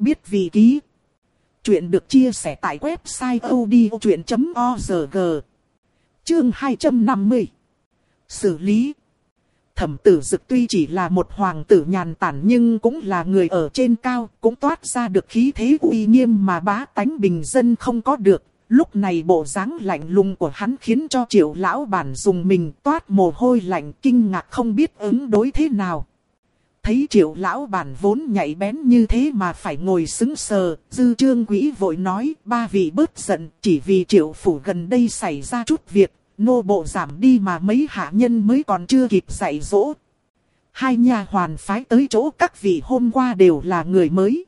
Biết vì ký. Chuyện được chia sẻ tại website odchuyện.org. Chương 250. Xử lý. Thẩm tử dực tuy chỉ là một hoàng tử nhàn tản nhưng cũng là người ở trên cao, cũng toát ra được khí thế uy nghiêm mà bá tánh bình dân không có được. Lúc này bộ dáng lạnh lùng của hắn khiến cho triệu lão bản dùng mình toát mồ hôi lạnh kinh ngạc không biết ứng đối thế nào. Thấy triệu lão bản vốn nhạy bén như thế mà phải ngồi xứng sờ, dư trương quỹ vội nói ba vị bớt giận chỉ vì triệu phủ gần đây xảy ra chút việc, nô bộ giảm đi mà mấy hạ nhân mới còn chưa kịp dạy dỗ. Hai nhà hoàn phái tới chỗ các vị hôm qua đều là người mới.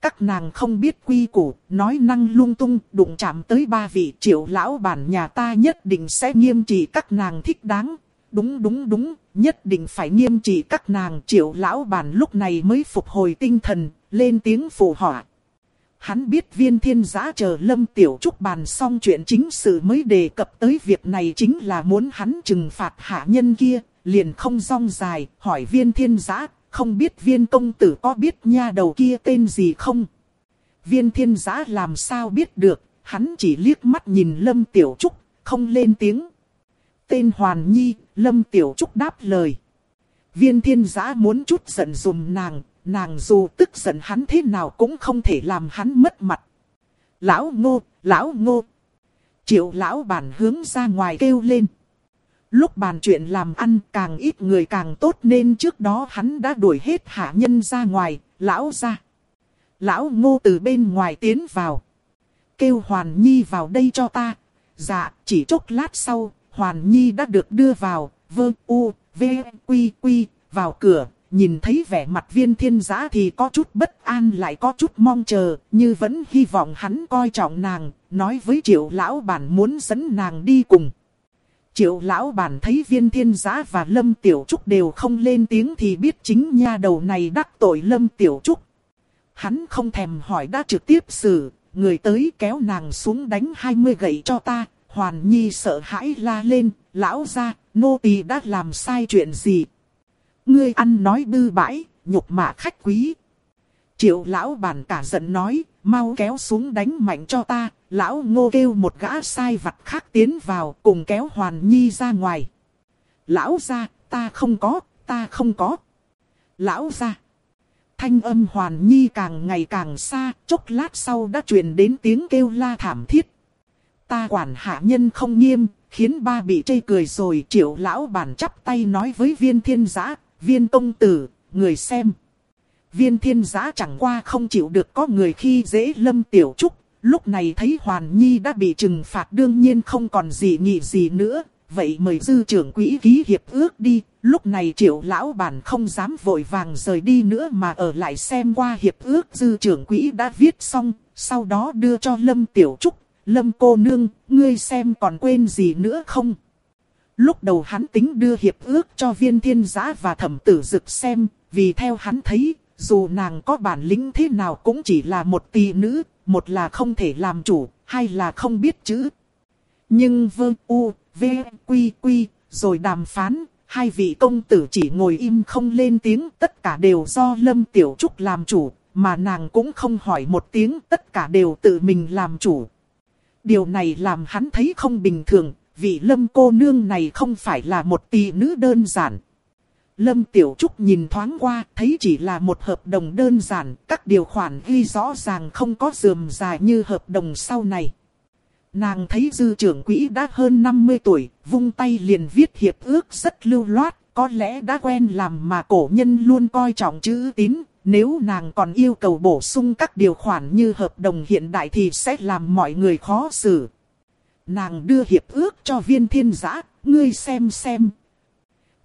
Các nàng không biết quy củ, nói năng lung tung, đụng chạm tới ba vị triệu lão bản nhà ta nhất định sẽ nghiêm trị các nàng thích đáng. Đúng đúng đúng, nhất định phải nghiêm trị các nàng triệu lão bản lúc này mới phục hồi tinh thần, lên tiếng phụ họa. Hắn biết viên thiên giã chờ lâm tiểu trúc bàn xong chuyện chính sự mới đề cập tới việc này chính là muốn hắn trừng phạt hạ nhân kia, liền không rong dài, hỏi viên thiên giã, không biết viên công tử có biết nha đầu kia tên gì không? Viên thiên giã làm sao biết được, hắn chỉ liếc mắt nhìn lâm tiểu trúc, không lên tiếng. Tên Hoàn Nhi, lâm tiểu trúc đáp lời. Viên thiên giã muốn chút giận dùm nàng, nàng dù tức giận hắn thế nào cũng không thể làm hắn mất mặt. Lão ngô, lão ngô. Triệu lão bản hướng ra ngoài kêu lên. Lúc bàn chuyện làm ăn càng ít người càng tốt nên trước đó hắn đã đuổi hết hạ nhân ra ngoài, lão ra. Lão ngô từ bên ngoài tiến vào. Kêu Hoàn Nhi vào đây cho ta. Dạ, chỉ chốc lát sau, Hoàn Nhi đã được đưa vào, vơ u, v, quy quy, vào cửa, nhìn thấy vẻ mặt viên thiên giã thì có chút bất an lại có chút mong chờ, như vẫn hy vọng hắn coi trọng nàng, nói với triệu lão bản muốn dẫn nàng đi cùng. Triệu lão bản thấy viên thiên giã và lâm tiểu trúc đều không lên tiếng thì biết chính nha đầu này đắc tội lâm tiểu trúc. Hắn không thèm hỏi đã trực tiếp xử, người tới kéo nàng xuống đánh 20 gậy cho ta, hoàn nhi sợ hãi la lên, lão ra, nô tỳ đã làm sai chuyện gì, Ngươi ăn nói bư bãi, nhục mạ khách quý. Triệu lão bản cả giận nói, mau kéo xuống đánh mạnh cho ta. Lão ngô kêu một gã sai vặt khác tiến vào cùng kéo hoàn nhi ra ngoài. Lão ra, ta không có, ta không có. Lão ra. Thanh âm hoàn nhi càng ngày càng xa, chốc lát sau đã truyền đến tiếng kêu la thảm thiết. Ta quản hạ nhân không nghiêm, khiến ba bị chê cười rồi triệu lão bản chắp tay nói với viên thiên giã, viên công tử, người xem. Viên thiên giã chẳng qua không chịu được có người khi dễ lâm tiểu trúc, lúc này thấy Hoàn Nhi đã bị trừng phạt đương nhiên không còn gì nghị gì nữa, vậy mời dư trưởng quỹ ký hiệp ước đi, lúc này triệu lão bản không dám vội vàng rời đi nữa mà ở lại xem qua hiệp ước dư trưởng quỹ đã viết xong, sau đó đưa cho lâm tiểu trúc, lâm cô nương, ngươi xem còn quên gì nữa không? Lúc đầu hắn tính đưa hiệp ước cho viên thiên giã và thẩm tử dực xem, vì theo hắn thấy, dù nàng có bản lĩnh thế nào cũng chỉ là một tỷ nữ, một là không thể làm chủ, hai là không biết chữ. Nhưng vương u, v, quy quy, rồi đàm phán, hai vị công tử chỉ ngồi im không lên tiếng, tất cả đều do Lâm Tiểu Trúc làm chủ, mà nàng cũng không hỏi một tiếng, tất cả đều tự mình làm chủ. Điều này làm hắn thấy không bình thường, vị lâm cô nương này không phải là một tỷ nữ đơn giản. Lâm Tiểu Trúc nhìn thoáng qua, thấy chỉ là một hợp đồng đơn giản, các điều khoản ghi rõ ràng không có dườm dài như hợp đồng sau này. Nàng thấy dư trưởng quỹ đã hơn 50 tuổi, vung tay liền viết hiệp ước rất lưu loát, có lẽ đã quen làm mà cổ nhân luôn coi trọng chữ tín. Nếu nàng còn yêu cầu bổ sung các điều khoản như hợp đồng hiện đại thì sẽ làm mọi người khó xử. Nàng đưa hiệp ước cho viên thiên giã, ngươi xem xem.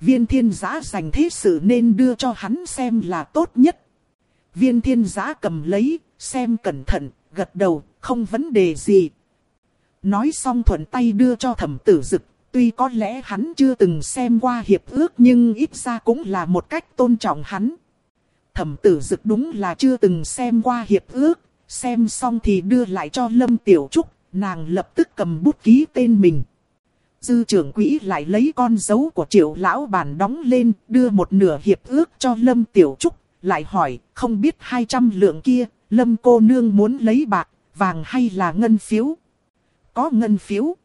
Viên thiên giã dành thế sự nên đưa cho hắn xem là tốt nhất. Viên thiên giã cầm lấy, xem cẩn thận, gật đầu, không vấn đề gì. Nói xong thuận tay đưa cho thẩm tử dực, tuy có lẽ hắn chưa từng xem qua hiệp ước nhưng ít ra cũng là một cách tôn trọng hắn. Thẩm tử dực đúng là chưa từng xem qua hiệp ước, xem xong thì đưa lại cho Lâm Tiểu Trúc, nàng lập tức cầm bút ký tên mình. Dư trưởng quỹ lại lấy con dấu của triệu lão bản đóng lên, đưa một nửa hiệp ước cho Lâm Tiểu Trúc, lại hỏi, không biết 200 lượng kia, lâm cô nương muốn lấy bạc, vàng hay là ngân phiếu? Có ngân phiếu.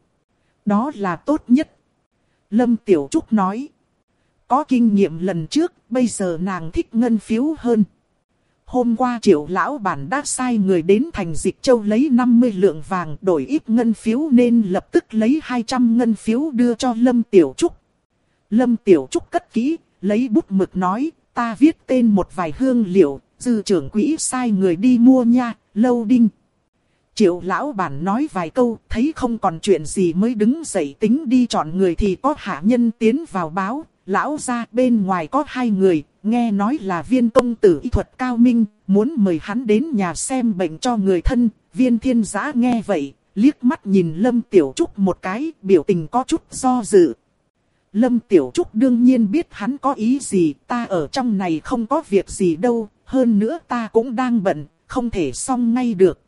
Đó là tốt nhất. Lâm Tiểu Trúc nói. Có kinh nghiệm lần trước, bây giờ nàng thích ngân phiếu hơn. Hôm qua triệu lão bản đã sai người đến thành dịch châu lấy 50 lượng vàng đổi ít ngân phiếu nên lập tức lấy 200 ngân phiếu đưa cho Lâm Tiểu Trúc. Lâm Tiểu Trúc cất kỹ, lấy bút mực nói, ta viết tên một vài hương liệu, dư trưởng quỹ sai người đi mua nha, lâu đinh. Triệu lão bản nói vài câu, thấy không còn chuyện gì mới đứng dậy tính đi chọn người thì có hạ nhân tiến vào báo, lão ra bên ngoài có hai người, nghe nói là viên công tử y thuật cao minh, muốn mời hắn đến nhà xem bệnh cho người thân, viên thiên giã nghe vậy, liếc mắt nhìn Lâm Tiểu Trúc một cái, biểu tình có chút do dự. Lâm Tiểu Trúc đương nhiên biết hắn có ý gì, ta ở trong này không có việc gì đâu, hơn nữa ta cũng đang bận, không thể xong ngay được.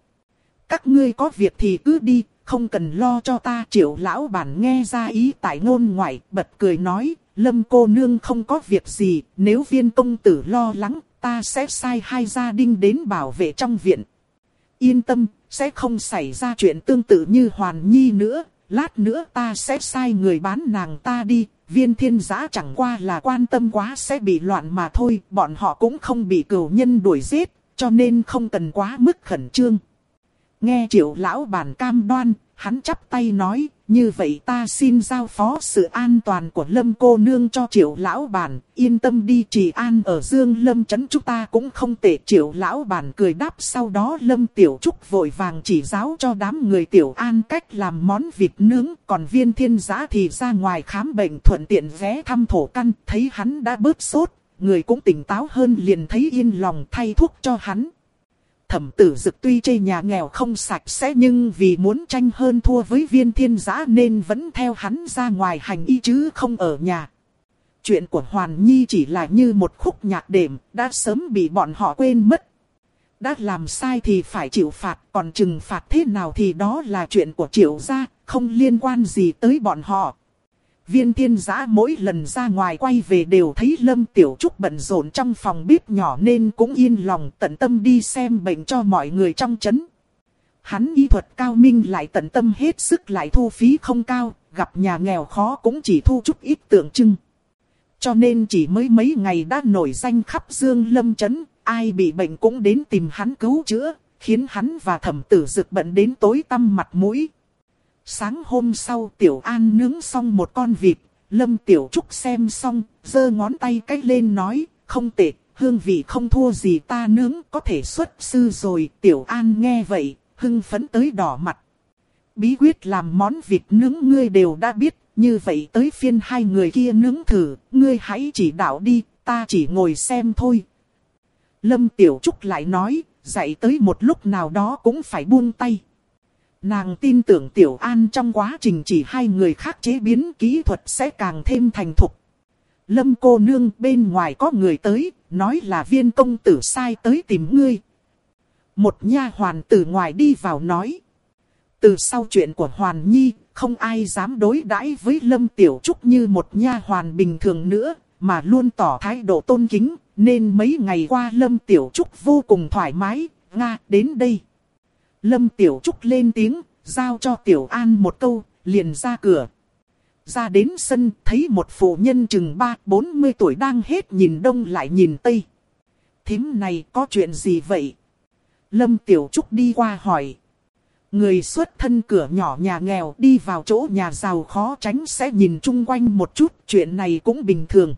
Các ngươi có việc thì cứ đi, không cần lo cho ta. Triệu lão bản nghe ra ý tại ngôn ngoại, bật cười nói, Lâm cô nương không có việc gì, nếu viên công tử lo lắng, ta sẽ sai hai gia đình đến bảo vệ trong viện. Yên tâm, sẽ không xảy ra chuyện tương tự như Hoàn Nhi nữa, lát nữa ta sẽ sai người bán nàng ta đi. Viên thiên giã chẳng qua là quan tâm quá sẽ bị loạn mà thôi, bọn họ cũng không bị cửu nhân đuổi giết, cho nên không cần quá mức khẩn trương. Nghe triệu lão bản cam đoan, hắn chắp tay nói, như vậy ta xin giao phó sự an toàn của lâm cô nương cho triệu lão bản, yên tâm đi trì an ở dương lâm chấn chúng ta cũng không tệ. Triệu lão bản cười đáp sau đó lâm tiểu trúc vội vàng chỉ giáo cho đám người tiểu an cách làm món vịt nướng, còn viên thiên giã thì ra ngoài khám bệnh thuận tiện ghé thăm thổ căn, thấy hắn đã bớt sốt, người cũng tỉnh táo hơn liền thấy yên lòng thay thuốc cho hắn thẩm tử dực tuy chê nhà nghèo không sạch sẽ nhưng vì muốn tranh hơn thua với viên thiên giã nên vẫn theo hắn ra ngoài hành y chứ không ở nhà. Chuyện của Hoàn Nhi chỉ là như một khúc nhạc đệm, đã sớm bị bọn họ quên mất. Đã làm sai thì phải chịu phạt, còn trừng phạt thế nào thì đó là chuyện của triệu gia, không liên quan gì tới bọn họ. Viên thiên giã mỗi lần ra ngoài quay về đều thấy Lâm Tiểu Trúc bận rộn trong phòng bếp nhỏ nên cũng yên lòng tận tâm đi xem bệnh cho mọi người trong chấn. Hắn y thuật cao minh lại tận tâm hết sức lại thu phí không cao, gặp nhà nghèo khó cũng chỉ thu chút ít tượng trưng. Cho nên chỉ mới mấy ngày đã nổi danh khắp Dương Lâm chấn, ai bị bệnh cũng đến tìm hắn cứu chữa, khiến hắn và thẩm tử dực bận đến tối tăm mặt mũi. Sáng hôm sau Tiểu An nướng xong một con vịt, Lâm Tiểu Trúc xem xong, giơ ngón tay cách lên nói, không tệ, hương vị không thua gì ta nướng, có thể xuất sư rồi. Tiểu An nghe vậy, hưng phấn tới đỏ mặt. Bí quyết làm món vịt nướng ngươi đều đã biết, như vậy tới phiên hai người kia nướng thử, ngươi hãy chỉ đạo đi, ta chỉ ngồi xem thôi. Lâm Tiểu Trúc lại nói, dạy tới một lúc nào đó cũng phải buông tay. Nàng tin tưởng Tiểu An trong quá trình chỉ hai người khác chế biến kỹ thuật sẽ càng thêm thành thục. Lâm cô nương bên ngoài có người tới, nói là viên công tử sai tới tìm ngươi. Một nha hoàn từ ngoài đi vào nói. Từ sau chuyện của Hoàn Nhi, không ai dám đối đãi với Lâm Tiểu Trúc như một nha hoàn bình thường nữa, mà luôn tỏ thái độ tôn kính, nên mấy ngày qua Lâm Tiểu Trúc vô cùng thoải mái, Nga đến đây. Lâm Tiểu Trúc lên tiếng, giao cho Tiểu An một câu, liền ra cửa. Ra đến sân, thấy một phụ nhân chừng ba bốn mươi tuổi đang hết nhìn đông lại nhìn tây. Thím này có chuyện gì vậy? Lâm Tiểu Trúc đi qua hỏi. Người xuất thân cửa nhỏ nhà nghèo đi vào chỗ nhà giàu khó tránh sẽ nhìn chung quanh một chút, chuyện này cũng bình thường.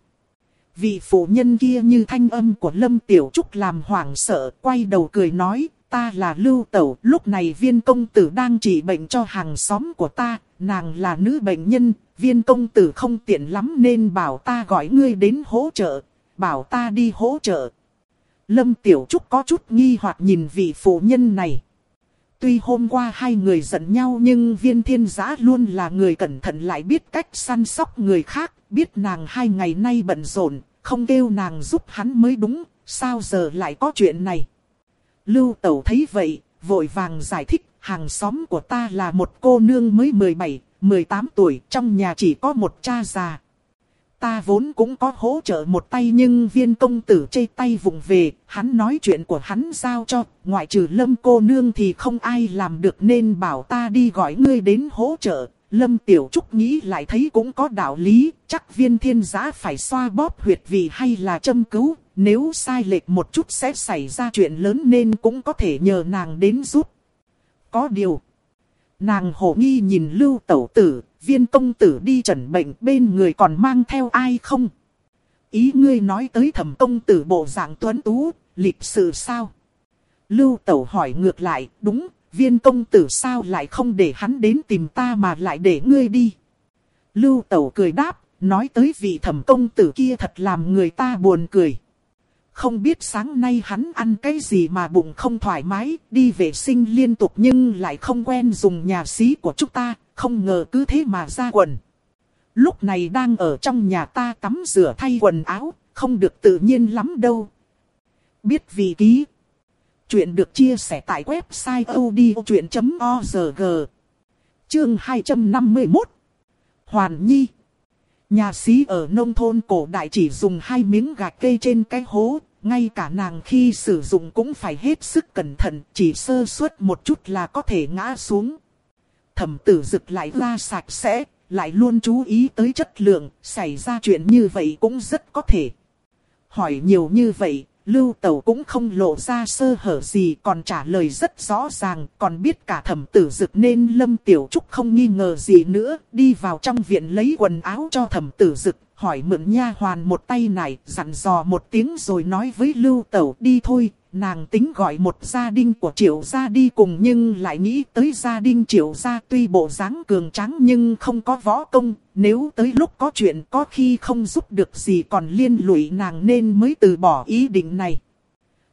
Vị phụ nhân kia như thanh âm của Lâm Tiểu Trúc làm hoảng sợ, quay đầu cười nói, ta là lưu tẩu, lúc này viên công tử đang trị bệnh cho hàng xóm của ta, nàng là nữ bệnh nhân, viên công tử không tiện lắm nên bảo ta gọi ngươi đến hỗ trợ, bảo ta đi hỗ trợ. Lâm Tiểu Trúc có chút nghi hoặc nhìn vị phụ nhân này. Tuy hôm qua hai người giận nhau nhưng viên thiên giã luôn là người cẩn thận lại biết cách săn sóc người khác, biết nàng hai ngày nay bận rộn, không kêu nàng giúp hắn mới đúng, sao giờ lại có chuyện này. Lưu Tẩu thấy vậy, vội vàng giải thích, hàng xóm của ta là một cô nương mới 17, 18 tuổi, trong nhà chỉ có một cha già. ta vốn cũng có hỗ trợ một tay nhưng viên công tử chê tay vùng về, hắn nói chuyện của hắn giao cho, ngoại trừ lâm cô nương thì không ai làm được nên bảo ta đi gọi ngươi đến hỗ trợ. Lâm Tiểu Trúc nghĩ lại thấy cũng có đạo lý, chắc viên thiên giá phải xoa bóp huyệt vị hay là châm cứu, nếu sai lệch một chút sẽ xảy ra chuyện lớn nên cũng có thể nhờ nàng đến giúp. Có điều, nàng hổ nghi nhìn lưu tẩu tử, viên công tử đi trần bệnh bên người còn mang theo ai không? Ý ngươi nói tới thẩm công tử bộ dạng tuấn tú, lịch sự sao? Lưu tẩu hỏi ngược lại, đúng, viên công tử sao lại không để hắn đến tìm ta mà lại để ngươi đi? Lưu tẩu cười đáp, nói tới vị thẩm công tử kia thật làm người ta buồn cười. Không biết sáng nay hắn ăn cái gì mà bụng không thoải mái, đi vệ sinh liên tục nhưng lại không quen dùng nhà xí của chúng ta, không ngờ cứ thế mà ra quần. Lúc này đang ở trong nhà ta tắm rửa thay quần áo, không được tự nhiên lắm đâu. Biết vì ký. Chuyện được chia sẻ tại website odchuyện.org. Chương 251. Hoàn Nhi. Nhà sĩ ở nông thôn cổ đại chỉ dùng hai miếng gạch cây trên cái hố, ngay cả nàng khi sử dụng cũng phải hết sức cẩn thận, chỉ sơ suất một chút là có thể ngã xuống thẩm tử dực lại ra sạch sẽ, lại luôn chú ý tới chất lượng, xảy ra chuyện như vậy cũng rất có thể. Hỏi nhiều như vậy, Lưu Tẩu cũng không lộ ra sơ hở gì còn trả lời rất rõ ràng, còn biết cả thẩm tử dực nên Lâm Tiểu Trúc không nghi ngờ gì nữa, đi vào trong viện lấy quần áo cho thẩm tử dực, hỏi mượn nha hoàn một tay này, dặn dò một tiếng rồi nói với Lưu Tẩu đi thôi, nàng tính gọi một gia đình của triệu gia đi cùng nhưng lại nghĩ tới gia đình triệu gia tuy bộ dáng cường tráng nhưng không có võ công, nếu tới lúc có chuyện có khi không giúp được gì còn liên lụy nàng nên mới từ bỏ ý định này.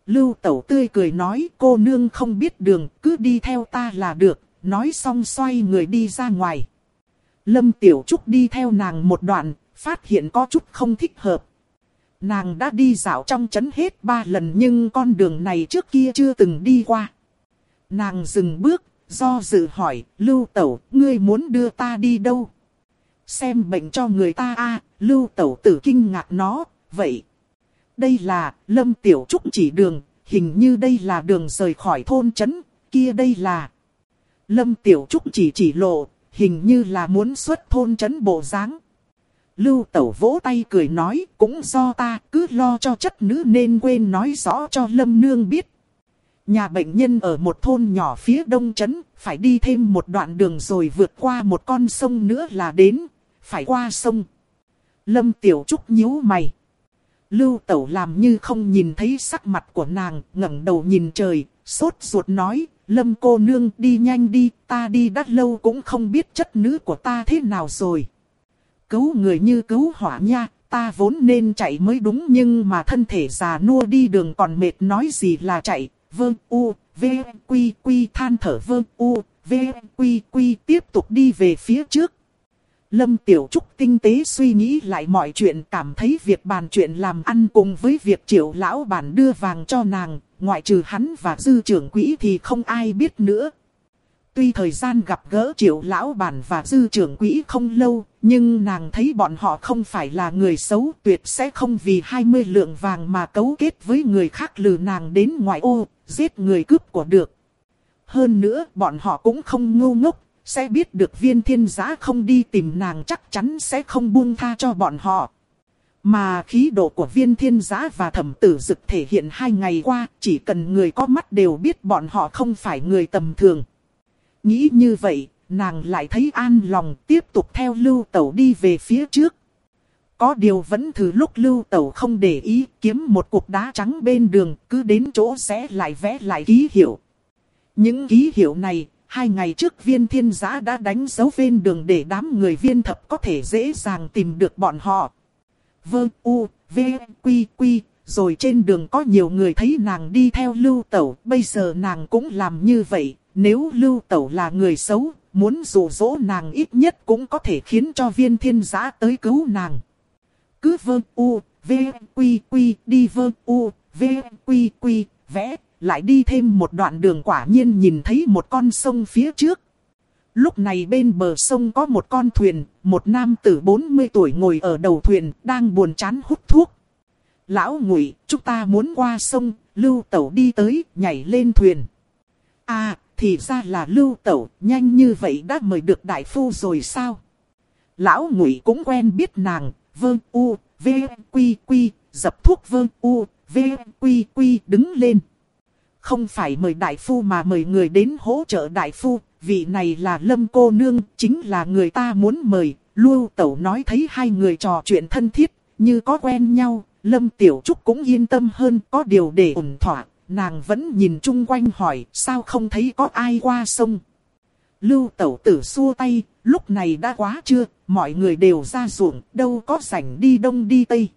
Lưu Tẩu tươi cười nói cô nương không biết đường cứ đi theo ta là được, nói xong xoay người đi ra ngoài. Lâm Tiểu Trúc đi theo nàng một đoạn, phát hiện có chút không thích hợp. Nàng đã đi dạo trong trấn hết ba lần nhưng con đường này trước kia chưa từng đi qua. Nàng dừng bước, do dự hỏi, Lưu Tẩu, ngươi muốn đưa ta đi đâu? Xem bệnh cho người ta a Lưu Tẩu tử kinh ngạc nó, vậy. Đây là, Lâm Tiểu Trúc chỉ đường, hình như đây là đường rời khỏi thôn trấn, kia đây là. Lâm Tiểu Trúc chỉ chỉ lộ, hình như là muốn xuất thôn trấn bộ dáng Lưu Tẩu vỗ tay cười nói, cũng do ta cứ lo cho chất nữ nên quên nói rõ cho Lâm Nương biết. Nhà bệnh nhân ở một thôn nhỏ phía đông trấn, phải đi thêm một đoạn đường rồi vượt qua một con sông nữa là đến, phải qua sông. Lâm Tiểu Trúc nhíu mày. Lưu Tẩu làm như không nhìn thấy sắc mặt của nàng, ngẩng đầu nhìn trời, sốt ruột nói, Lâm cô nương đi nhanh đi, ta đi đắt lâu cũng không biết chất nữ của ta thế nào rồi cứu người như cứu hỏa nha, ta vốn nên chạy mới đúng nhưng mà thân thể già nua đi đường còn mệt nói gì là chạy, vương u, v, quy quy than thở vương u, v, quy quy tiếp tục đi về phía trước. Lâm Tiểu Trúc tinh tế suy nghĩ lại mọi chuyện cảm thấy việc bàn chuyện làm ăn cùng với việc triệu lão bản đưa vàng cho nàng, ngoại trừ hắn và dư trưởng quỹ thì không ai biết nữa. Tuy thời gian gặp gỡ triệu lão bản và dư trưởng quỹ không lâu, nhưng nàng thấy bọn họ không phải là người xấu tuyệt sẽ không vì 20 lượng vàng mà cấu kết với người khác lừa nàng đến ngoại ô, giết người cướp của được. Hơn nữa bọn họ cũng không ngu ngốc, sẽ biết được viên thiên giá không đi tìm nàng chắc chắn sẽ không buông tha cho bọn họ. Mà khí độ của viên thiên giá và thẩm tử dực thể hiện hai ngày qua, chỉ cần người có mắt đều biết bọn họ không phải người tầm thường. Nghĩ như vậy, nàng lại thấy an lòng tiếp tục theo lưu tẩu đi về phía trước. Có điều vẫn thử lúc lưu tẩu không để ý kiếm một cục đá trắng bên đường cứ đến chỗ sẽ lại vẽ lại ký hiệu. Những ký hiệu này, hai ngày trước viên thiên giã đã đánh dấu bên đường để đám người viên thập có thể dễ dàng tìm được bọn họ. Vơ u, v, quy quy, rồi trên đường có nhiều người thấy nàng đi theo lưu tẩu, bây giờ nàng cũng làm như vậy, nếu lưu tẩu là người xấu, muốn dụ dỗ nàng ít nhất cũng có thể khiến cho viên thiên giã tới cứu nàng. Cứ vơ u, v, quy quy, đi vơ u, v, quy quy, vẽ, lại đi thêm một đoạn đường quả nhiên nhìn thấy một con sông phía trước. Lúc này bên bờ sông có một con thuyền, một nam tử 40 tuổi ngồi ở đầu thuyền, đang buồn chán hút thuốc. Lão ngụy, chúng ta muốn qua sông, lưu tẩu đi tới, nhảy lên thuyền. À, thì ra là lưu tẩu, nhanh như vậy đã mời được đại phu rồi sao? Lão ngụy cũng quen biết nàng, Vương u, v, quy quy, dập thuốc Vương u, v, quy quy đứng lên. Không phải mời đại phu mà mời người đến hỗ trợ đại phu, vị này là lâm cô nương, chính là người ta muốn mời. Lưu tẩu nói thấy hai người trò chuyện thân thiết, như có quen nhau, lâm tiểu trúc cũng yên tâm hơn, có điều để ổn thỏa. Nàng vẫn nhìn chung quanh hỏi, sao không thấy có ai qua sông. Lưu tẩu tử xua tay, lúc này đã quá chưa, mọi người đều ra ruộng, đâu có rảnh đi đông đi tây.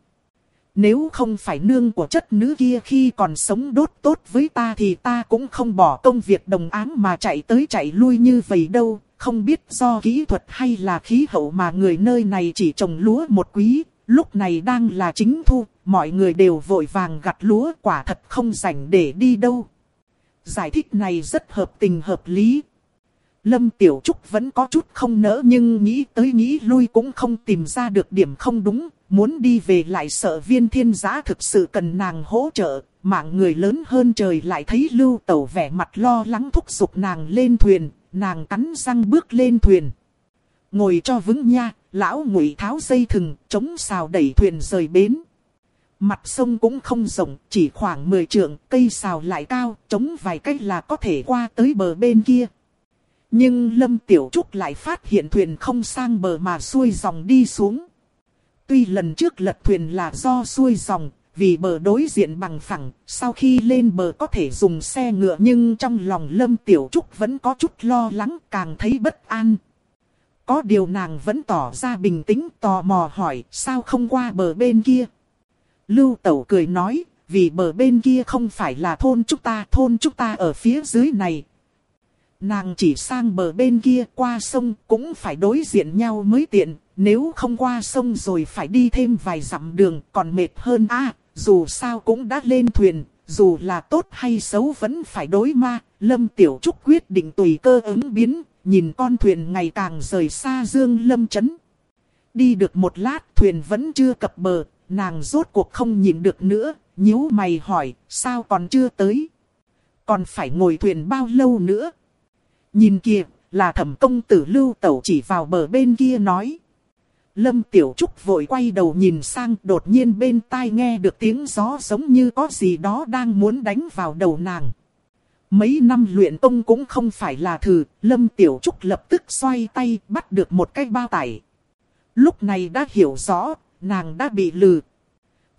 Nếu không phải nương của chất nữ kia khi còn sống đốt tốt với ta thì ta cũng không bỏ công việc đồng áng mà chạy tới chạy lui như vậy đâu. Không biết do kỹ thuật hay là khí hậu mà người nơi này chỉ trồng lúa một quý. Lúc này đang là chính thu, mọi người đều vội vàng gặt lúa quả thật không rảnh để đi đâu. Giải thích này rất hợp tình hợp lý. Lâm Tiểu Trúc vẫn có chút không nỡ nhưng nghĩ tới nghĩ lui cũng không tìm ra được điểm không đúng, muốn đi về lại sợ viên thiên giã thực sự cần nàng hỗ trợ, mạng người lớn hơn trời lại thấy lưu tẩu vẻ mặt lo lắng thúc giục nàng lên thuyền, nàng cắn răng bước lên thuyền. Ngồi cho vững nha, lão ngụy tháo dây thừng, chống xào đẩy thuyền rời bến. Mặt sông cũng không rộng, chỉ khoảng 10 trượng, cây xào lại cao, chống vài cách là có thể qua tới bờ bên kia. Nhưng Lâm Tiểu Trúc lại phát hiện thuyền không sang bờ mà xuôi dòng đi xuống. Tuy lần trước lật thuyền là do xuôi dòng, vì bờ đối diện bằng phẳng, sau khi lên bờ có thể dùng xe ngựa nhưng trong lòng Lâm Tiểu Trúc vẫn có chút lo lắng càng thấy bất an. Có điều nàng vẫn tỏ ra bình tĩnh tò mò hỏi sao không qua bờ bên kia. Lưu Tẩu cười nói, vì bờ bên kia không phải là thôn chúng ta, thôn chúng ta ở phía dưới này. Nàng chỉ sang bờ bên kia qua sông cũng phải đối diện nhau mới tiện, nếu không qua sông rồi phải đi thêm vài dặm đường còn mệt hơn a dù sao cũng đã lên thuyền, dù là tốt hay xấu vẫn phải đối ma. Lâm Tiểu Trúc quyết định tùy cơ ứng biến, nhìn con thuyền ngày càng rời xa dương lâm Trấn. Đi được một lát thuyền vẫn chưa cập bờ, nàng rốt cuộc không nhìn được nữa, nhíu mày hỏi, sao còn chưa tới? Còn phải ngồi thuyền bao lâu nữa? Nhìn kìa, là thẩm công tử lưu tẩu chỉ vào bờ bên kia nói. Lâm Tiểu Trúc vội quay đầu nhìn sang đột nhiên bên tai nghe được tiếng gió giống như có gì đó đang muốn đánh vào đầu nàng. Mấy năm luyện công cũng không phải là thử, Lâm Tiểu Trúc lập tức xoay tay bắt được một cái bao tải. Lúc này đã hiểu rõ, nàng đã bị lừa.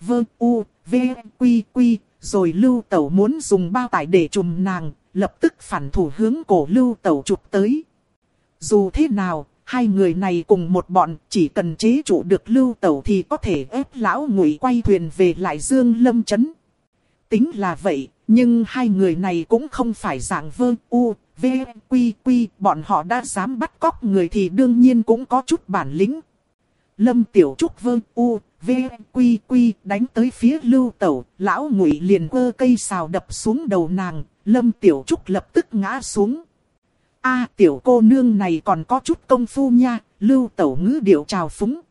Vơ u, v, quy quy, rồi lưu tẩu muốn dùng bao tải để trùm nàng, lập tức phản thủ hướng cổ lưu tẩu chụp tới. Dù thế nào, hai người này cùng một bọn chỉ cần chế trụ được lưu tẩu thì có thể ép lão ngụy quay thuyền về lại dương lâm chấn. Tính là vậy, nhưng hai người này cũng không phải dạng vơ u, v, quy quy, bọn họ đã dám bắt cóc người thì đương nhiên cũng có chút bản lĩnh. Lâm Tiểu Trúc vương u, v, quy quy đánh tới phía lưu tẩu, lão ngụy liền quơ cây xào đập xuống đầu nàng, Lâm Tiểu Trúc lập tức ngã xuống. a tiểu cô nương này còn có chút công phu nha, lưu tẩu ngữ điệu chào phúng.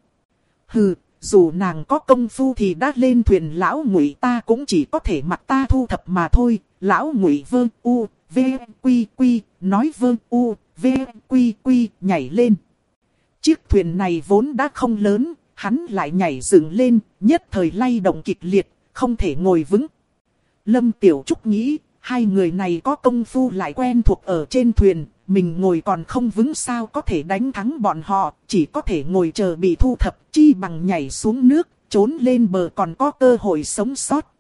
Hừ, dù nàng có công phu thì đã lên thuyền lão ngụy ta cũng chỉ có thể mặc ta thu thập mà thôi. Lão ngụy vương u, v, quy quy, nói vương u, v, quy quy, nhảy lên. Chiếc thuyền này vốn đã không lớn, hắn lại nhảy dựng lên, nhất thời lay động kịch liệt, không thể ngồi vững. Lâm Tiểu Trúc nghĩ, hai người này có công phu lại quen thuộc ở trên thuyền, mình ngồi còn không vững sao có thể đánh thắng bọn họ, chỉ có thể ngồi chờ bị thu thập, chi bằng nhảy xuống nước, trốn lên bờ còn có cơ hội sống sót.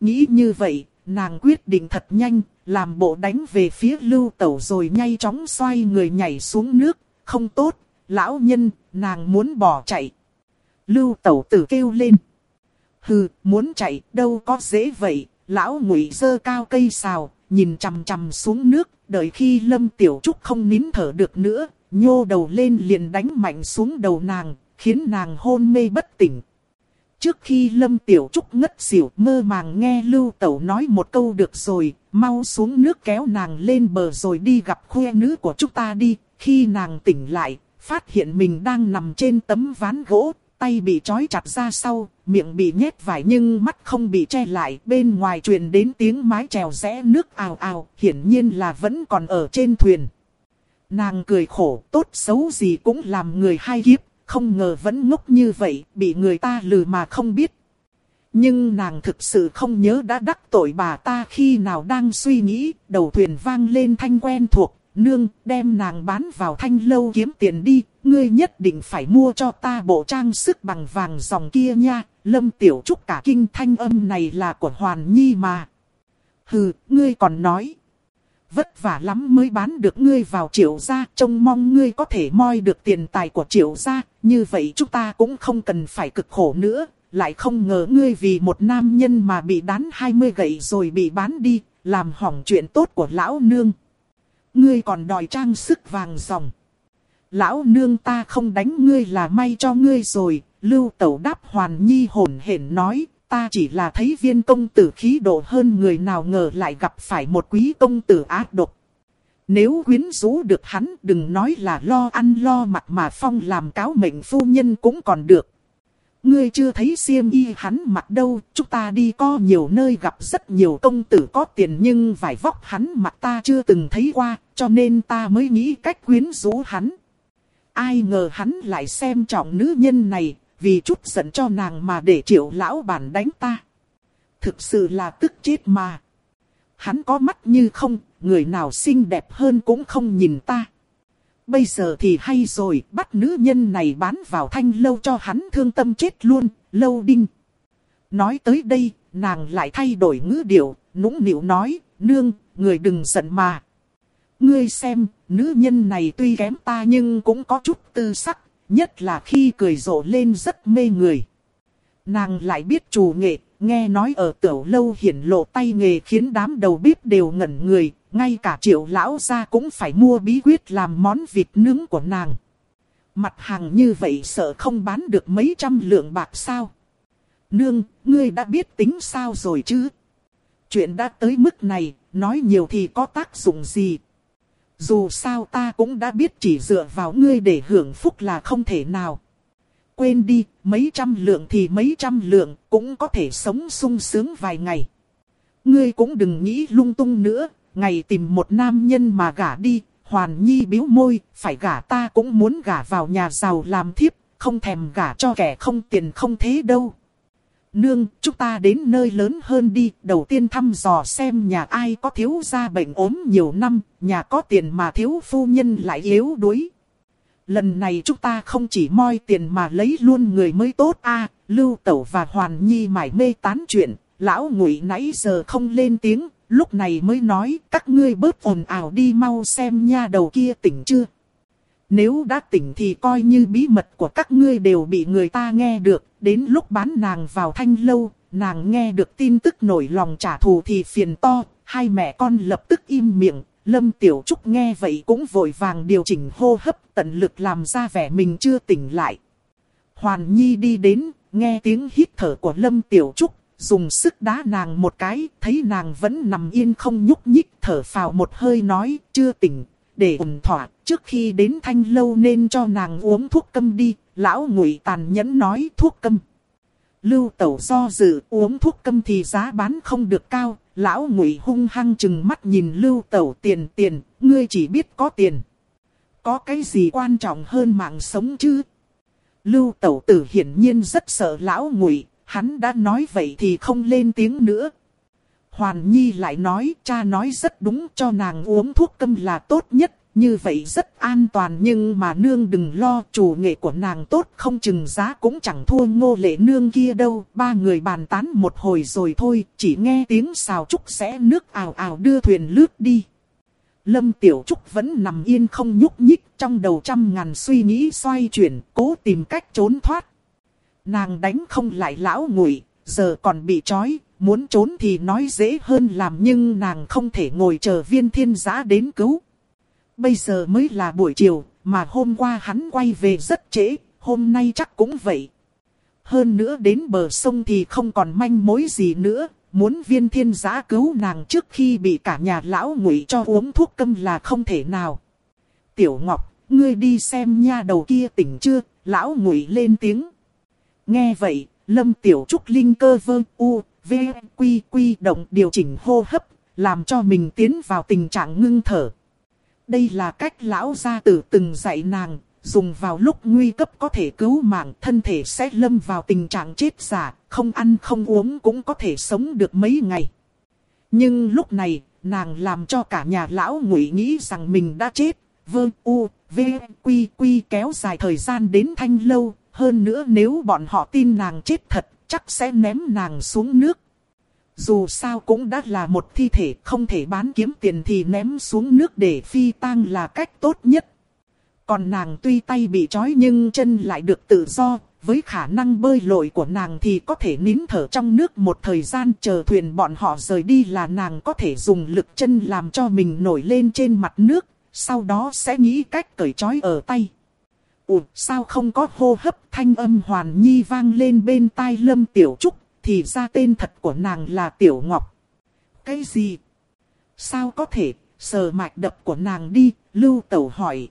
Nghĩ như vậy, nàng quyết định thật nhanh, làm bộ đánh về phía lưu tẩu rồi nhanh chóng xoay người nhảy xuống nước, không tốt, lão nhân, nàng muốn bỏ chạy. Lưu tẩu tử kêu lên. Hừ, muốn chạy, đâu có dễ vậy, Lão ngụy dơ cao cây xào, nhìn chằm chằm xuống nước, đợi khi Lâm Tiểu Trúc không nín thở được nữa, nhô đầu lên liền đánh mạnh xuống đầu nàng, khiến nàng hôn mê bất tỉnh. Trước khi Lâm Tiểu Trúc ngất xỉu mơ màng nghe Lưu Tẩu nói một câu được rồi, mau xuống nước kéo nàng lên bờ rồi đi gặp khuê nữ của chúng ta đi, Khi nàng tỉnh lại, phát hiện mình đang nằm trên tấm ván gỗ, tay bị trói chặt ra sau, miệng bị nhét vải nhưng mắt không bị che lại. Bên ngoài truyền đến tiếng mái chèo rẽ nước ào ào, hiển nhiên là vẫn còn ở trên thuyền. Nàng cười khổ, tốt xấu gì cũng làm người hai kiếp, không ngờ vẫn ngốc như vậy, bị người ta lừa mà không biết. Nhưng nàng thực sự không nhớ đã đắc tội bà ta khi nào đang suy nghĩ, đầu thuyền vang lên thanh quen thuộc, nương đem nàng bán vào thanh lâu kiếm tiền đi, ngươi nhất định phải mua cho ta bộ trang sức bằng vàng dòng kia nha, lâm tiểu trúc cả kinh thanh âm này là của Hoàn Nhi mà. Hừ, ngươi còn nói. Vất vả lắm mới bán được ngươi vào triệu gia, trông mong ngươi có thể moi được tiền tài của triệu gia, như vậy chúng ta cũng không cần phải cực khổ nữa, lại không ngờ ngươi vì một nam nhân mà bị đán 20 gậy rồi bị bán đi, làm hỏng chuyện tốt của lão nương. Ngươi còn đòi trang sức vàng dòng. Lão nương ta không đánh ngươi là may cho ngươi rồi, lưu tẩu đáp hoàn nhi hồn hển nói, ta chỉ là thấy viên công tử khí độ hơn người nào ngờ lại gặp phải một quý công tử ác độc. Nếu quyến rũ được hắn đừng nói là lo ăn lo mặc mà phong làm cáo mệnh phu nhân cũng còn được. Ngươi chưa thấy xiêm y hắn mặc đâu, chúng ta đi có nhiều nơi gặp rất nhiều công tử có tiền nhưng vải vóc hắn mặc ta chưa từng thấy qua, cho nên ta mới nghĩ cách quyến rũ hắn. Ai ngờ hắn lại xem trọng nữ nhân này, vì chút giận cho nàng mà để triệu lão bản đánh ta. Thực sự là tức chết mà. Hắn có mắt như không, người nào xinh đẹp hơn cũng không nhìn ta. Bây giờ thì hay rồi, bắt nữ nhân này bán vào thanh lâu cho hắn thương tâm chết luôn, lâu đinh. Nói tới đây, nàng lại thay đổi ngữ điệu, nũng nịu nói, nương, người đừng giận mà. Ngươi xem, nữ nhân này tuy kém ta nhưng cũng có chút tư sắc, nhất là khi cười rộ lên rất mê người. Nàng lại biết chủ nghệ, nghe nói ở tiểu lâu hiển lộ tay nghề khiến đám đầu bếp đều ngẩn người, ngay cả triệu lão gia cũng phải mua bí quyết làm món vịt nướng của nàng. Mặt hàng như vậy sợ không bán được mấy trăm lượng bạc sao. Nương, ngươi đã biết tính sao rồi chứ? Chuyện đã tới mức này, nói nhiều thì có tác dụng gì? Dù sao ta cũng đã biết chỉ dựa vào ngươi để hưởng phúc là không thể nào. Quên đi, mấy trăm lượng thì mấy trăm lượng, cũng có thể sống sung sướng vài ngày. Ngươi cũng đừng nghĩ lung tung nữa, ngày tìm một nam nhân mà gả đi, hoàn nhi biếu môi, phải gả ta cũng muốn gả vào nhà giàu làm thiếp, không thèm gả cho kẻ không tiền không thế đâu. Nương, chúng ta đến nơi lớn hơn đi, đầu tiên thăm dò xem nhà ai có thiếu gia bệnh ốm nhiều năm, nhà có tiền mà thiếu phu nhân lại yếu đuối. Lần này chúng ta không chỉ moi tiền mà lấy luôn người mới tốt a Lưu Tẩu và Hoàn Nhi mải mê tán chuyện, lão ngụy nãy giờ không lên tiếng, lúc này mới nói các ngươi bớt ồn ào đi mau xem nha đầu kia tỉnh chưa. Nếu đã tỉnh thì coi như bí mật của các ngươi đều bị người ta nghe được, đến lúc bán nàng vào thanh lâu, nàng nghe được tin tức nổi lòng trả thù thì phiền to, hai mẹ con lập tức im miệng, Lâm Tiểu Trúc nghe vậy cũng vội vàng điều chỉnh hô hấp tận lực làm ra vẻ mình chưa tỉnh lại. Hoàn Nhi đi đến, nghe tiếng hít thở của Lâm Tiểu Trúc, dùng sức đá nàng một cái, thấy nàng vẫn nằm yên không nhúc nhích, thở phào một hơi nói, chưa tỉnh, để ổn thỏa, trước khi đến thanh lâu nên cho nàng uống thuốc câm đi, lão ngụy tàn nhẫn nói thuốc câm. Lưu tẩu do dự uống thuốc câm thì giá bán không được cao, lão ngụy hung hăng chừng mắt nhìn lưu tẩu tiền tiền, ngươi chỉ biết có tiền. Có cái gì quan trọng hơn mạng sống chứ? Lưu tẩu tử hiển nhiên rất sợ lão ngụy, hắn đã nói vậy thì không lên tiếng nữa. Hoàn Nhi lại nói, cha nói rất đúng cho nàng uống thuốc câm là tốt nhất, như vậy rất an toàn nhưng mà nương đừng lo chủ nghệ của nàng tốt không chừng giá cũng chẳng thua ngô lệ nương kia đâu. Ba người bàn tán một hồi rồi thôi, chỉ nghe tiếng xào trúc sẽ nước ào ào đưa thuyền lướt đi. Lâm Tiểu Trúc vẫn nằm yên không nhúc nhích trong đầu trăm ngàn suy nghĩ xoay chuyển, cố tìm cách trốn thoát. Nàng đánh không lại lão ngụy, giờ còn bị trói, muốn trốn thì nói dễ hơn làm nhưng nàng không thể ngồi chờ viên thiên Giá đến cứu. Bây giờ mới là buổi chiều, mà hôm qua hắn quay về rất trễ, hôm nay chắc cũng vậy. Hơn nữa đến bờ sông thì không còn manh mối gì nữa, muốn viên thiên giã cứu nàng trước khi bị cả nhà lão ngụy cho uống thuốc câm là không thể nào. Tiểu Ngọc, ngươi đi xem nha đầu kia tỉnh chưa, lão ngụy lên tiếng. Nghe vậy, Lâm Tiểu Trúc Linh cơ vơ u, v, quy quy động điều chỉnh hô hấp, làm cho mình tiến vào tình trạng ngưng thở. Đây là cách lão gia tử từng dạy nàng, dùng vào lúc nguy cấp có thể cứu mạng, thân thể sẽ lâm vào tình trạng chết giả, không ăn không uống cũng có thể sống được mấy ngày. Nhưng lúc này, nàng làm cho cả nhà lão ngụy nghĩ rằng mình đã chết, vơ u, v, quy quy kéo dài thời gian đến thanh lâu, hơn nữa nếu bọn họ tin nàng chết thật, chắc sẽ ném nàng xuống nước. Dù sao cũng đã là một thi thể không thể bán kiếm tiền thì ném xuống nước để phi tang là cách tốt nhất. Còn nàng tuy tay bị trói nhưng chân lại được tự do, với khả năng bơi lội của nàng thì có thể nín thở trong nước một thời gian chờ thuyền bọn họ rời đi là nàng có thể dùng lực chân làm cho mình nổi lên trên mặt nước, sau đó sẽ nghĩ cách cởi trói ở tay. Ủa, sao không có hô hấp thanh âm hoàn nhi vang lên bên tai lâm tiểu trúc, thì ra tên thật của nàng là Tiểu Ngọc. Cái gì? Sao có thể, sờ mạch đập của nàng đi, lưu tẩu hỏi.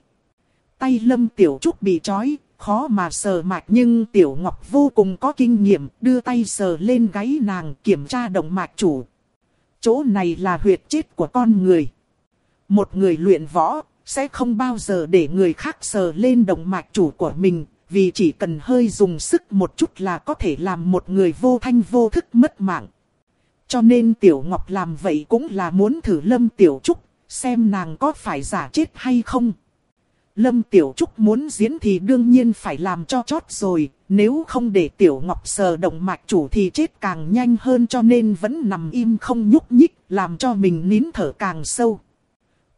Tay lâm Tiểu Trúc bị trói, khó mà sờ mạch nhưng Tiểu Ngọc vô cùng có kinh nghiệm, đưa tay sờ lên gáy nàng kiểm tra động mạch chủ. Chỗ này là huyệt chết của con người. Một người luyện võ, sẽ không bao giờ để người khác sờ lên động mạch chủ của mình, vì chỉ cần hơi dùng sức một chút là có thể làm một người vô thanh vô thức mất mạng. Cho nên Tiểu Ngọc làm vậy cũng là muốn thử Lâm Tiểu Trúc, xem nàng có phải giả chết hay không. Lâm Tiểu Trúc muốn diễn thì đương nhiên phải làm cho chót rồi, nếu không để Tiểu Ngọc sờ động mạch chủ thì chết càng nhanh hơn cho nên vẫn nằm im không nhúc nhích, làm cho mình nín thở càng sâu.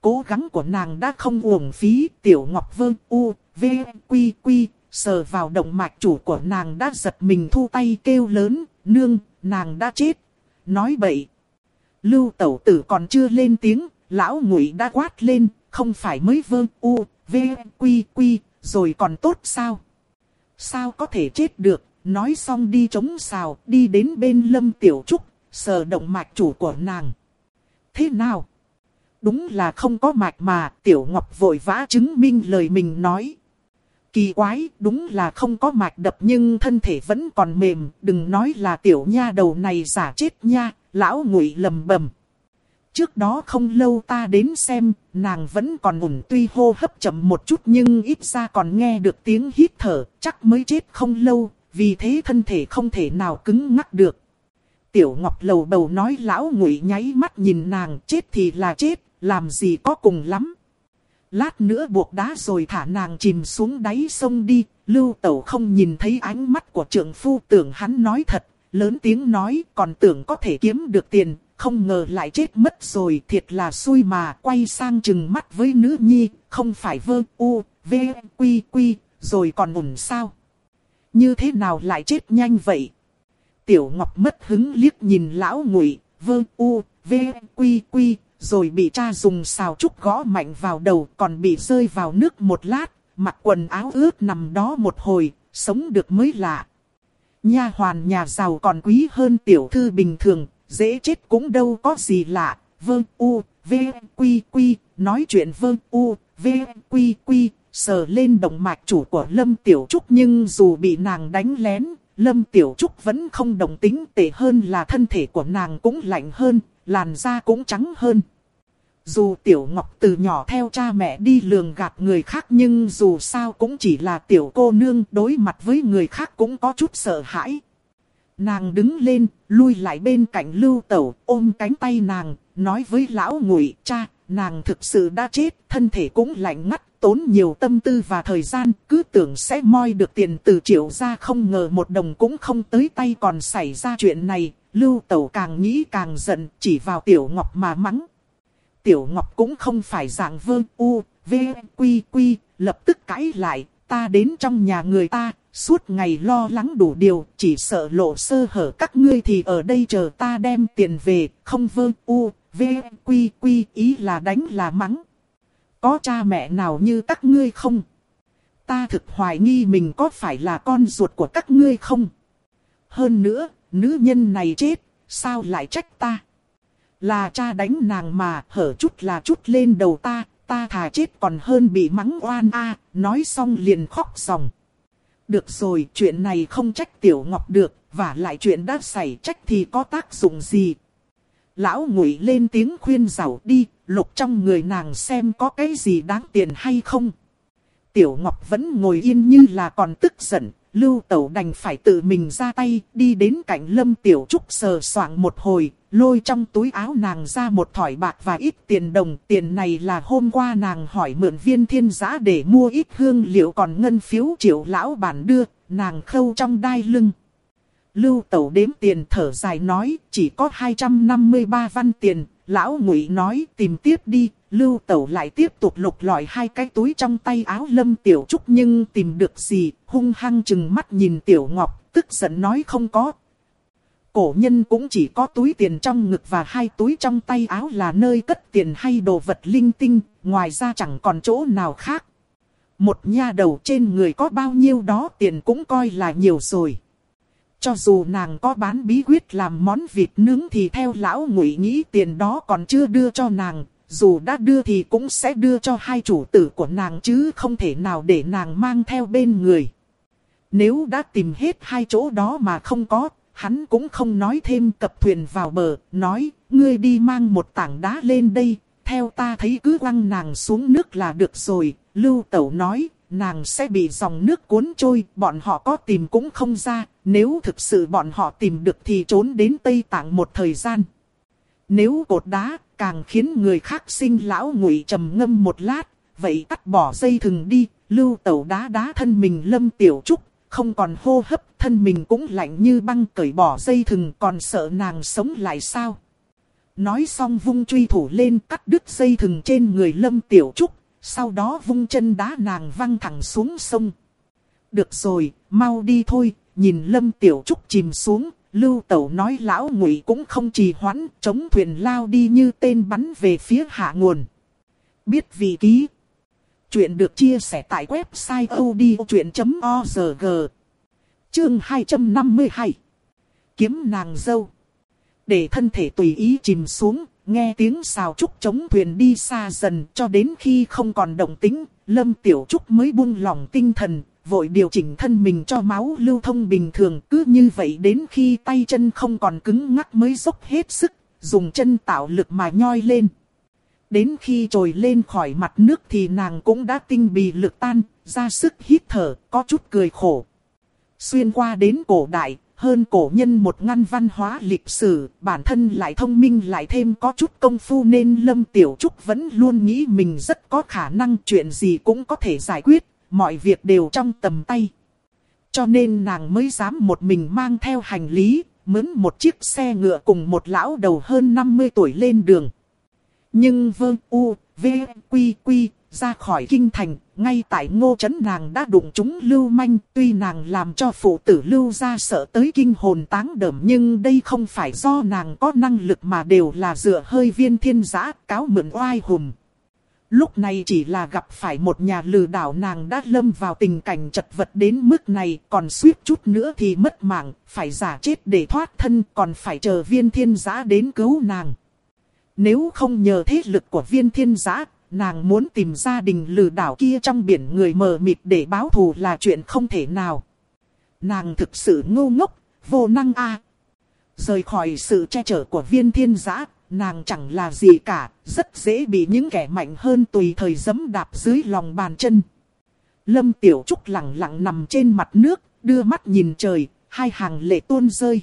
Cố gắng của nàng đã không uổng phí, Tiểu Ngọc vương u, v, quy quy, sờ vào động mạch chủ của nàng đã giật mình thu tay kêu lớn, nương, nàng đã chết. Nói bậy. Lưu tẩu tử còn chưa lên tiếng, lão ngụy đã quát lên, không phải mới vơ u, v, quy quy, rồi còn tốt sao? Sao có thể chết được, nói xong đi chống xào, đi đến bên lâm tiểu trúc, sờ động mạch chủ của nàng. Thế nào? Đúng là không có mạch mà, tiểu ngọc vội vã chứng minh lời mình nói. Kỳ quái, đúng là không có mạch đập nhưng thân thể vẫn còn mềm, đừng nói là tiểu nha đầu này giả chết nha, lão ngụy lầm bầm. Trước đó không lâu ta đến xem, nàng vẫn còn ổn tuy hô hấp chậm một chút nhưng ít ra còn nghe được tiếng hít thở, chắc mới chết không lâu, vì thế thân thể không thể nào cứng ngắc được. Tiểu Ngọc lầu bầu nói lão ngụy nháy mắt nhìn nàng chết thì là chết, làm gì có cùng lắm. Lát nữa buộc đá rồi thả nàng chìm xuống đáy sông đi, lưu tẩu không nhìn thấy ánh mắt của trưởng phu tưởng hắn nói thật, lớn tiếng nói còn tưởng có thể kiếm được tiền, không ngờ lại chết mất rồi thiệt là xui mà quay sang chừng mắt với nữ nhi, không phải vơ u, v, quy quy, rồi còn ổn sao. Như thế nào lại chết nhanh vậy? Tiểu Ngọc mất hứng liếc nhìn lão ngụy, vơ u, v, quy quy, rồi bị cha dùng xào trúc gõ mạnh vào đầu còn bị rơi vào nước một lát, mặc quần áo ướt nằm đó một hồi, sống được mới lạ. Nha hoàn nhà giàu còn quý hơn tiểu thư bình thường, dễ chết cũng đâu có gì lạ, vương u, v, quy quy, nói chuyện vương u, v, quy quy, sờ lên động mạch chủ của Lâm Tiểu Trúc nhưng dù bị nàng đánh lén, Lâm Tiểu Trúc vẫn không đồng tính tệ hơn là thân thể của nàng cũng lạnh hơn, làn da cũng trắng hơn. Dù Tiểu Ngọc từ nhỏ theo cha mẹ đi lường gạt người khác nhưng dù sao cũng chỉ là tiểu cô nương đối mặt với người khác cũng có chút sợ hãi. Nàng đứng lên, lui lại bên cạnh lưu tẩu, ôm cánh tay nàng, nói với lão ngụy cha, nàng thực sự đã chết, thân thể cũng lạnh ngắt, tốn nhiều tâm tư và thời gian, cứ tưởng sẽ moi được tiền từ triệu ra không ngờ một đồng cũng không tới tay còn xảy ra chuyện này, lưu tẩu càng nghĩ càng giận, chỉ vào tiểu ngọc mà mắng. Tiểu Ngọc cũng không phải dạng vương u, v, quy quy, lập tức cãi lại, ta đến trong nhà người ta, suốt ngày lo lắng đủ điều, chỉ sợ lộ sơ hở các ngươi thì ở đây chờ ta đem tiền về, không vương u, v, quy quy, ý là đánh là mắng. Có cha mẹ nào như các ngươi không? Ta thực hoài nghi mình có phải là con ruột của các ngươi không? Hơn nữa, nữ nhân này chết, sao lại trách ta? Là cha đánh nàng mà hở chút là chút lên đầu ta, ta thà chết còn hơn bị mắng oan a nói xong liền khóc ròng. Được rồi, chuyện này không trách Tiểu Ngọc được, và lại chuyện đã xảy trách thì có tác dụng gì. Lão ngụy lên tiếng khuyên rảo đi, lục trong người nàng xem có cái gì đáng tiền hay không. Tiểu Ngọc vẫn ngồi yên như là còn tức giận, Lưu Tẩu đành phải tự mình ra tay, đi đến cạnh Lâm Tiểu Trúc sờ soạng một hồi, lôi trong túi áo nàng ra một thỏi bạc và ít tiền đồng. Tiền này là hôm qua nàng hỏi mượn viên thiên giã để mua ít hương liệu còn ngân phiếu triệu lão bản đưa, nàng khâu trong đai lưng. Lưu Tẩu đếm tiền thở dài nói, chỉ có 253 văn tiền, lão ngụy nói tìm tiếp đi, Lưu Tẩu lại tiếp tục lục lọi hai cái túi trong tay áo Lâm Tiểu Trúc nhưng tìm được gì, hung hăng chừng mắt nhìn Tiểu Ngọc, tức giận nói không có. Cổ nhân cũng chỉ có túi tiền trong ngực và hai túi trong tay áo là nơi cất tiền hay đồ vật linh tinh, ngoài ra chẳng còn chỗ nào khác. Một nha đầu trên người có bao nhiêu đó tiền cũng coi là nhiều rồi. Cho dù nàng có bán bí quyết làm món vịt nướng thì theo lão ngụy nghĩ tiền đó còn chưa đưa cho nàng, dù đã đưa thì cũng sẽ đưa cho hai chủ tử của nàng chứ không thể nào để nàng mang theo bên người. Nếu đã tìm hết hai chỗ đó mà không có, hắn cũng không nói thêm cập thuyền vào bờ, nói, ngươi đi mang một tảng đá lên đây, theo ta thấy cứ lăng nàng xuống nước là được rồi, Lưu Tẩu nói, nàng sẽ bị dòng nước cuốn trôi, bọn họ có tìm cũng không ra, nếu thực sự bọn họ tìm được thì trốn đến Tây Tạng một thời gian. Nếu cột đá, càng khiến người khác sinh lão ngụy trầm ngâm một lát, vậy cắt bỏ dây thừng đi, lưu tẩu đá đá thân mình lâm tiểu trúc, không còn hô hấp, thân mình cũng lạnh như băng cởi bỏ dây thừng còn sợ nàng sống lại sao. Nói xong vung truy thủ lên cắt đứt dây thừng trên người lâm tiểu trúc, sau đó vung chân đá nàng văng thẳng xuống sông. Được rồi, mau đi thôi, nhìn lâm tiểu trúc chìm xuống, Lưu Tẩu nói lão ngụy cũng không trì hoãn, chống thuyền lao đi như tên bắn về phía hạ nguồn. Biết vị ký. Chuyện được chia sẻ tại website odchuyện.org. Chương 252. Kiếm nàng dâu. Để thân thể tùy ý chìm xuống, nghe tiếng xào trúc chống thuyền đi xa dần cho đến khi không còn động tính, Lâm Tiểu Trúc mới buông lòng tinh thần, vội điều chỉnh thân mình cho máu lưu thông bình thường. Cứ như vậy đến khi tay chân không còn cứng ngắc mới dốc hết sức, dùng chân tạo lực mà nhoi lên. Đến khi trồi lên khỏi mặt nước thì nàng cũng đã tinh bì lực tan, ra sức hít thở, có chút cười khổ. Xuyên qua đến cổ đại, hơn cổ nhân một ngăn văn hóa lịch sử, bản thân lại thông minh lại thêm có chút công phu nên Lâm Tiểu Trúc vẫn luôn nghĩ mình rất có khả năng chuyện gì cũng có thể giải quyết, mọi việc đều trong tầm tay. Cho nên nàng mới dám một mình mang theo hành lý, mướn một chiếc xe ngựa cùng một lão đầu hơn 50 tuổi lên đường. Nhưng vương u, v, quy quy, ra khỏi kinh thành, ngay tại ngô Chấn nàng đã đụng chúng lưu manh, tuy nàng làm cho phụ tử lưu ra sợ tới kinh hồn táng đờm nhưng đây không phải do nàng có năng lực mà đều là dựa hơi viên thiên giã cáo mượn oai hùng. Lúc này chỉ là gặp phải một nhà lừa đảo nàng đã lâm vào tình cảnh chật vật đến mức này, còn suýt chút nữa thì mất mạng, phải giả chết để thoát thân, còn phải chờ viên thiên giã đến cứu nàng. Nếu không nhờ thế lực của viên thiên giã, nàng muốn tìm gia đình lừa đảo kia trong biển người mờ mịt để báo thù là chuyện không thể nào. Nàng thực sự ngu ngốc, vô năng a. Rời khỏi sự che chở của viên thiên giã, nàng chẳng là gì cả, rất dễ bị những kẻ mạnh hơn tùy thời giẫm đạp dưới lòng bàn chân. Lâm Tiểu Trúc lặng lặng nằm trên mặt nước, đưa mắt nhìn trời, hai hàng lệ tuôn rơi.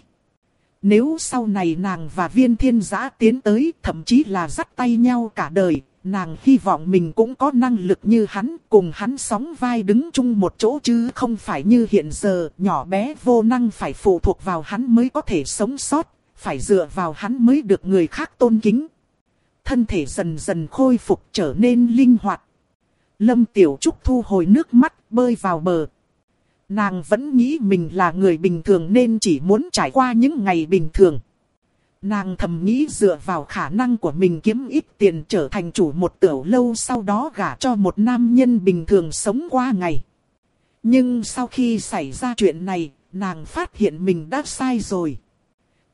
Nếu sau này nàng và viên thiên giã tiến tới, thậm chí là dắt tay nhau cả đời, nàng hy vọng mình cũng có năng lực như hắn, cùng hắn sóng vai đứng chung một chỗ chứ không phải như hiện giờ, nhỏ bé vô năng phải phụ thuộc vào hắn mới có thể sống sót phải dựa vào hắn mới được người khác tôn kính. Thân thể dần dần khôi phục trở nên linh hoạt. Lâm Tiểu Trúc thu hồi nước mắt bơi vào bờ. Nàng vẫn nghĩ mình là người bình thường nên chỉ muốn trải qua những ngày bình thường. Nàng thầm nghĩ dựa vào khả năng của mình kiếm ít tiền trở thành chủ một tiểu lâu sau đó gả cho một nam nhân bình thường sống qua ngày. Nhưng sau khi xảy ra chuyện này, nàng phát hiện mình đã sai rồi.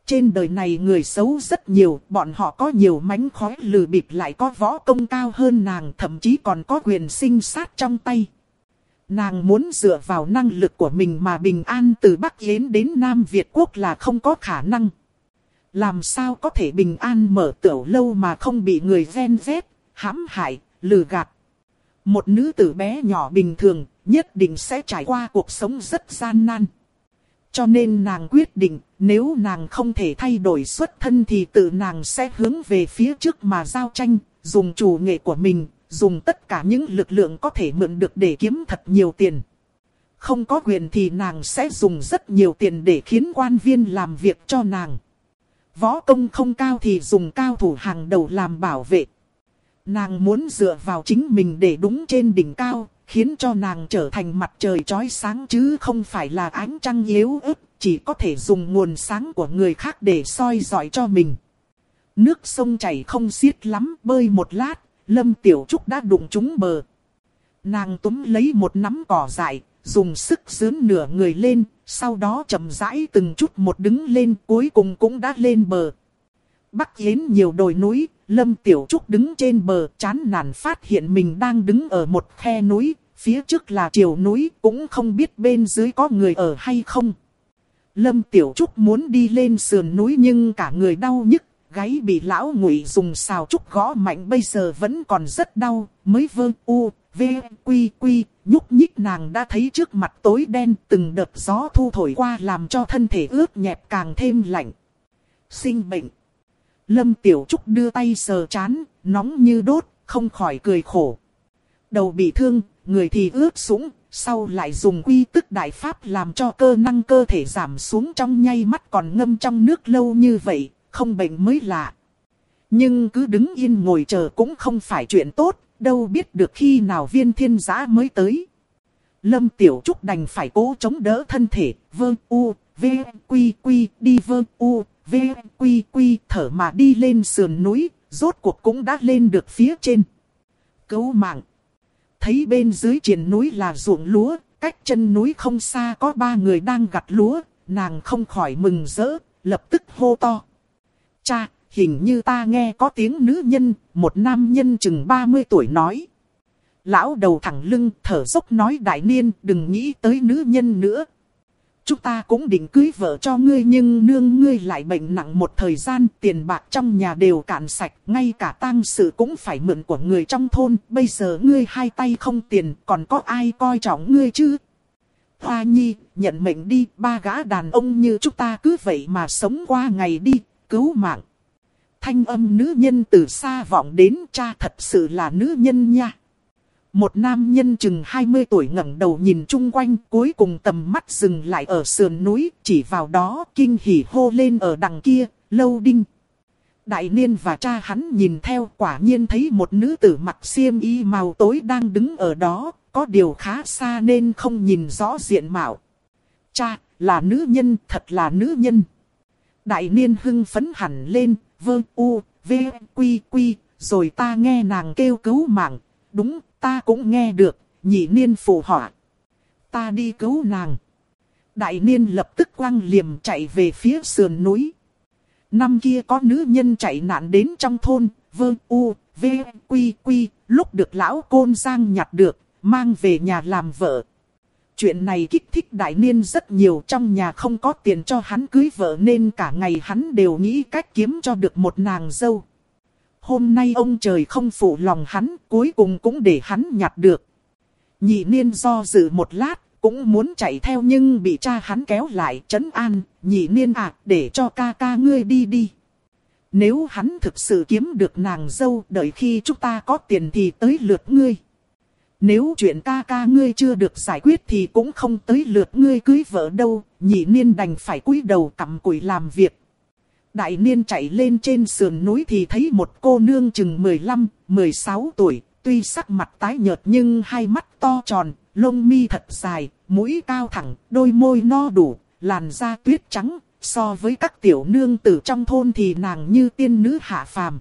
Trên đời này người xấu rất nhiều, bọn họ có nhiều mánh khói lừa bịp lại có võ công cao hơn nàng, thậm chí còn có quyền sinh sát trong tay. Nàng muốn dựa vào năng lực của mình mà bình an từ Bắc Yến đến Nam Việt Quốc là không có khả năng. Làm sao có thể bình an mở tiểu lâu mà không bị người ven vét, hãm hại, lừa gạt. Một nữ tử bé nhỏ bình thường, nhất định sẽ trải qua cuộc sống rất gian nan. Cho nên nàng quyết định, nếu nàng không thể thay đổi xuất thân thì tự nàng sẽ hướng về phía trước mà giao tranh, dùng chủ nghệ của mình, dùng tất cả những lực lượng có thể mượn được để kiếm thật nhiều tiền. Không có quyền thì nàng sẽ dùng rất nhiều tiền để khiến quan viên làm việc cho nàng. Võ công không cao thì dùng cao thủ hàng đầu làm bảo vệ. Nàng muốn dựa vào chính mình để đúng trên đỉnh cao, khiến cho nàng trở thành mặt trời chói sáng chứ không phải là ánh trăng yếu ớt, chỉ có thể dùng nguồn sáng của người khác để soi dọi cho mình. Nước sông chảy không xiết lắm, bơi một lát, Lâm Tiểu Trúc đã đụng trúng bờ. Nàng túm lấy một nắm cỏ dại, dùng sức dướn nửa người lên, sau đó chậm rãi từng chút một đứng lên cuối cùng cũng đã lên bờ. Bắc Yến nhiều đồi núi, Lâm Tiểu Trúc đứng trên bờ chán nản phát hiện mình đang đứng ở một khe núi, phía trước là chiều núi cũng không biết bên dưới có người ở hay không. Lâm Tiểu Trúc muốn đi lên sườn núi nhưng cả người đau nhức, gáy bị lão ngụy dùng xào trúc gõ mạnh bây giờ vẫn còn rất đau, mới vơ u, v, quy quy, nhúc nhích nàng đã thấy trước mặt tối đen từng đợt gió thu thổi qua làm cho thân thể ướt nhẹp càng thêm lạnh. Sinh bệnh. Lâm Tiểu Trúc đưa tay sờ chán, nóng như đốt, không khỏi cười khổ. Đầu bị thương, người thì ướt sũng, sau lại dùng quy tức đại pháp làm cho cơ năng cơ thể giảm xuống trong nhay mắt còn ngâm trong nước lâu như vậy, không bệnh mới lạ. Nhưng cứ đứng yên ngồi chờ cũng không phải chuyện tốt, đâu biết được khi nào viên thiên giã mới tới. Lâm Tiểu Trúc đành phải cố chống đỡ thân thể, vương u, v, quy quy, đi vương u, v, quy quy, thở mà đi lên sườn núi, rốt cuộc cũng đã lên được phía trên. Cứu mạng. Thấy bên dưới triển núi là ruộng lúa, cách chân núi không xa có ba người đang gặt lúa, nàng không khỏi mừng rỡ, lập tức hô to. Cha, hình như ta nghe có tiếng nữ nhân, một nam nhân chừng 30 tuổi nói. Lão đầu thẳng lưng thở dốc nói đại niên đừng nghĩ tới nữ nhân nữa. Chúng ta cũng định cưới vợ cho ngươi nhưng nương ngươi lại bệnh nặng một thời gian tiền bạc trong nhà đều cạn sạch. Ngay cả tang sự cũng phải mượn của người trong thôn. Bây giờ ngươi hai tay không tiền còn có ai coi trọng ngươi chứ? Hoa nhi nhận mệnh đi ba gã đàn ông như chúng ta cứ vậy mà sống qua ngày đi cứu mạng. Thanh âm nữ nhân từ xa vọng đến cha thật sự là nữ nhân nha. Một nam nhân chừng 20 tuổi ngẩng đầu nhìn chung quanh cuối cùng tầm mắt dừng lại ở sườn núi chỉ vào đó kinh hỉ hô lên ở đằng kia, lâu đinh. Đại niên và cha hắn nhìn theo quả nhiên thấy một nữ tử mặc xiêm y màu tối đang đứng ở đó, có điều khá xa nên không nhìn rõ diện mạo. Cha, là nữ nhân, thật là nữ nhân. Đại niên hưng phấn hẳn lên, vơ u, v, quy quy, rồi ta nghe nàng kêu cứu mạng. Đúng, ta cũng nghe được, nhị niên phù họa. Ta đi cứu nàng. Đại niên lập tức quăng liềm chạy về phía sườn núi. Năm kia có nữ nhân chạy nạn đến trong thôn, vơ u, v, quy quy, lúc được lão côn giang nhặt được, mang về nhà làm vợ. Chuyện này kích thích đại niên rất nhiều, trong nhà không có tiền cho hắn cưới vợ nên cả ngày hắn đều nghĩ cách kiếm cho được một nàng dâu. Hôm nay ông trời không phụ lòng hắn, cuối cùng cũng để hắn nhặt được. Nhị niên do dự một lát, cũng muốn chạy theo nhưng bị cha hắn kéo lại chấn an. Nhị niên à để cho ca ca ngươi đi đi. Nếu hắn thực sự kiếm được nàng dâu, đợi khi chúng ta có tiền thì tới lượt ngươi. Nếu chuyện ca ca ngươi chưa được giải quyết thì cũng không tới lượt ngươi cưới vợ đâu, nhị niên đành phải cúi đầu cầm cùi làm việc. Đại niên chạy lên trên sườn núi thì thấy một cô nương chừng 15, 16 tuổi, tuy sắc mặt tái nhợt nhưng hai mắt to tròn, lông mi thật dài, mũi cao thẳng, đôi môi no đủ, làn da tuyết trắng, so với các tiểu nương tử trong thôn thì nàng như tiên nữ hạ phàm.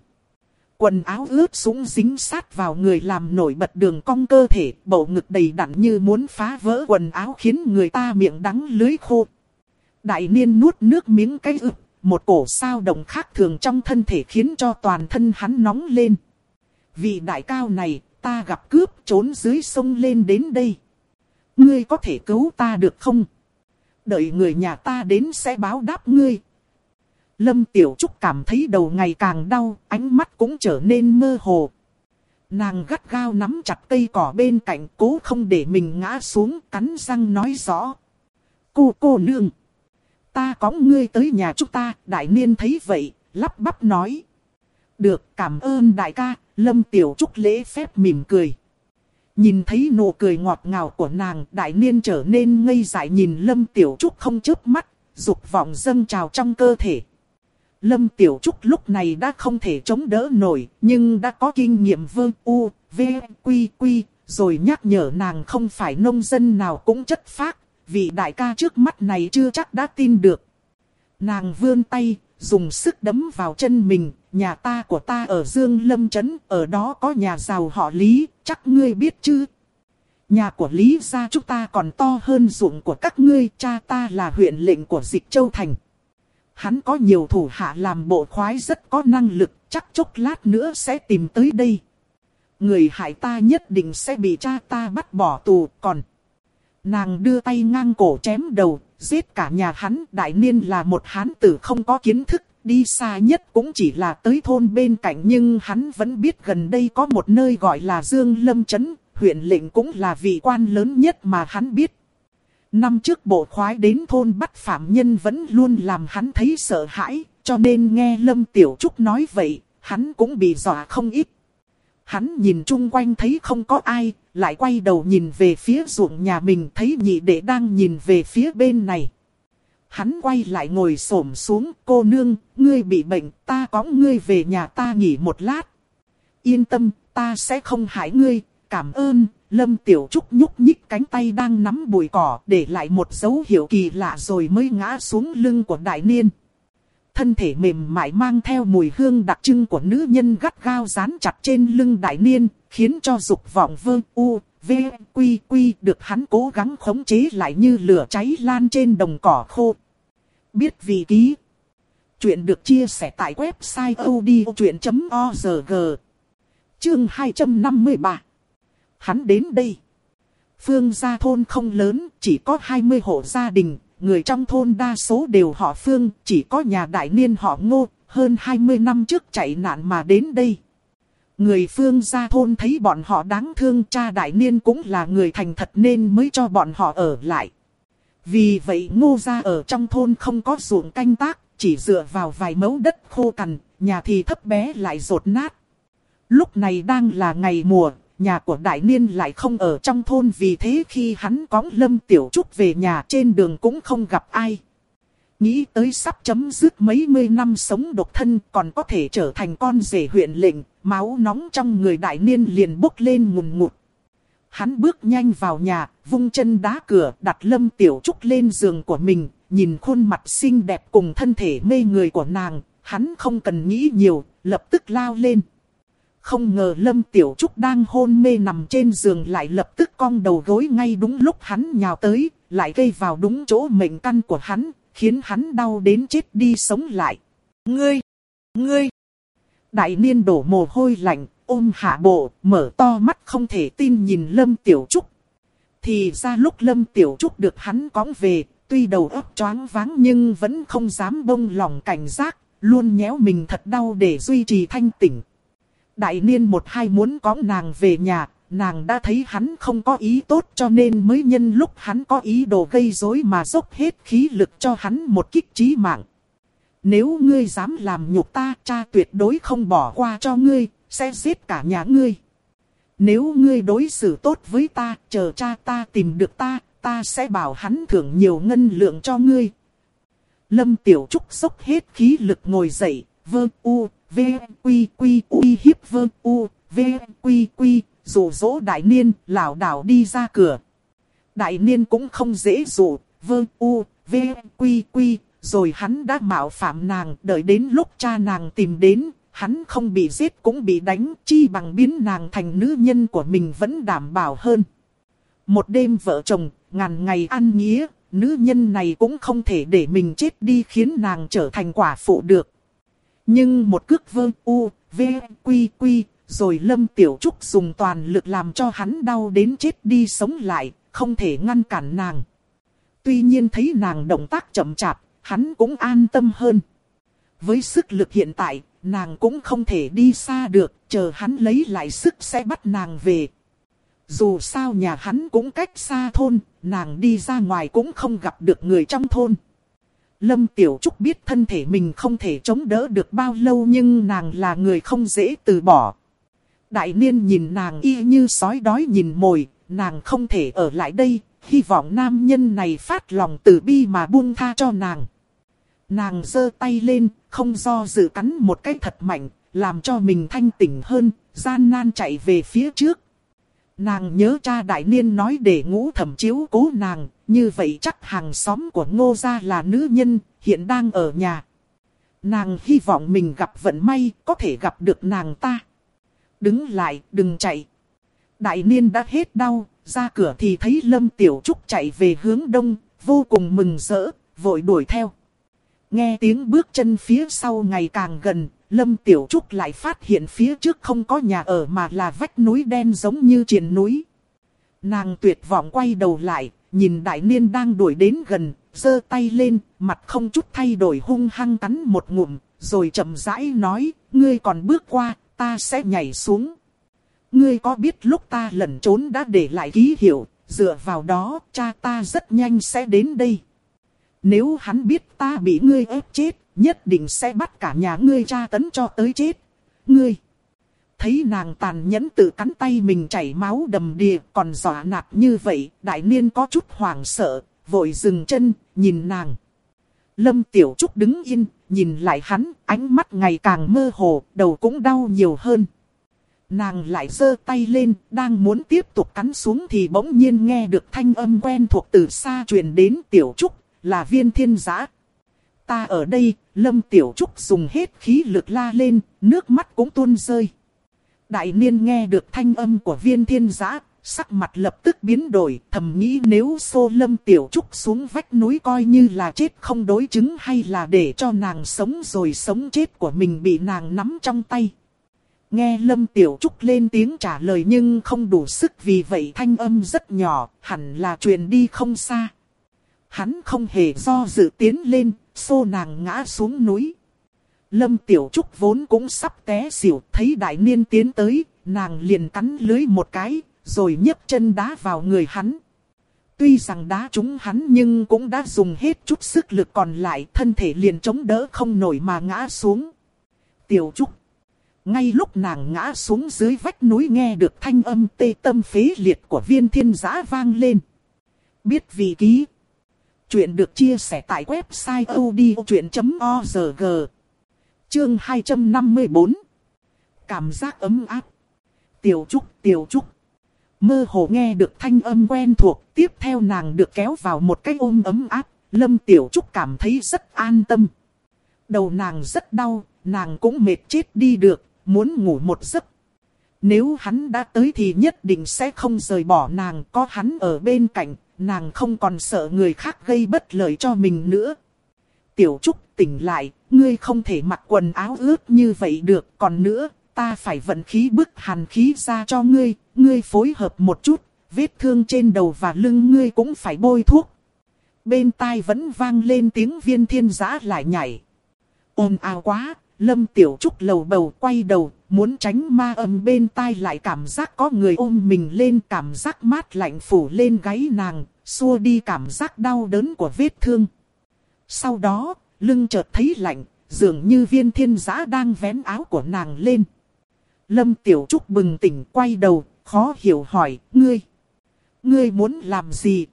Quần áo ướt sũng dính sát vào người làm nổi bật đường cong cơ thể, bầu ngực đầy đặn như muốn phá vỡ quần áo khiến người ta miệng đắng lưới khô. Đại niên nuốt nước miếng cái ực, một cổ sao động khác thường trong thân thể khiến cho toàn thân hắn nóng lên. Vì đại cao này, ta gặp cướp trốn dưới sông lên đến đây. Ngươi có thể cứu ta được không? Đợi người nhà ta đến sẽ báo đáp ngươi. Lâm Tiểu Trúc cảm thấy đầu ngày càng đau, ánh mắt cũng trở nên mơ hồ. Nàng gắt gao nắm chặt cây cỏ bên cạnh cố không để mình ngã xuống cắn răng nói rõ. Cô cô nương. Ta có ngươi tới nhà chúng ta, đại niên thấy vậy, lắp bắp nói. Được, cảm ơn đại ca, Lâm Tiểu Trúc lễ phép mỉm cười. Nhìn thấy nụ cười ngọt ngào của nàng, đại niên trở nên ngây dại nhìn Lâm Tiểu Trúc không chớp mắt, dục vọng dâng trào trong cơ thể. Lâm Tiểu Trúc lúc này đã không thể chống đỡ nổi, nhưng đã có kinh nghiệm vương u, v, quy quy, rồi nhắc nhở nàng không phải nông dân nào cũng chất phác, vị đại ca trước mắt này chưa chắc đã tin được. Nàng vươn tay, dùng sức đấm vào chân mình, nhà ta của ta ở Dương Lâm Trấn, ở đó có nhà giàu họ Lý, chắc ngươi biết chứ. Nhà của Lý gia chúng ta còn to hơn ruộng của các ngươi, cha ta là huyện lệnh của Dịch Châu Thành. Hắn có nhiều thủ hạ làm bộ khoái rất có năng lực, chắc chốc lát nữa sẽ tìm tới đây. Người hại ta nhất định sẽ bị cha ta bắt bỏ tù, còn... Nàng đưa tay ngang cổ chém đầu, giết cả nhà hắn. Đại niên là một hán tử không có kiến thức, đi xa nhất cũng chỉ là tới thôn bên cạnh. Nhưng hắn vẫn biết gần đây có một nơi gọi là Dương Lâm Trấn, huyện lệnh cũng là vị quan lớn nhất mà hắn biết. Năm trước bộ khoái đến thôn bắt phạm nhân vẫn luôn làm hắn thấy sợ hãi, cho nên nghe Lâm Tiểu Trúc nói vậy, hắn cũng bị dọa không ít. Hắn nhìn chung quanh thấy không có ai, lại quay đầu nhìn về phía ruộng nhà mình thấy nhị đệ đang nhìn về phía bên này. Hắn quay lại ngồi xổm xuống, cô nương, ngươi bị bệnh, ta có ngươi về nhà ta nghỉ một lát. Yên tâm, ta sẽ không hại ngươi, cảm ơn, Lâm Tiểu Trúc nhúc nhích cánh tay đang nắm bụi cỏ để lại một dấu hiệu kỳ lạ rồi mới ngã xuống lưng của đại niên. Thân thể mềm mại mang theo mùi hương đặc trưng của nữ nhân gắt gao dán chặt trên lưng đại niên, khiến cho dục vọng vơ u, v, quy quy được hắn cố gắng khống chế lại như lửa cháy lan trên đồng cỏ khô. Biết vì ký. Chuyện được chia sẻ tại website odchuyện.org. Chương 253 Hắn đến đây. Phương gia thôn không lớn, chỉ có 20 hộ gia đình, người trong thôn đa số đều họ Phương, chỉ có nhà đại niên họ Ngô, hơn 20 năm trước chạy nạn mà đến đây. Người Phương gia thôn thấy bọn họ đáng thương cha đại niên cũng là người thành thật nên mới cho bọn họ ở lại. Vì vậy ngô gia ở trong thôn không có ruộng canh tác, chỉ dựa vào vài mẫu đất khô cằn, nhà thì thấp bé lại rột nát. Lúc này đang là ngày mùa, nhà của đại niên lại không ở trong thôn vì thế khi hắn cõng lâm tiểu trúc về nhà trên đường cũng không gặp ai. Nghĩ tới sắp chấm dứt mấy mươi năm sống độc thân còn có thể trở thành con rể huyện lệnh, máu nóng trong người đại niên liền bốc lên ngùn ngụt. Hắn bước nhanh vào nhà, vung chân đá cửa, đặt lâm tiểu trúc lên giường của mình, nhìn khuôn mặt xinh đẹp cùng thân thể mê người của nàng, hắn không cần nghĩ nhiều, lập tức lao lên. Không ngờ Lâm Tiểu Trúc đang hôn mê nằm trên giường lại lập tức cong đầu gối ngay đúng lúc hắn nhào tới, lại gây vào đúng chỗ mệnh căn của hắn, khiến hắn đau đến chết đi sống lại. Ngươi! Ngươi! Đại niên đổ mồ hôi lạnh, ôm hạ bộ, mở to mắt không thể tin nhìn Lâm Tiểu Trúc. Thì ra lúc Lâm Tiểu Trúc được hắn cõng về, tuy đầu óc choáng váng nhưng vẫn không dám bông lòng cảnh giác, luôn nhéo mình thật đau để duy trì thanh tỉnh. Đại niên một hai muốn có nàng về nhà, nàng đã thấy hắn không có ý tốt cho nên mới nhân lúc hắn có ý đồ gây rối mà dốc hết khí lực cho hắn một kích trí mạng. Nếu ngươi dám làm nhục ta, cha tuyệt đối không bỏ qua cho ngươi, sẽ giết cả nhà ngươi. Nếu ngươi đối xử tốt với ta, chờ cha ta tìm được ta, ta sẽ bảo hắn thưởng nhiều ngân lượng cho ngươi. Lâm Tiểu Trúc dốc hết khí lực ngồi dậy, vơ u, v, quy quy uy hiếp vơ u, v, quy quy, dụ dỗ đại niên, lảo đảo đi ra cửa. Đại niên cũng không dễ dụ, vơ u, v, quy quy, rồi hắn đã mạo phạm nàng, đợi đến lúc cha nàng tìm đến, hắn không bị giết cũng bị đánh, chi bằng biến nàng thành nữ nhân của mình vẫn đảm bảo hơn. Một đêm vợ chồng, ngàn ngày ăn nghĩa, nữ nhân này cũng không thể để mình chết đi khiến nàng trở thành quả phụ được. Nhưng một cước vơ u, v, quy quy, rồi Lâm Tiểu Trúc dùng toàn lực làm cho hắn đau đến chết đi sống lại, không thể ngăn cản nàng. Tuy nhiên thấy nàng động tác chậm chạp, hắn cũng an tâm hơn. Với sức lực hiện tại, nàng cũng không thể đi xa được, chờ hắn lấy lại sức sẽ bắt nàng về. Dù sao nhà hắn cũng cách xa thôn, nàng đi ra ngoài cũng không gặp được người trong thôn. Lâm Tiểu Trúc biết thân thể mình không thể chống đỡ được bao lâu nhưng nàng là người không dễ từ bỏ. Đại niên nhìn nàng y như sói đói nhìn mồi, nàng không thể ở lại đây, hy vọng nam nhân này phát lòng từ bi mà buông tha cho nàng. Nàng giơ tay lên, không do dự cắn một cái thật mạnh, làm cho mình thanh tỉnh hơn, gian nan chạy về phía trước. Nàng nhớ cha đại niên nói để ngũ thẩm chiếu cố nàng, như vậy chắc hàng xóm của ngô gia là nữ nhân, hiện đang ở nhà. Nàng hy vọng mình gặp vận may, có thể gặp được nàng ta. Đứng lại, đừng chạy. Đại niên đã hết đau, ra cửa thì thấy Lâm Tiểu Trúc chạy về hướng đông, vô cùng mừng rỡ, vội đuổi theo. Nghe tiếng bước chân phía sau ngày càng gần, Lâm Tiểu Trúc lại phát hiện phía trước không có nhà ở mà là vách núi đen giống như triền núi. Nàng tuyệt vọng quay đầu lại, nhìn đại niên đang đuổi đến gần, giơ tay lên, mặt không chút thay đổi hung hăng cắn một ngụm, rồi chậm rãi nói, ngươi còn bước qua, ta sẽ nhảy xuống. Ngươi có biết lúc ta lẩn trốn đã để lại ký hiệu, dựa vào đó, cha ta rất nhanh sẽ đến đây. Nếu hắn biết ta bị ngươi ép chết, nhất định sẽ bắt cả nhà ngươi tra tấn cho tới chết. Ngươi! Thấy nàng tàn nhẫn tự cắn tay mình chảy máu đầm đìa còn dọa nạt như vậy, đại niên có chút hoảng sợ, vội dừng chân, nhìn nàng. Lâm Tiểu Trúc đứng yên, nhìn lại hắn, ánh mắt ngày càng mơ hồ, đầu cũng đau nhiều hơn. Nàng lại giơ tay lên, đang muốn tiếp tục cắn xuống thì bỗng nhiên nghe được thanh âm quen thuộc từ xa truyền đến Tiểu Trúc, là viên thiên giã. Ta ở đây, Lâm Tiểu Trúc dùng hết khí lực la lên, nước mắt cũng tuôn rơi. Đại niên nghe được thanh âm của viên thiên giã, sắc mặt lập tức biến đổi, thầm nghĩ nếu xô Lâm Tiểu Trúc xuống vách núi coi như là chết không đối chứng hay là để cho nàng sống rồi sống chết của mình bị nàng nắm trong tay. Nghe Lâm Tiểu Trúc lên tiếng trả lời nhưng không đủ sức vì vậy thanh âm rất nhỏ, hẳn là truyền đi không xa. Hắn không hề do dự tiến lên, xô nàng ngã xuống núi. Lâm Tiểu Trúc vốn cũng sắp té xỉu, thấy đại niên tiến tới, nàng liền cắn lưới một cái, rồi nhấc chân đá vào người hắn. Tuy rằng đá trúng hắn nhưng cũng đã dùng hết chút sức lực còn lại, thân thể liền chống đỡ không nổi mà ngã xuống. Tiểu Trúc ngay lúc nàng ngã xuống dưới vách núi nghe được thanh âm tê tâm phế liệt của viên thiên giã vang lên. Biết vị ký. Chuyện được chia sẻ tại website odchuyện.org. Chương 254. Cảm giác ấm áp. Tiểu Trúc, Tiểu Trúc. Mơ hồ nghe được thanh âm quen thuộc, tiếp theo nàng được kéo vào một cái ôm ấm áp, Lâm Tiểu Trúc cảm thấy rất an tâm. Đầu nàng rất đau, nàng cũng mệt chết đi được, muốn ngủ một giấc. Nếu hắn đã tới thì nhất định sẽ không rời bỏ nàng, có hắn ở bên cạnh, nàng không còn sợ người khác gây bất lợi cho mình nữa. Tiểu Trúc tỉnh lại, ngươi không thể mặc quần áo ướt như vậy được, còn nữa, ta phải vận khí bức hàn khí ra cho ngươi, ngươi phối hợp một chút, vết thương trên đầu và lưng ngươi cũng phải bôi thuốc. Bên tai vẫn vang lên tiếng viên thiên giã lại nhảy. ồn ào quá, Lâm Tiểu Trúc lầu bầu quay đầu, muốn tránh ma âm bên tai lại cảm giác có người ôm mình lên cảm giác mát lạnh phủ lên gáy nàng, xua đi cảm giác đau đớn của vết thương. Sau đó, lưng chợt thấy lạnh, dường như viên thiên giã đang vén áo của nàng lên. Lâm Tiểu Trúc bừng tỉnh quay đầu, khó hiểu hỏi, ngươi, ngươi muốn làm gì?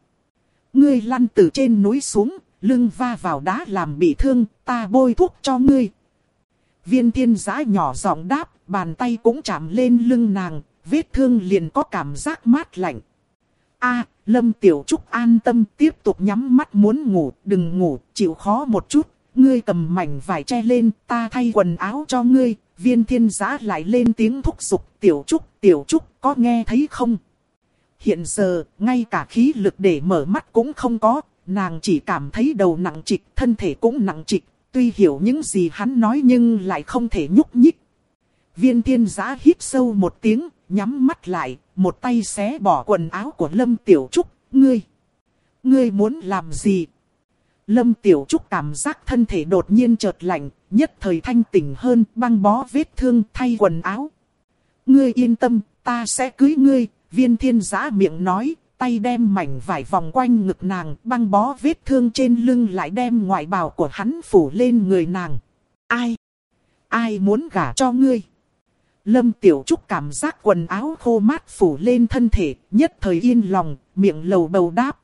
Ngươi lăn từ trên núi xuống, lưng va vào đá làm bị thương, ta bôi thuốc cho ngươi, Viên thiên giã nhỏ giọng đáp, bàn tay cũng chạm lên lưng nàng, vết thương liền có cảm giác mát lạnh. a Lâm Tiểu Trúc an tâm tiếp tục nhắm mắt muốn ngủ, đừng ngủ, chịu khó một chút. Ngươi cầm mảnh vải che lên, ta thay quần áo cho ngươi. Viên thiên giã lại lên tiếng thúc giục, Tiểu Trúc, Tiểu Trúc, có nghe thấy không? Hiện giờ, ngay cả khí lực để mở mắt cũng không có, nàng chỉ cảm thấy đầu nặng trịch, thân thể cũng nặng trịch, tuy hiểu những gì hắn nói nhưng lại không thể nhúc nhích. Viên thiên giá hít sâu một tiếng, nhắm mắt lại, một tay xé bỏ quần áo của Lâm Tiểu Trúc, ngươi. Ngươi muốn làm gì? Lâm Tiểu Trúc cảm giác thân thể đột nhiên chợt lạnh, nhất thời thanh tỉnh hơn, băng bó vết thương thay quần áo. Ngươi yên tâm, ta sẽ cưới ngươi, viên thiên giã miệng nói, tay đem mảnh vải vòng quanh ngực nàng, băng bó vết thương trên lưng lại đem ngoại bào của hắn phủ lên người nàng. Ai? Ai muốn gả cho ngươi? Lâm Tiểu Trúc cảm giác quần áo khô mát phủ lên thân thể, nhất thời yên lòng, miệng lầu bầu đáp.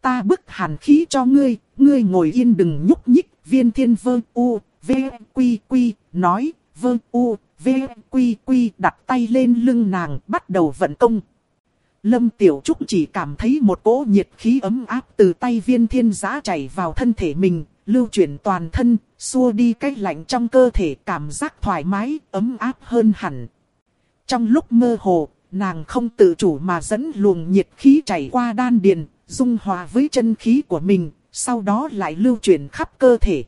Ta bức hàn khí cho ngươi, ngươi ngồi yên đừng nhúc nhích, viên thiên vơ u, v, quy quy, nói, vơ u, v, quy quy, đặt tay lên lưng nàng, bắt đầu vận công. Lâm Tiểu Trúc chỉ cảm thấy một cỗ nhiệt khí ấm áp từ tay viên thiên giá chảy vào thân thể mình, lưu chuyển toàn thân, xua đi cái lạnh trong cơ thể cảm giác thoải mái, ấm áp hơn hẳn. Trong lúc mơ hồ, nàng không tự chủ mà dẫn luồng nhiệt khí chảy qua đan điền, dung hòa với chân khí của mình, sau đó lại lưu chuyển khắp cơ thể.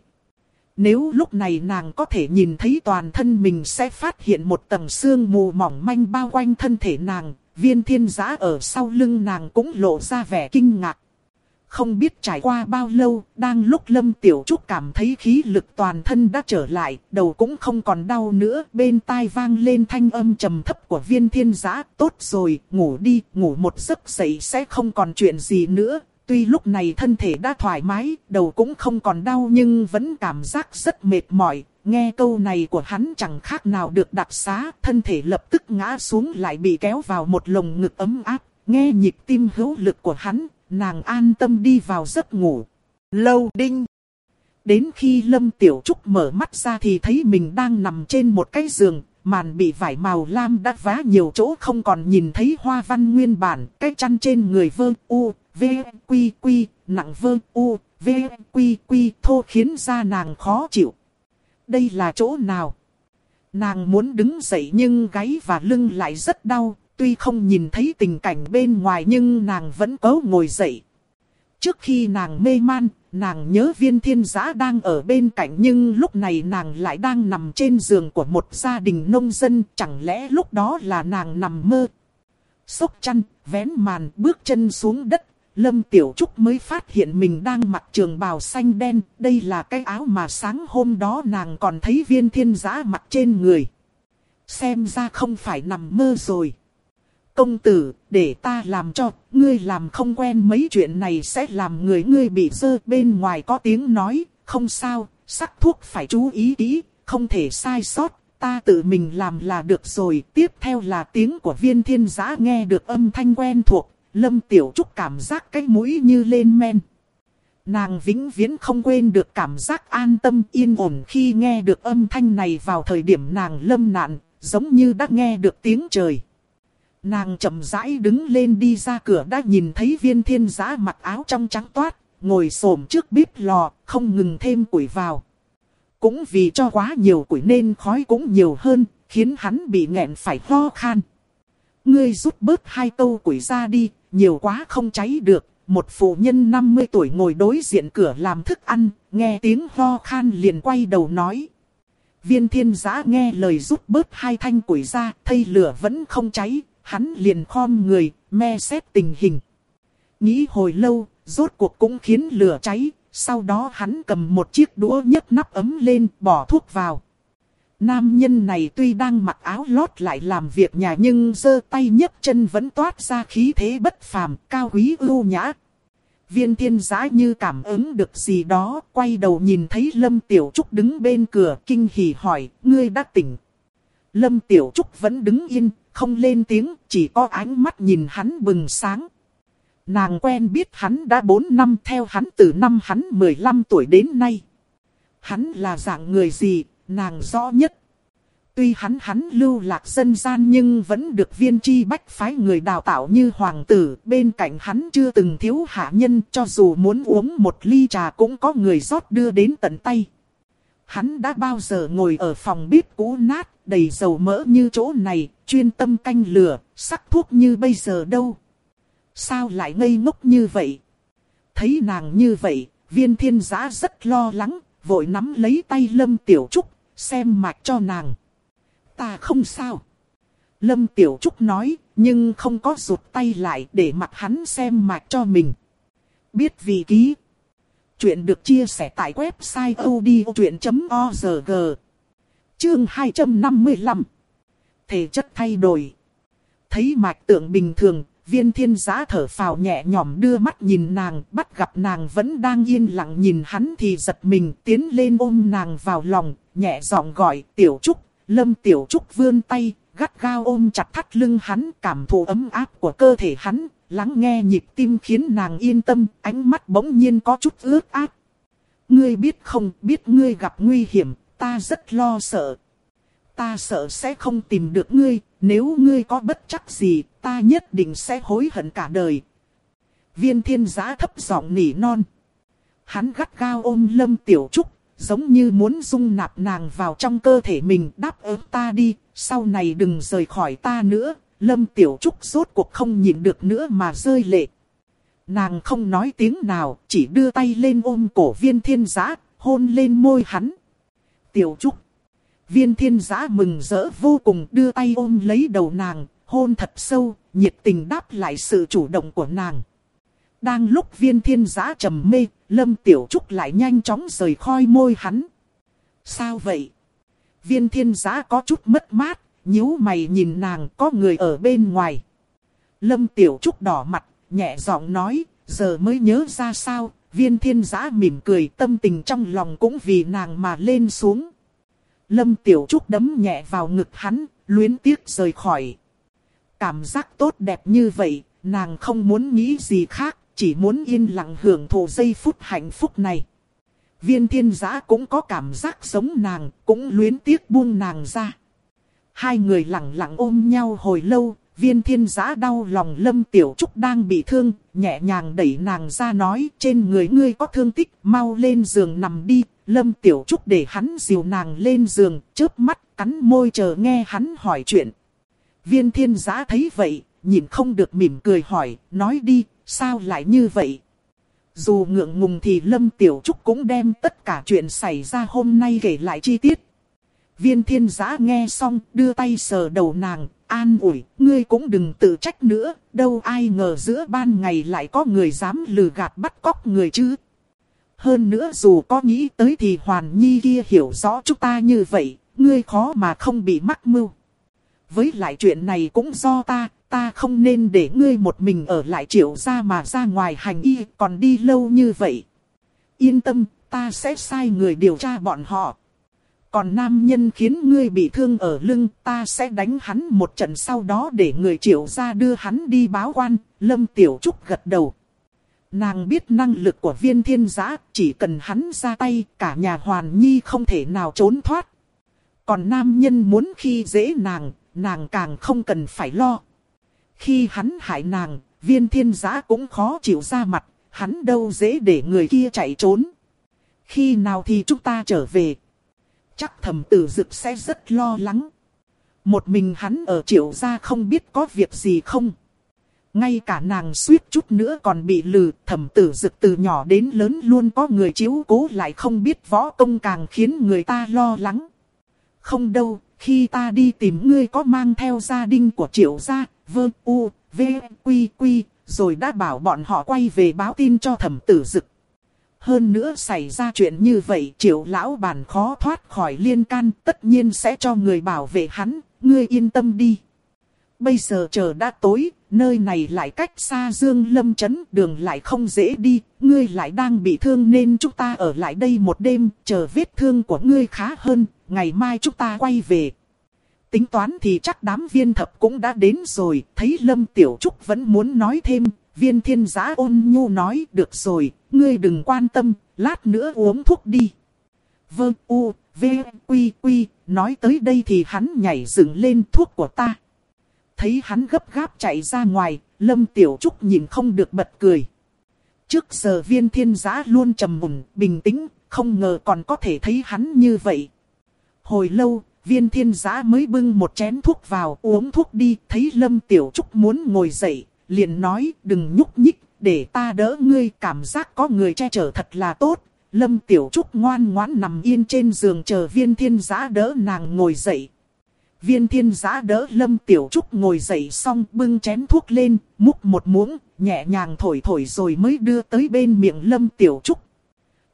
Nếu lúc này nàng có thể nhìn thấy toàn thân mình sẽ phát hiện một tầng xương mù mỏng manh bao quanh thân thể nàng, viên thiên giã ở sau lưng nàng cũng lộ ra vẻ kinh ngạc. Không biết trải qua bao lâu, đang lúc Lâm Tiểu Trúc cảm thấy khí lực toàn thân đã trở lại, đầu cũng không còn đau nữa, bên tai vang lên thanh âm trầm thấp của viên thiên giã, tốt rồi, ngủ đi, ngủ một giấc dậy sẽ không còn chuyện gì nữa. Tuy lúc này thân thể đã thoải mái, đầu cũng không còn đau nhưng vẫn cảm giác rất mệt mỏi. Nghe câu này của hắn chẳng khác nào được đặc xá, thân thể lập tức ngã xuống lại bị kéo vào một lồng ngực ấm áp. Nghe nhịp tim hữu lực của hắn, nàng an tâm đi vào giấc ngủ. Lâu đinh. Đến khi Lâm Tiểu Trúc mở mắt ra thì thấy mình đang nằm trên một cái giường, màn bị vải màu lam đã vá nhiều chỗ không còn nhìn thấy hoa văn nguyên bản, cái chăn trên người vơ u, v, quy quy, nặng vơ u, v, quy quy thô khiến da nàng khó chịu. Đây là chỗ nào? Nàng muốn đứng dậy nhưng gáy và lưng lại rất đau, tuy không nhìn thấy tình cảnh bên ngoài nhưng nàng vẫn cố ngồi dậy. Trước khi nàng mê man, nàng nhớ viên thiên giã đang ở bên cạnh nhưng lúc này nàng lại đang nằm trên giường của một gia đình nông dân, chẳng lẽ lúc đó là nàng nằm mơ. Xốc chăn, vén màn, bước chân xuống đất, Lâm Tiểu Trúc mới phát hiện mình đang mặc trường bào xanh đen, đây là cái áo mà sáng hôm đó nàng còn thấy viên thiên giã mặc trên người. Xem ra không phải nằm mơ rồi công tử, để ta làm cho, ngươi làm không quen mấy chuyện này sẽ làm người ngươi bị dơ bên ngoài có tiếng nói, không sao, sắc thuốc phải chú ý kỹ, không thể sai sót, ta tự mình làm là được rồi. Tiếp theo là tiếng của viên thiên giã nghe được âm thanh quen thuộc, lâm tiểu trúc cảm giác cái mũi như lên men. Nàng vĩnh viễn không quên được cảm giác an tâm yên ổn khi nghe được âm thanh này vào thời điểm nàng lâm nạn, giống như đã nghe được tiếng trời. Nàng chậm rãi đứng lên đi ra cửa đã nhìn thấy viên thiên giã mặc áo trong trắng toát, ngồi xổm trước bếp lò, không ngừng thêm củi vào. Cũng vì cho quá nhiều củi nên khói cũng nhiều hơn, khiến hắn bị nghẹn phải ho khan. Ngươi rút bớt hai câu củi ra đi, nhiều quá không cháy được. Một phụ nhân 50 tuổi ngồi đối diện cửa làm thức ăn, nghe tiếng ho khan liền quay đầu nói. Viên thiên giã nghe lời rút bớt hai thanh củi ra, thây lửa vẫn không cháy, hắn liền khom người, me xét tình hình. Nghĩ hồi lâu, rốt cuộc cũng khiến lửa cháy, sau đó hắn cầm một chiếc đũa nhấc nắp ấm lên, bỏ thuốc vào. Nam nhân này tuy đang mặc áo lót lại làm việc nhà nhưng giơ tay nhấc chân vẫn toát ra khí thế bất phàm, cao quý ưu nhã. Viên thiên giã như cảm ứng được gì đó, quay đầu nhìn thấy Lâm Tiểu Trúc đứng bên cửa, kinh hỉ hỏi, ngươi đã tỉnh. Lâm Tiểu Trúc vẫn đứng yên, không lên tiếng, chỉ có ánh mắt nhìn hắn bừng sáng. Nàng quen biết hắn đã 4 năm theo hắn từ năm hắn 15 tuổi đến nay. Hắn là dạng người gì, nàng rõ nhất. Tuy hắn hắn lưu lạc dân gian nhưng vẫn được viên chi bách phái người đào tạo như hoàng tử. Bên cạnh hắn chưa từng thiếu hạ nhân cho dù muốn uống một ly trà cũng có người rót đưa đến tận tay. Hắn đã bao giờ ngồi ở phòng bếp cũ nát, đầy dầu mỡ như chỗ này, chuyên tâm canh lửa, sắc thuốc như bây giờ đâu. Sao lại ngây ngốc như vậy? Thấy nàng như vậy, viên thiên giã rất lo lắng, vội nắm lấy tay Lâm Tiểu Trúc, xem mạch cho nàng. Ta không sao. Lâm Tiểu Trúc nói, nhưng không có rụt tay lại để mặt hắn xem mạch cho mình. Biết vì ký. Chuyện được chia sẻ tại website odchuyện.org. Chương 255. Thể chất thay đổi. Thấy mạch tượng bình thường, viên thiên giá thở phào nhẹ nhõm đưa mắt nhìn nàng, bắt gặp nàng vẫn đang yên lặng nhìn hắn thì giật mình tiến lên ôm nàng vào lòng, nhẹ giọng gọi tiểu trúc, lâm tiểu trúc vươn tay, gắt gao ôm chặt thắt lưng hắn cảm thụ ấm áp của cơ thể hắn, lắng nghe nhịp tim khiến nàng yên tâm, ánh mắt bỗng nhiên có chút ướt át. Ngươi biết không, biết ngươi gặp nguy hiểm, ta rất lo sợ. Ta sợ sẽ không tìm được ngươi, nếu ngươi có bất chắc gì, ta nhất định sẽ hối hận cả đời. Viên thiên giá thấp giọng nỉ non. Hắn gắt gao ôm lâm tiểu trúc, giống như muốn dung nạp nàng vào trong cơ thể mình đáp ứng ta đi, sau này đừng rời khỏi ta nữa. Lâm tiểu trúc rốt cuộc không nhịn được nữa mà rơi lệ. Nàng không nói tiếng nào, chỉ đưa tay lên ôm cổ viên thiên giã, hôn lên môi hắn. Tiểu trúc. Viên thiên giã mừng rỡ vô cùng đưa tay ôm lấy đầu nàng, hôn thật sâu, nhiệt tình đáp lại sự chủ động của nàng. Đang lúc viên thiên giã trầm mê, lâm tiểu trúc lại nhanh chóng rời khoi môi hắn. Sao vậy? Viên thiên giã có chút mất mát, nhíu mày nhìn nàng có người ở bên ngoài. Lâm tiểu trúc đỏ mặt, nhẹ giọng nói, giờ mới nhớ ra sao, viên thiên giã mỉm cười tâm tình trong lòng cũng vì nàng mà lên xuống. Lâm tiểu trúc đấm nhẹ vào ngực hắn, luyến tiếc rời khỏi. Cảm giác tốt đẹp như vậy, nàng không muốn nghĩ gì khác, chỉ muốn yên lặng hưởng thụ giây phút hạnh phúc này. Viên thiên giã cũng có cảm giác giống nàng, cũng luyến tiếc buông nàng ra. Hai người lặng lặng ôm nhau hồi lâu, viên thiên giã đau lòng lâm tiểu trúc đang bị thương, nhẹ nhàng đẩy nàng ra nói trên người ngươi có thương tích, mau lên giường nằm đi. Lâm tiểu trúc để hắn dìu nàng lên giường, chớp mắt, cắn môi chờ nghe hắn hỏi chuyện. Viên thiên giã thấy vậy, nhìn không được mỉm cười hỏi, nói đi, sao lại như vậy? Dù ngượng ngùng thì Lâm Tiểu Trúc cũng đem tất cả chuyện xảy ra hôm nay kể lại chi tiết. Viên thiên giã nghe xong, đưa tay sờ đầu nàng, an ủi, ngươi cũng đừng tự trách nữa, đâu ai ngờ giữa ban ngày lại có người dám lừa gạt bắt cóc người chứ. Hơn nữa dù có nghĩ tới thì Hoàn Nhi kia hiểu rõ chúng ta như vậy, ngươi khó mà không bị mắc mưu. Với lại chuyện này cũng do ta, ta không nên để ngươi một mình ở lại triệu ra mà ra ngoài hành y còn đi lâu như vậy. Yên tâm, ta sẽ sai người điều tra bọn họ. Còn nam nhân khiến ngươi bị thương ở lưng, ta sẽ đánh hắn một trận sau đó để người triệu ra đưa hắn đi báo quan, Lâm Tiểu Trúc gật đầu. Nàng biết năng lực của viên thiên giã, chỉ cần hắn ra tay, cả nhà hoàn nhi không thể nào trốn thoát. Còn nam nhân muốn khi dễ nàng, nàng càng không cần phải lo. Khi hắn hại nàng, viên thiên giã cũng khó chịu ra mặt, hắn đâu dễ để người kia chạy trốn. Khi nào thì chúng ta trở về? Chắc thầm tử dực sẽ rất lo lắng. Một mình hắn ở triệu gia không biết có việc gì không. Ngay cả nàng suýt chút nữa còn bị lừ thầm tử dực từ nhỏ đến lớn luôn có người chiếu cố lại không biết võ công càng khiến người ta lo lắng. Không đâu, khi ta đi tìm ngươi có mang theo gia đình của triệu gia, vơ u, v, quy quy, rồi đã bảo bọn họ quay về báo tin cho thẩm tử dực. Hơn nữa xảy ra chuyện như vậy triệu lão bản khó thoát khỏi liên can tất nhiên sẽ cho người bảo vệ hắn, ngươi yên tâm đi. Bây giờ chờ đã tối, nơi này lại cách xa Dương Lâm Trấn, đường lại không dễ đi, ngươi lại đang bị thương nên chúng ta ở lại đây một đêm, chờ vết thương của ngươi khá hơn, ngày mai chúng ta quay về. Tính toán thì chắc đám viên thập cũng đã đến rồi, thấy Lâm Tiểu Trúc vẫn muốn nói thêm, viên thiên giã ôn nhu nói, được rồi, ngươi đừng quan tâm, lát nữa uống thuốc đi. Vâng, u, v, quy, quy, nói tới đây thì hắn nhảy dựng lên thuốc của ta. Thấy hắn gấp gáp chạy ra ngoài, Lâm Tiểu Trúc nhìn không được bật cười. Trước giờ viên thiên giã luôn trầm mùn, bình tĩnh, không ngờ còn có thể thấy hắn như vậy. Hồi lâu, viên thiên giã mới bưng một chén thuốc vào uống thuốc đi, thấy Lâm Tiểu Trúc muốn ngồi dậy, liền nói đừng nhúc nhích, để ta đỡ ngươi cảm giác có người che chở thật là tốt. Lâm Tiểu Trúc ngoan ngoãn nằm yên trên giường chờ viên thiên giã đỡ nàng ngồi dậy. Viên thiên giã đỡ Lâm Tiểu Trúc ngồi dậy xong bưng chén thuốc lên, múc một muỗng, nhẹ nhàng thổi thổi rồi mới đưa tới bên miệng Lâm Tiểu Trúc.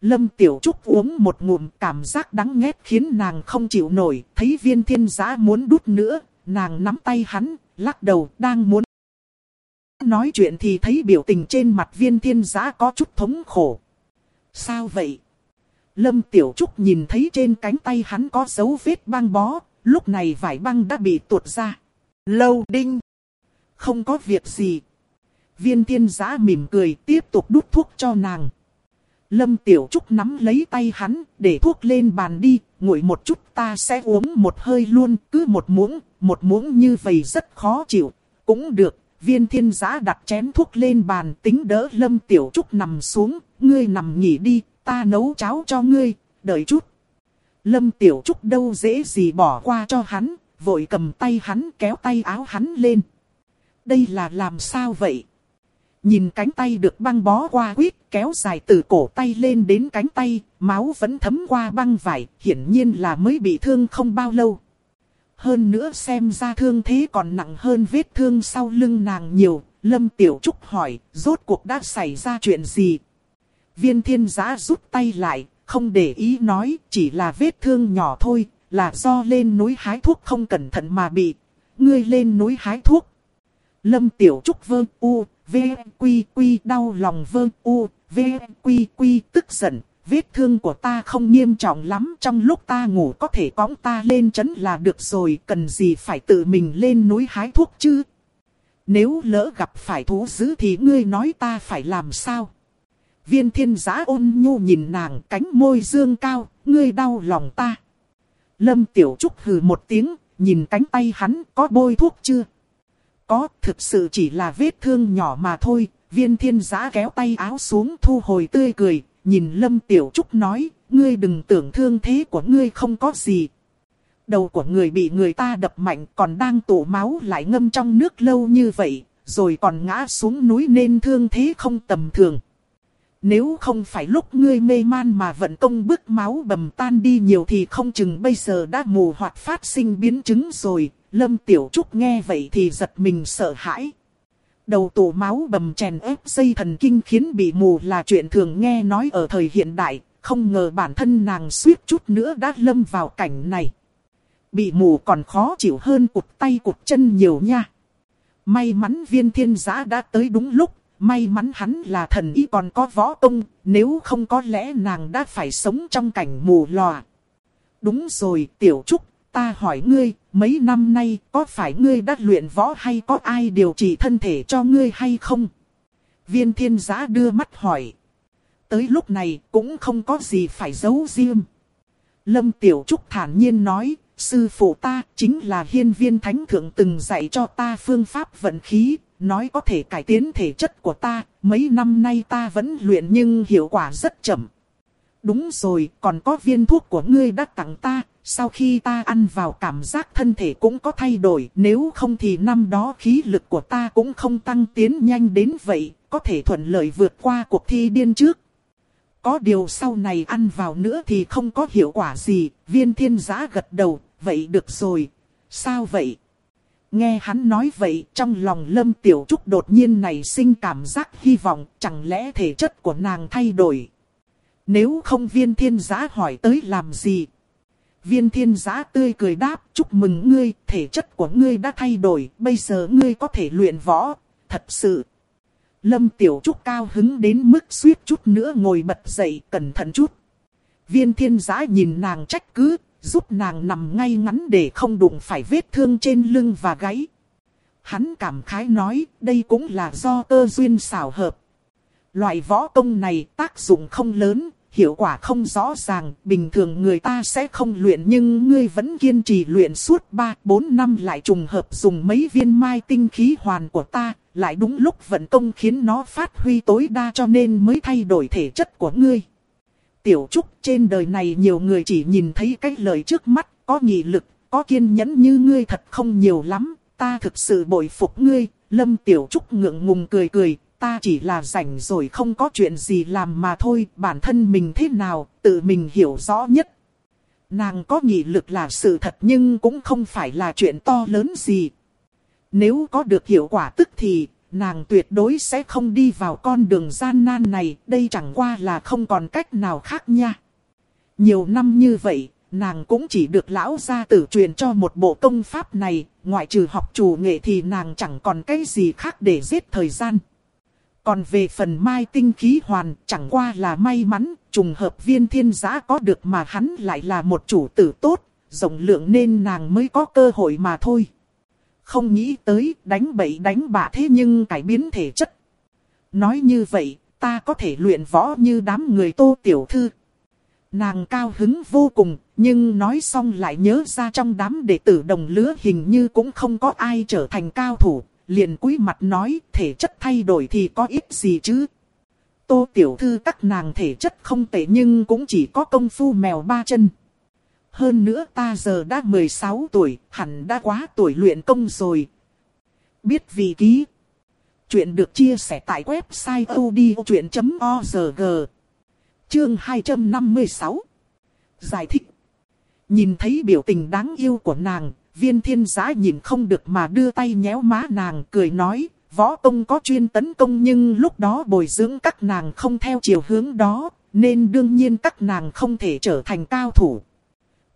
Lâm Tiểu Trúc uống một ngụm cảm giác đắng nghét khiến nàng không chịu nổi, thấy viên thiên giã muốn đút nữa, nàng nắm tay hắn, lắc đầu đang muốn. Nói chuyện thì thấy biểu tình trên mặt viên thiên giã có chút thống khổ. Sao vậy? Lâm Tiểu Trúc nhìn thấy trên cánh tay hắn có dấu vết băng bó, lúc này vải băng đã bị tuột ra. Lâu đinh. Không có việc gì. Viên thiên giã mỉm cười tiếp tục đút thuốc cho nàng. Lâm Tiểu Trúc nắm lấy tay hắn, để thuốc lên bàn đi, ngồi một chút ta sẽ uống một hơi luôn, cứ một muỗng, một muỗng như vậy rất khó chịu. Cũng được, viên thiên Giá đặt chén thuốc lên bàn tính đỡ Lâm Tiểu Trúc nằm xuống, ngươi nằm nghỉ đi, ta nấu cháo cho ngươi, đợi chút. Lâm Tiểu Trúc đâu dễ gì bỏ qua cho hắn, vội cầm tay hắn kéo tay áo hắn lên. Đây là làm sao vậy? Nhìn cánh tay được băng bó qua quýt kéo dài từ cổ tay lên đến cánh tay, máu vẫn thấm qua băng vải, hiển nhiên là mới bị thương không bao lâu. Hơn nữa xem ra thương thế còn nặng hơn vết thương sau lưng nàng nhiều, Lâm Tiểu Trúc hỏi, rốt cuộc đã xảy ra chuyện gì? Viên thiên giã rút tay lại, không để ý nói, chỉ là vết thương nhỏ thôi, là do lên núi hái thuốc không cẩn thận mà bị. Ngươi lên núi hái thuốc. Lâm Tiểu Trúc vơ u, v, quy quy đau lòng vơ u, v, quy quy tức giận. Vết thương của ta không nghiêm trọng lắm, trong lúc ta ngủ có thể cõng ta lên chấn là được rồi, cần gì phải tự mình lên núi hái thuốc chứ? Nếu lỡ gặp phải thú dữ thì ngươi nói ta phải làm sao? Viên thiên giã ôn nhu nhìn nàng cánh môi dương cao, ngươi đau lòng ta. Lâm Tiểu Trúc hừ một tiếng, nhìn cánh tay hắn có bôi thuốc chưa? Có, thực sự chỉ là vết thương nhỏ mà thôi. Viên thiên giã kéo tay áo xuống thu hồi tươi cười, nhìn Lâm Tiểu Trúc nói, ngươi đừng tưởng thương thế của ngươi không có gì. Đầu của người bị người ta đập mạnh còn đang tụ máu lại ngâm trong nước lâu như vậy, rồi còn ngã xuống núi nên thương thế không tầm thường. Nếu không phải lúc ngươi mê man mà vận công bức máu bầm tan đi nhiều thì không chừng bây giờ đã mù hoặc phát sinh biến chứng rồi. Lâm Tiểu Trúc nghe vậy thì giật mình sợ hãi. Đầu tổ máu bầm chèn ép dây thần kinh khiến bị mù là chuyện thường nghe nói ở thời hiện đại. Không ngờ bản thân nàng suýt chút nữa đã lâm vào cảnh này. Bị mù còn khó chịu hơn cụt tay cụt chân nhiều nha. May mắn viên thiên giã đã tới đúng lúc May mắn hắn là thần y còn có võ công, nếu không có lẽ nàng đã phải sống trong cảnh mù lòa. Đúng rồi, tiểu trúc, ta hỏi ngươi, mấy năm nay có phải ngươi đã luyện võ hay có ai điều trị thân thể cho ngươi hay không? Viên thiên giã đưa mắt hỏi. Tới lúc này cũng không có gì phải giấu riêng. Lâm Tiểu Trúc thản nhiên nói, sư phụ ta chính là hiên viên thánh thượng từng dạy cho ta phương pháp vận khí, nói có thể cải tiến thể chất của ta, mấy năm nay ta vẫn luyện nhưng hiệu quả rất chậm. Đúng rồi, còn có viên thuốc của ngươi đã tặng ta, sau khi ta ăn vào cảm giác thân thể cũng có thay đổi, nếu không thì năm đó khí lực của ta cũng không tăng tiến nhanh đến vậy, có thể thuận lợi vượt qua cuộc thi điên trước. Có điều sau này ăn vào nữa thì không có hiệu quả gì, viên thiên giã gật đầu, vậy được rồi. Sao vậy? Nghe hắn nói vậy, trong lòng Lâm Tiểu Trúc đột nhiên này sinh cảm giác hy vọng, chẳng lẽ thể chất của nàng thay đổi. Nếu không viên thiên giã hỏi tới làm gì? Viên thiên giá tươi cười đáp, chúc mừng ngươi, thể chất của ngươi đã thay đổi, bây giờ ngươi có thể luyện võ, thật sự. Lâm Tiểu Trúc cao hứng đến mức suýt chút nữa ngồi bật dậy, cẩn thận chút. Viên thiên giá nhìn nàng trách cứ, giúp nàng nằm ngay ngắn để không đụng phải vết thương trên lưng và gáy. Hắn cảm khái nói, đây cũng là do cơ duyên xảo hợp. Loại võ công này tác dụng không lớn, hiệu quả không rõ ràng, bình thường người ta sẽ không luyện nhưng ngươi vẫn kiên trì luyện suốt 3-4 năm lại trùng hợp dùng mấy viên mai tinh khí hoàn của ta, lại đúng lúc vận công khiến nó phát huy tối đa cho nên mới thay đổi thể chất của ngươi. Tiểu Trúc trên đời này nhiều người chỉ nhìn thấy cái lời trước mắt, có nghị lực, có kiên nhẫn như ngươi thật không nhiều lắm, ta thực sự bội phục ngươi, Lâm Tiểu Trúc ngượng ngùng cười cười, ta chỉ là rảnh rồi không có chuyện gì làm mà thôi, bản thân mình thế nào, tự mình hiểu rõ nhất. Nàng có nghị lực là sự thật nhưng cũng không phải là chuyện to lớn gì. Nếu có được hiệu quả tức thì, nàng tuyệt đối sẽ không đi vào con đường gian nan này, đây chẳng qua là không còn cách nào khác nha. Nhiều năm như vậy, nàng cũng chỉ được lão gia tử truyền cho một bộ công pháp này, ngoại trừ học chủ nghệ thì nàng chẳng còn cái gì khác để giết thời gian. Còn về phần mai tinh khí hoàn, chẳng qua là may mắn, trùng hợp viên thiên giã có được mà hắn lại là một chủ tử tốt, rộng lượng nên nàng mới có cơ hội mà thôi. Không nghĩ tới đánh bậy đánh bạ thế nhưng cải biến thể chất. Nói như vậy, ta có thể luyện võ như đám người tô tiểu thư. Nàng cao hứng vô cùng, nhưng nói xong lại nhớ ra trong đám đệ tử đồng lứa hình như cũng không có ai trở thành cao thủ. Liền cúi mặt nói thể chất thay đổi thì có ít gì chứ. Tô tiểu thư các nàng thể chất không tệ nhưng cũng chỉ có công phu mèo ba chân. Hơn nữa ta giờ đã 16 tuổi, hẳn đã quá tuổi luyện công rồi. Biết vì ký. Chuyện được chia sẻ tại website odchuyện.org. Chương 256. Giải thích. Nhìn thấy biểu tình đáng yêu của nàng, viên thiên giá nhìn không được mà đưa tay nhéo má nàng cười nói, võ công có chuyên tấn công nhưng lúc đó bồi dưỡng các nàng không theo chiều hướng đó, nên đương nhiên các nàng không thể trở thành cao thủ.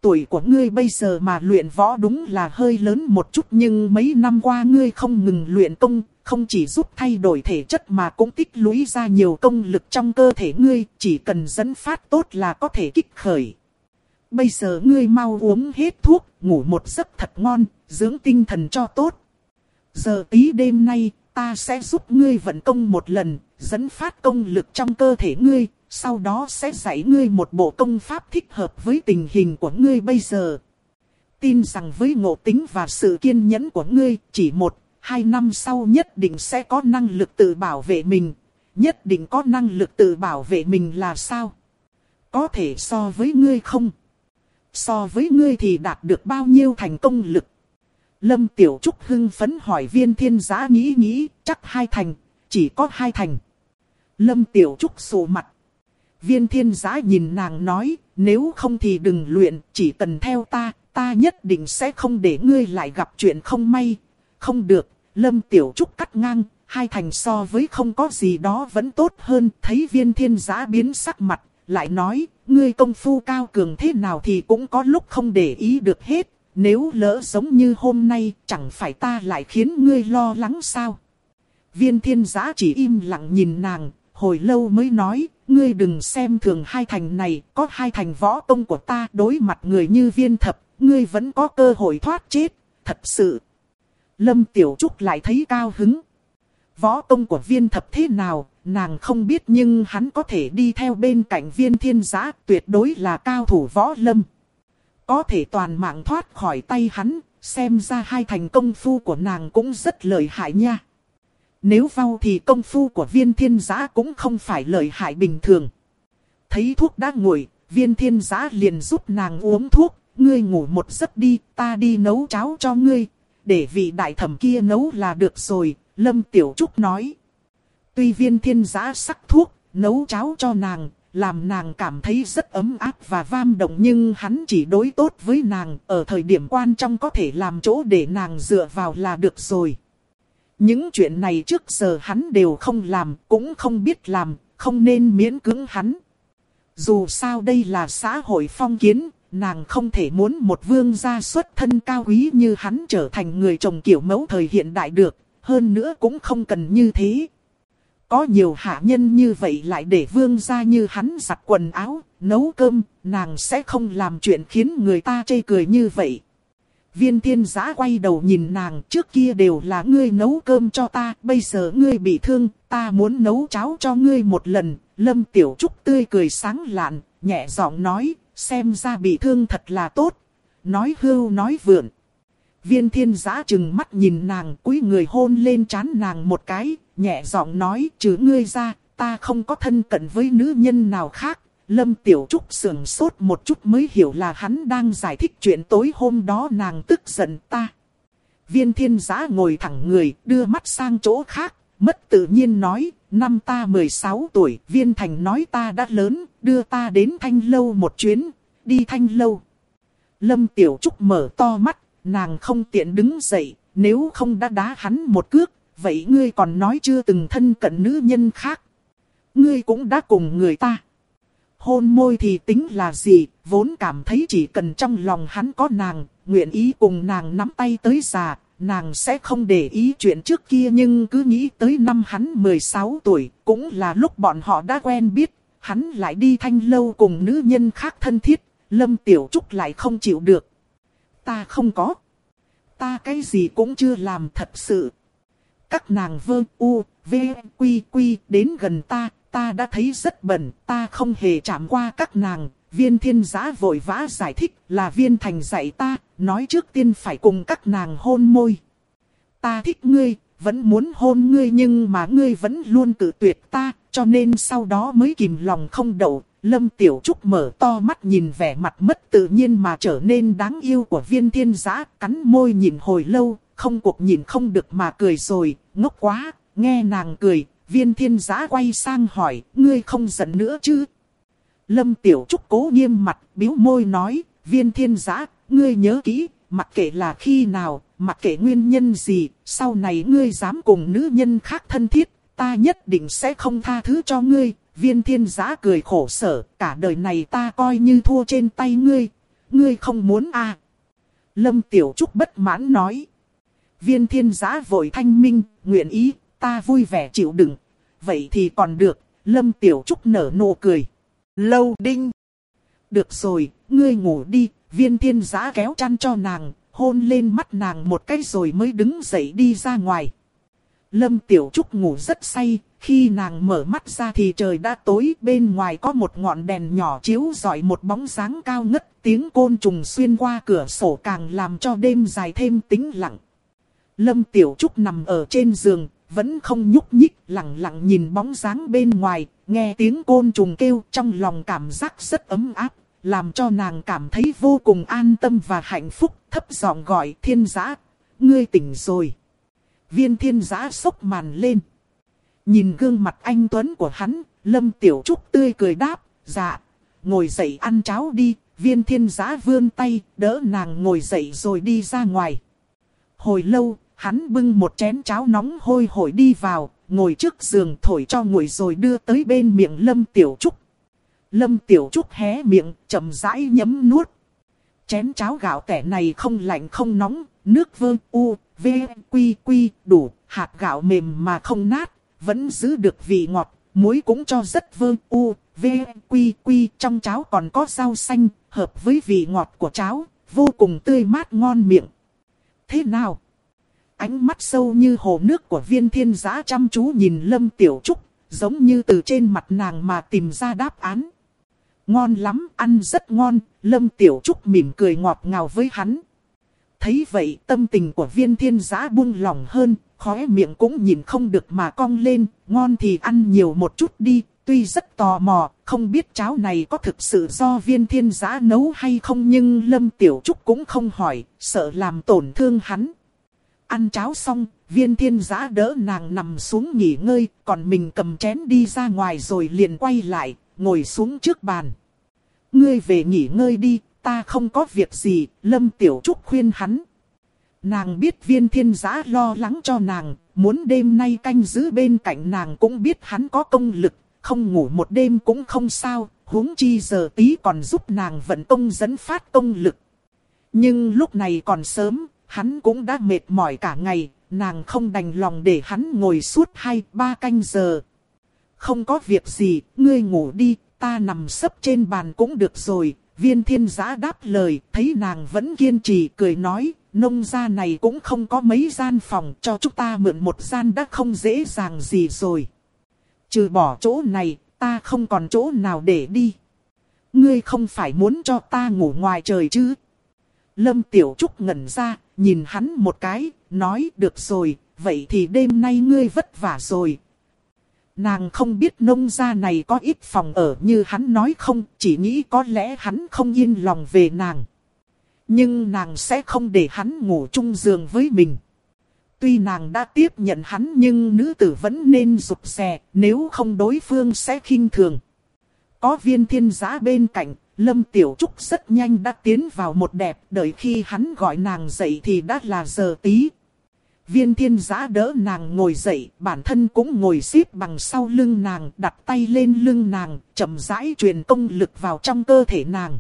Tuổi của ngươi bây giờ mà luyện võ đúng là hơi lớn một chút nhưng mấy năm qua ngươi không ngừng luyện công, không chỉ giúp thay đổi thể chất mà cũng tích lũy ra nhiều công lực trong cơ thể ngươi, chỉ cần dẫn phát tốt là có thể kích khởi. Bây giờ ngươi mau uống hết thuốc, ngủ một giấc thật ngon, dưỡng tinh thần cho tốt. Giờ tí đêm nay, ta sẽ giúp ngươi vận công một lần, dẫn phát công lực trong cơ thể ngươi, sau đó sẽ dạy ngươi một bộ công pháp thích hợp với tình hình của ngươi bây giờ. Tin rằng với ngộ tính và sự kiên nhẫn của ngươi, chỉ một, hai năm sau nhất định sẽ có năng lực tự bảo vệ mình. Nhất định có năng lực tự bảo vệ mình là sao? Có thể so với ngươi không? So với ngươi thì đạt được bao nhiêu thành công lực? Lâm Tiểu Trúc hưng phấn hỏi viên thiên giã nghĩ nghĩ, chắc hai thành, chỉ có hai thành. Lâm Tiểu Trúc sổ mặt. Viên thiên giã nhìn nàng nói, nếu không thì đừng luyện, chỉ cần theo ta, ta nhất định sẽ không để ngươi lại gặp chuyện không may. Không được, Lâm Tiểu Trúc cắt ngang, hai thành so với không có gì đó vẫn tốt hơn. Thấy viên thiên giã biến sắc mặt, lại nói, ngươi công phu cao cường thế nào thì cũng có lúc không để ý được hết. Nếu lỡ giống như hôm nay, chẳng phải ta lại khiến ngươi lo lắng sao? Viên thiên giã chỉ im lặng nhìn nàng, hồi lâu mới nói, ngươi đừng xem thường hai thành này, có hai thành võ công của ta đối mặt người như viên thập, ngươi vẫn có cơ hội thoát chết, thật sự. Lâm Tiểu Trúc lại thấy cao hứng. Võ công của viên thập thế nào, nàng không biết nhưng hắn có thể đi theo bên cạnh viên thiên giã tuyệt đối là cao thủ võ lâm. Có thể toàn mạng thoát khỏi tay hắn, xem ra hai thành công phu của nàng cũng rất lợi hại nha. Nếu vào thì công phu của viên thiên giã cũng không phải lợi hại bình thường. Thấy thuốc đã nguội, viên thiên giã liền giúp nàng uống thuốc, ngươi ngủ một giấc đi, ta đi nấu cháo cho ngươi, để vị đại thẩm kia nấu là được rồi, Lâm Tiểu Trúc nói. Tuy viên thiên giã sắc thuốc, nấu cháo cho nàng, làm nàng cảm thấy rất ấm áp và vam động nhưng hắn chỉ đối tốt với nàng, ở thời điểm quan trọng có thể làm chỗ để nàng dựa vào là được rồi. Những chuyện này trước giờ hắn đều không làm, cũng không biết làm, không nên miễn cưỡng hắn. Dù sao đây là xã hội phong kiến, nàng không thể muốn một vương gia xuất thân cao quý như hắn trở thành người chồng kiểu mẫu thời hiện đại được, hơn nữa cũng không cần như thế. Có nhiều hạ nhân như vậy lại để vương gia như hắn giặt quần áo, nấu cơm, nàng sẽ không làm chuyện khiến người ta chê cười như vậy. Viên thiên giã quay đầu nhìn nàng trước kia đều là ngươi nấu cơm cho ta, bây giờ ngươi bị thương, ta muốn nấu cháo cho ngươi một lần. Lâm Tiểu Trúc tươi cười sáng lạn, nhẹ giọng nói, xem ra bị thương thật là tốt. Nói hưu nói vượn. Viên thiên giã chừng mắt nhìn nàng cúi người hôn lên trán nàng một cái, nhẹ giọng nói trừ ngươi ra, ta không có thân cận với nữ nhân nào khác. Lâm Tiểu Trúc sườn sốt một chút mới hiểu là hắn đang giải thích chuyện tối hôm đó nàng tức giận ta. Viên thiên giã ngồi thẳng người, đưa mắt sang chỗ khác, mất tự nhiên nói, năm ta 16 tuổi, viên thành nói ta đã lớn, đưa ta đến thanh lâu một chuyến, đi thanh lâu. Lâm Tiểu Trúc mở to mắt, nàng không tiện đứng dậy, nếu không đã đá hắn một cước, vậy ngươi còn nói chưa từng thân cận nữ nhân khác. Ngươi cũng đã cùng người ta. Hôn môi thì tính là gì, vốn cảm thấy chỉ cần trong lòng hắn có nàng, nguyện ý cùng nàng nắm tay tới già, nàng sẽ không để ý chuyện trước kia nhưng cứ nghĩ tới năm hắn 16 tuổi, cũng là lúc bọn họ đã quen biết, hắn lại đi thanh lâu cùng nữ nhân khác thân thiết, Lâm Tiểu Trúc lại không chịu được. Ta không có. Ta cái gì cũng chưa làm thật sự. Các nàng vơ u, v, quy quy đến gần ta, ta đã thấy rất bẩn, ta không hề chạm qua các nàng. Viên thiên giã vội vã giải thích là viên thành dạy ta, nói trước tiên phải cùng các nàng hôn môi. Ta thích ngươi, vẫn muốn hôn ngươi nhưng mà ngươi vẫn luôn tự tuyệt ta, cho nên sau đó mới kìm lòng không đậu. Lâm Tiểu Trúc mở to mắt nhìn vẻ mặt mất tự nhiên mà trở nên đáng yêu của viên thiên giã, cắn môi nhìn hồi lâu, không cuộc nhìn không được mà cười rồi, ngốc quá, nghe nàng cười, viên thiên giã quay sang hỏi, ngươi không giận nữa chứ? Lâm Tiểu Trúc cố nghiêm mặt, biếu môi nói, viên thiên giã, ngươi nhớ kỹ, mặc kệ là khi nào, mặc kệ nguyên nhân gì, sau này ngươi dám cùng nữ nhân khác thân thiết, ta nhất định sẽ không tha thứ cho ngươi. Viên thiên giã cười khổ sở, cả đời này ta coi như thua trên tay ngươi, ngươi không muốn à. Lâm Tiểu Trúc bất mãn nói. Viên thiên giã vội thanh minh, nguyện ý, ta vui vẻ chịu đựng. Vậy thì còn được, Lâm Tiểu Trúc nở nụ cười. Lâu đinh. Được rồi, ngươi ngủ đi, viên thiên giã kéo chăn cho nàng, hôn lên mắt nàng một cái rồi mới đứng dậy đi ra ngoài. Lâm Tiểu Trúc ngủ rất say, khi nàng mở mắt ra thì trời đã tối, bên ngoài có một ngọn đèn nhỏ chiếu rọi một bóng dáng cao ngất, tiếng côn trùng xuyên qua cửa sổ càng làm cho đêm dài thêm tĩnh lặng. Lâm Tiểu Trúc nằm ở trên giường, vẫn không nhúc nhích, lặng lặng nhìn bóng dáng bên ngoài, nghe tiếng côn trùng kêu trong lòng cảm giác rất ấm áp, làm cho nàng cảm thấy vô cùng an tâm và hạnh phúc, thấp giọng gọi thiên giã, ngươi tỉnh rồi. Viên thiên giã sốc màn lên. Nhìn gương mặt anh Tuấn của hắn, Lâm Tiểu Trúc tươi cười đáp, dạ, ngồi dậy ăn cháo đi, viên thiên giã vươn tay, đỡ nàng ngồi dậy rồi đi ra ngoài. Hồi lâu, hắn bưng một chén cháo nóng hôi hổi đi vào, ngồi trước giường thổi cho nguội rồi đưa tới bên miệng Lâm Tiểu Trúc. Lâm Tiểu Trúc hé miệng, chậm rãi nhấm nuốt. Chén cháo gạo tẻ này không lạnh không nóng, nước vơ u, v, quy quy, đủ, hạt gạo mềm mà không nát, vẫn giữ được vị ngọt, muối cũng cho rất vơ u, v, quy quy, trong cháo còn có rau xanh, hợp với vị ngọt của cháo, vô cùng tươi mát ngon miệng. Thế nào? Ánh mắt sâu như hồ nước của viên thiên giã chăm chú nhìn Lâm Tiểu Trúc, giống như từ trên mặt nàng mà tìm ra đáp án. Ngon lắm, ăn rất ngon, Lâm Tiểu Trúc mỉm cười ngọt ngào với hắn. Thấy vậy tâm tình của viên thiên giã buông lỏng hơn, khóe miệng cũng nhìn không được mà cong lên, ngon thì ăn nhiều một chút đi, tuy rất tò mò, không biết cháo này có thực sự do viên thiên giã nấu hay không nhưng Lâm Tiểu Trúc cũng không hỏi, sợ làm tổn thương hắn. Ăn cháo xong, viên thiên giã đỡ nàng nằm xuống nghỉ ngơi, còn mình cầm chén đi ra ngoài rồi liền quay lại, ngồi xuống trước bàn. Ngươi về nghỉ ngơi đi, ta không có việc gì, Lâm Tiểu Trúc khuyên hắn. Nàng biết viên thiên giã lo lắng cho nàng, muốn đêm nay canh giữ bên cạnh nàng cũng biết hắn có công lực, không ngủ một đêm cũng không sao, huống chi giờ tí còn giúp nàng vận công dẫn phát công lực. Nhưng lúc này còn sớm, hắn cũng đã mệt mỏi cả ngày, nàng không đành lòng để hắn ngồi suốt hai ba canh giờ. Không có việc gì, ngươi ngủ đi, ta nằm sấp trên bàn cũng được rồi. Viên thiên giã đáp lời, thấy nàng vẫn kiên trì cười nói, nông gia này cũng không có mấy gian phòng cho chúng ta mượn một gian đã không dễ dàng gì rồi. Trừ bỏ chỗ này, ta không còn chỗ nào để đi. Ngươi không phải muốn cho ta ngủ ngoài trời chứ? Lâm Tiểu Trúc ngẩn ra, nhìn hắn một cái, nói được rồi, vậy thì đêm nay ngươi vất vả rồi, Nàng không biết nông gia này có ít phòng ở như hắn nói không, chỉ nghĩ có lẽ hắn không yên lòng về nàng. Nhưng nàng sẽ không để hắn ngủ chung giường với mình. Tuy nàng đã tiếp nhận hắn nhưng nữ tử vẫn nên rụt rè, nếu không đối phương sẽ khinh thường. Có viên thiên giá bên cạnh, Lâm Tiểu Trúc rất nhanh đã tiến vào một đẹp, đợi khi hắn gọi nàng dậy thì đã là giờ tí. Viên thiên giã đỡ nàng ngồi dậy, bản thân cũng ngồi xếp bằng sau lưng nàng, đặt tay lên lưng nàng, chậm rãi truyền công lực vào trong cơ thể nàng.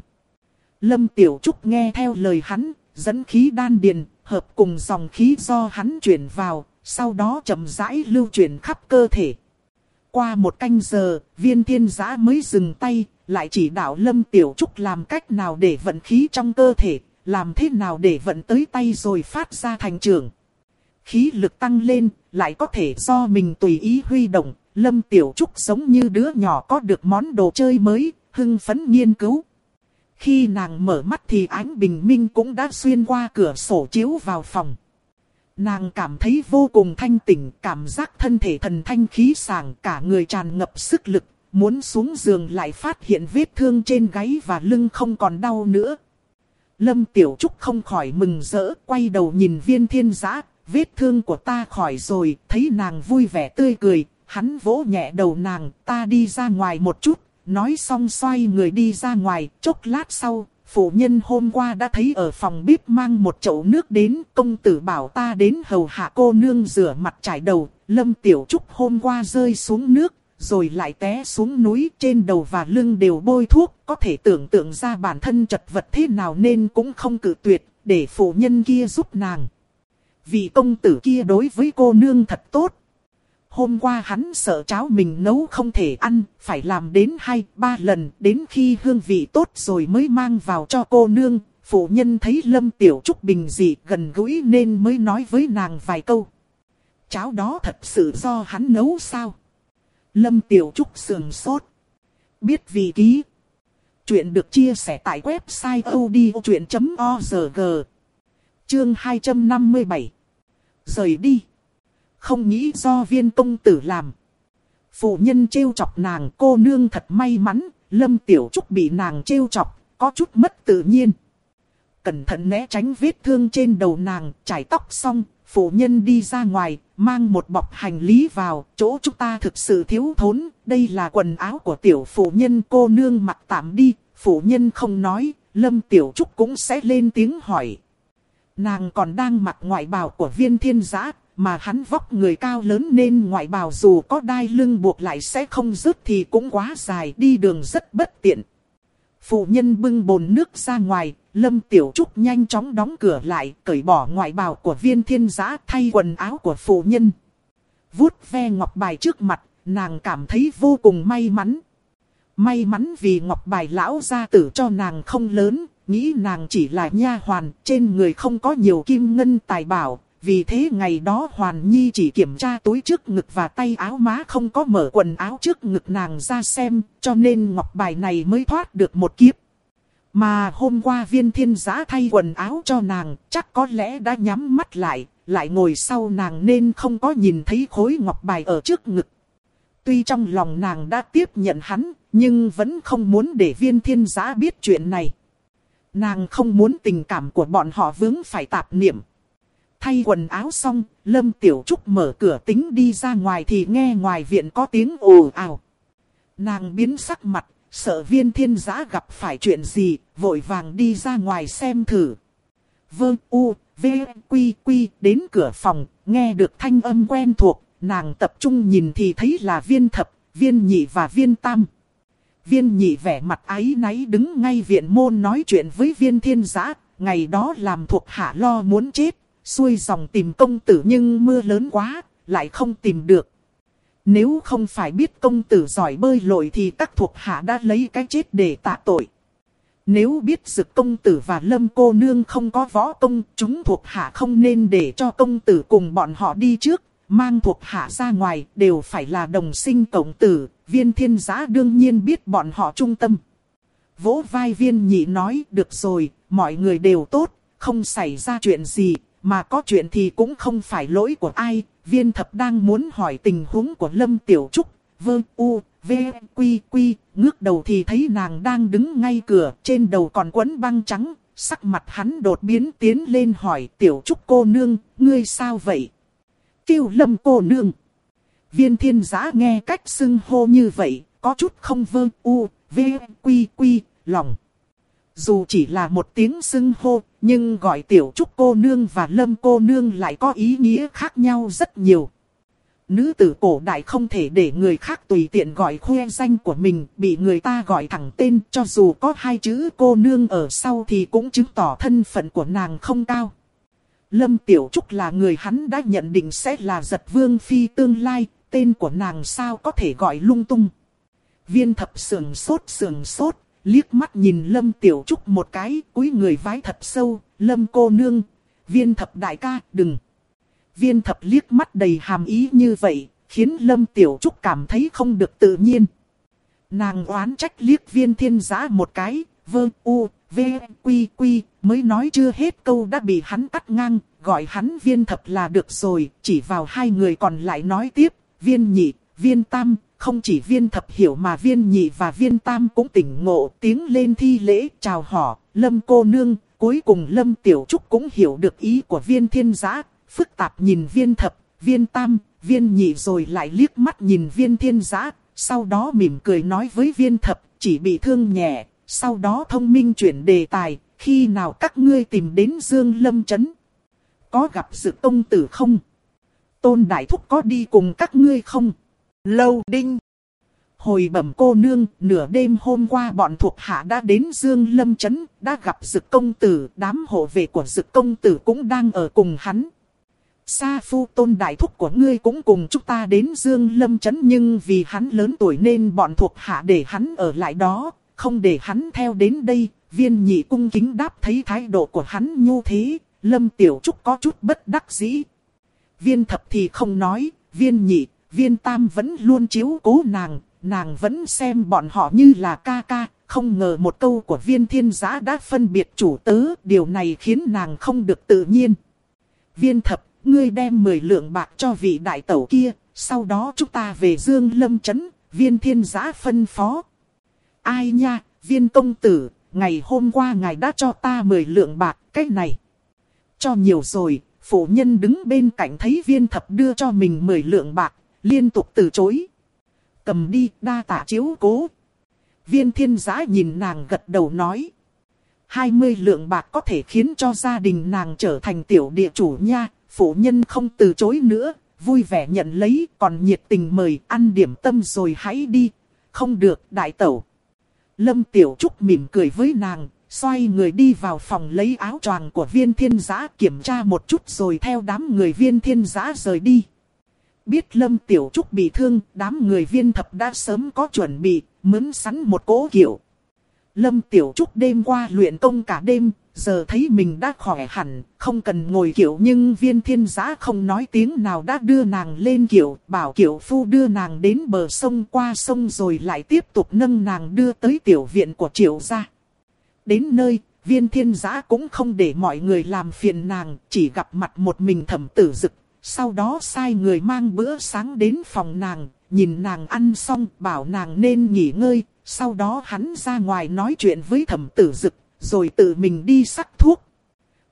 Lâm Tiểu Trúc nghe theo lời hắn, dẫn khí đan điền, hợp cùng dòng khí do hắn chuyển vào, sau đó chậm rãi lưu chuyển khắp cơ thể. Qua một canh giờ, viên thiên giã mới dừng tay, lại chỉ đạo Lâm Tiểu Trúc làm cách nào để vận khí trong cơ thể, làm thế nào để vận tới tay rồi phát ra thành trường. Khí lực tăng lên, lại có thể do mình tùy ý huy động, Lâm Tiểu Trúc giống như đứa nhỏ có được món đồ chơi mới, hưng phấn nghiên cứu. Khi nàng mở mắt thì ánh bình minh cũng đã xuyên qua cửa sổ chiếu vào phòng. Nàng cảm thấy vô cùng thanh tỉnh, cảm giác thân thể thần thanh khí sảng, cả người tràn ngập sức lực, muốn xuống giường lại phát hiện vết thương trên gáy và lưng không còn đau nữa. Lâm Tiểu Trúc không khỏi mừng rỡ, quay đầu nhìn viên thiên giã, vết thương của ta khỏi rồi, thấy nàng vui vẻ tươi cười, hắn vỗ nhẹ đầu nàng, ta đi ra ngoài một chút, nói xong xoay người đi ra ngoài, chốc lát sau, phụ nhân hôm qua đã thấy ở phòng bếp mang một chậu nước đến, công tử bảo ta đến hầu hạ cô nương rửa mặt trải đầu, lâm tiểu trúc hôm qua rơi xuống nước, rồi lại té xuống núi trên đầu và lưng đều bôi thuốc, có thể tưởng tượng ra bản thân chật vật thế nào nên cũng không cự tuyệt, để phụ nhân kia giúp nàng. Vị công tử kia đối với cô nương thật tốt, Hôm qua hắn sợ cháo mình nấu không thể ăn, phải làm đến hai, ba lần, đến khi hương vị tốt rồi mới mang vào cho cô nương. Phụ nhân thấy Lâm Tiểu Trúc bình dị gần gũi nên mới nói với nàng vài câu. Cháo đó thật sự do hắn nấu sao? Lâm Tiểu Trúc sườn sốt. Biết vị ký. Chuyện được chia sẻ tại website odchuyện.org. Chương 257. Rời đi không nghĩ do viên công tử làm. Phụ nhân trêu chọc nàng cô nương thật may mắn, lâm tiểu trúc bị nàng trêu chọc, có chút mất tự nhiên. Cẩn thận né tránh vết thương trên đầu nàng, trải tóc xong, phụ nhân đi ra ngoài, mang một bọc hành lý vào, chỗ chúng ta thực sự thiếu thốn, đây là quần áo của tiểu phụ nhân cô nương mặc tạm đi, phụ nhân không nói, lâm tiểu trúc cũng sẽ lên tiếng hỏi. Nàng còn đang mặc ngoại bào của viên thiên giã, mà hắn vóc người cao lớn nên ngoại bào dù có đai lưng buộc lại sẽ không rớt thì cũng quá dài đi đường rất bất tiện. Phụ nhân bưng bồn nước ra ngoài, Lâm Tiểu Trúc nhanh chóng đóng cửa lại, cởi bỏ ngoại bào của viên thiên giã thay quần áo của phụ nhân. Vuốt ve ngọc bài trước mặt, nàng cảm thấy vô cùng may mắn. May mắn vì ngọc bài lão gia tử cho nàng không lớn, nghĩ nàng chỉ là nha hoàn, trên người không có nhiều kim ngân tài bảo, vì thế ngày đó Hoàn Nhi chỉ kiểm tra túi trước ngực và tay áo má không có mở quần áo trước ngực nàng ra xem, cho nên ngọc bài này mới thoát được một kiếp. Mà hôm qua viên thiên giã thay quần áo cho nàng, chắc có lẽ đã nhắm mắt lại, lại ngồi sau nàng nên không có nhìn thấy khối ngọc bài ở trước ngực. Tuy trong lòng nàng đã tiếp nhận hắn, nhưng vẫn không muốn để viên thiên giã biết chuyện này. Nàng không muốn tình cảm của bọn họ vướng phải tạp niệm. Thay quần áo xong, Lâm Tiểu Trúc mở cửa tính đi ra ngoài thì nghe ngoài viện có tiếng ồ ào. Nàng biến sắc mặt, sợ viên thiên giã gặp phải chuyện gì, vội vàng đi ra ngoài xem thử. Vương U, V, Quy, Quy, đến cửa phòng, nghe được thanh âm quen thuộc, nàng tập trung nhìn thì thấy là viên thập, viên nhị và viên tam. Viên nhị vẻ mặt ái náy đứng ngay viện môn nói chuyện với viên thiên giã, ngày đó làm thuộc hạ lo muốn chết, xuôi dòng tìm công tử nhưng mưa lớn quá, lại không tìm được. Nếu không phải biết công tử giỏi bơi lội thì các thuộc hạ đã lấy cái chết để tạ tội. Nếu biết dực công tử và lâm cô nương không có võ công, chúng thuộc hạ không nên để cho công tử cùng bọn họ đi trước, mang thuộc hạ ra ngoài đều phải là đồng sinh cộng tử, viên thiên giã đương nhiên biết bọn họ trung tâm. Vỗ vai viên nhị nói, được rồi, mọi người đều tốt, không xảy ra chuyện gì, mà có chuyện thì cũng không phải lỗi của ai, viên thập đang muốn hỏi tình huống của Lâm Tiểu Trúc, vơ u, v, quy quy, ngước đầu thì thấy nàng đang đứng ngay cửa, trên đầu còn quấn băng trắng, sắc mặt hắn đột biến tiến lên hỏi Tiểu Trúc cô nương, ngươi sao vậy? Tiêu lâm cô nương. Viên thiên giã nghe cách xưng hô như vậy, có chút không vơ u, v, quy quy, lòng. Dù chỉ là một tiếng xưng hô, nhưng gọi tiểu trúc cô nương và lâm cô nương lại có ý nghĩa khác nhau rất nhiều. Nữ tử cổ đại không thể để người khác tùy tiện gọi khoe danh của mình, bị người ta gọi thẳng tên cho dù có hai chữ cô nương ở sau thì cũng chứng tỏ thân phận của nàng không cao. Lâm Tiểu Trúc là người hắn đã nhận định sẽ là giật vương phi tương lai, tên của nàng sao có thể gọi lung tung. Viên thập sườn sốt sườn sốt, liếc mắt nhìn Lâm Tiểu Trúc một cái, cúi người vái thật sâu, Lâm cô nương, viên thập đại ca, đừng. Viên thập liếc mắt đầy hàm ý như vậy, khiến Lâm Tiểu Trúc cảm thấy không được tự nhiên. Nàng oán trách liếc viên thiên giã một cái, vơ u, v, quy quy, mới nói chưa hết câu đã bị hắn cắt ngang, gọi hắn viên thập là được rồi, chỉ vào hai người còn lại nói tiếp, viên nhị, viên tam, không chỉ viên thập hiểu mà viên nhị và viên tam cũng tỉnh ngộ, tiếng lên thi lễ, chào họ, lâm cô nương, cuối cùng lâm tiểu trúc cũng hiểu được ý của viên thiên giã, phức tạp nhìn viên thập, viên tam, viên nhị rồi lại liếc mắt nhìn viên thiên giã, sau đó mỉm cười nói với viên thập, chỉ bị thương nhẹ, sau đó thông minh chuyển đề tài, khi nào các ngươi tìm đến Dương Lâm Trấn? Có gặp sự công tử không? Tôn Đại Thúc có đi cùng các ngươi không? Lâu Đinh. Hồi bẩm cô nương, nửa đêm hôm qua bọn thuộc hạ đã đến Dương Lâm Trấn, đã gặp dực công tử, đám hộ vệ của dực công tử cũng đang ở cùng hắn. Sa phu tôn đại thúc của ngươi cũng cùng chúng ta đến Dương Lâm Trấn nhưng vì hắn lớn tuổi nên bọn thuộc hạ để hắn ở lại đó, không để hắn theo đến đây. Viên nhị cung kính đáp thấy thái độ của hắn nhu thế, Lâm Tiểu Trúc có chút bất đắc dĩ. Viên thập thì không nói, viên nhị, viên tam vẫn luôn chiếu cố nàng, nàng vẫn xem bọn họ như là ca ca, không ngờ một câu của viên thiên giã đã phân biệt chủ tớ, điều này khiến nàng không được tự nhiên. Viên thập, ngươi đem 10 lượng bạc cho vị đại tẩu kia, sau đó chúng ta về Dương Lâm Trấn, viên thiên giã phân phó. Ai nha, viên công tử, ngày hôm qua ngài đã cho ta 10 lượng bạc, cái này. Cho nhiều rồi, phụ nhân đứng bên cạnh thấy viên thập đưa cho mình 10 lượng bạc, liên tục từ chối. Cầm đi, đa tả chiếu cố. Viên thiên giã nhìn nàng gật đầu nói. 20 lượng bạc có thể khiến cho gia đình nàng trở thành tiểu địa chủ nha, phụ nhân không từ chối nữa, vui vẻ nhận lấy, còn nhiệt tình mời ăn điểm tâm rồi hãy đi. Không được, đại tẩu. Lâm Tiểu Trúc mỉm cười với nàng, xoay người đi vào phòng lấy áo choàng của viên thiên giã kiểm tra một chút rồi theo đám người viên thiên giã rời đi. Biết Lâm Tiểu Trúc bị thương, đám người viên thập đã sớm có chuẩn bị, mướn sẵn một cố kiểu. Lâm Tiểu Trúc đêm qua luyện công cả đêm, giờ thấy mình đã khỏe hẳn, không cần ngồi kiểu nhưng viên thiên giã không nói tiếng nào đã đưa nàng lên kiểu, bảo kiểu phu đưa nàng đến bờ sông qua sông rồi lại tiếp tục nâng nàng đưa tới tiểu viện của triệu gia. Đến nơi, viên thiên giã cũng không để mọi người làm phiền nàng, chỉ gặp mặt một mình thẩm tử dực, sau đó sai người mang bữa sáng đến phòng nàng, nhìn nàng ăn xong bảo nàng nên nghỉ ngơi, sau đó hắn ra ngoài nói chuyện với thẩm tử dực, rồi tự mình đi sắc thuốc.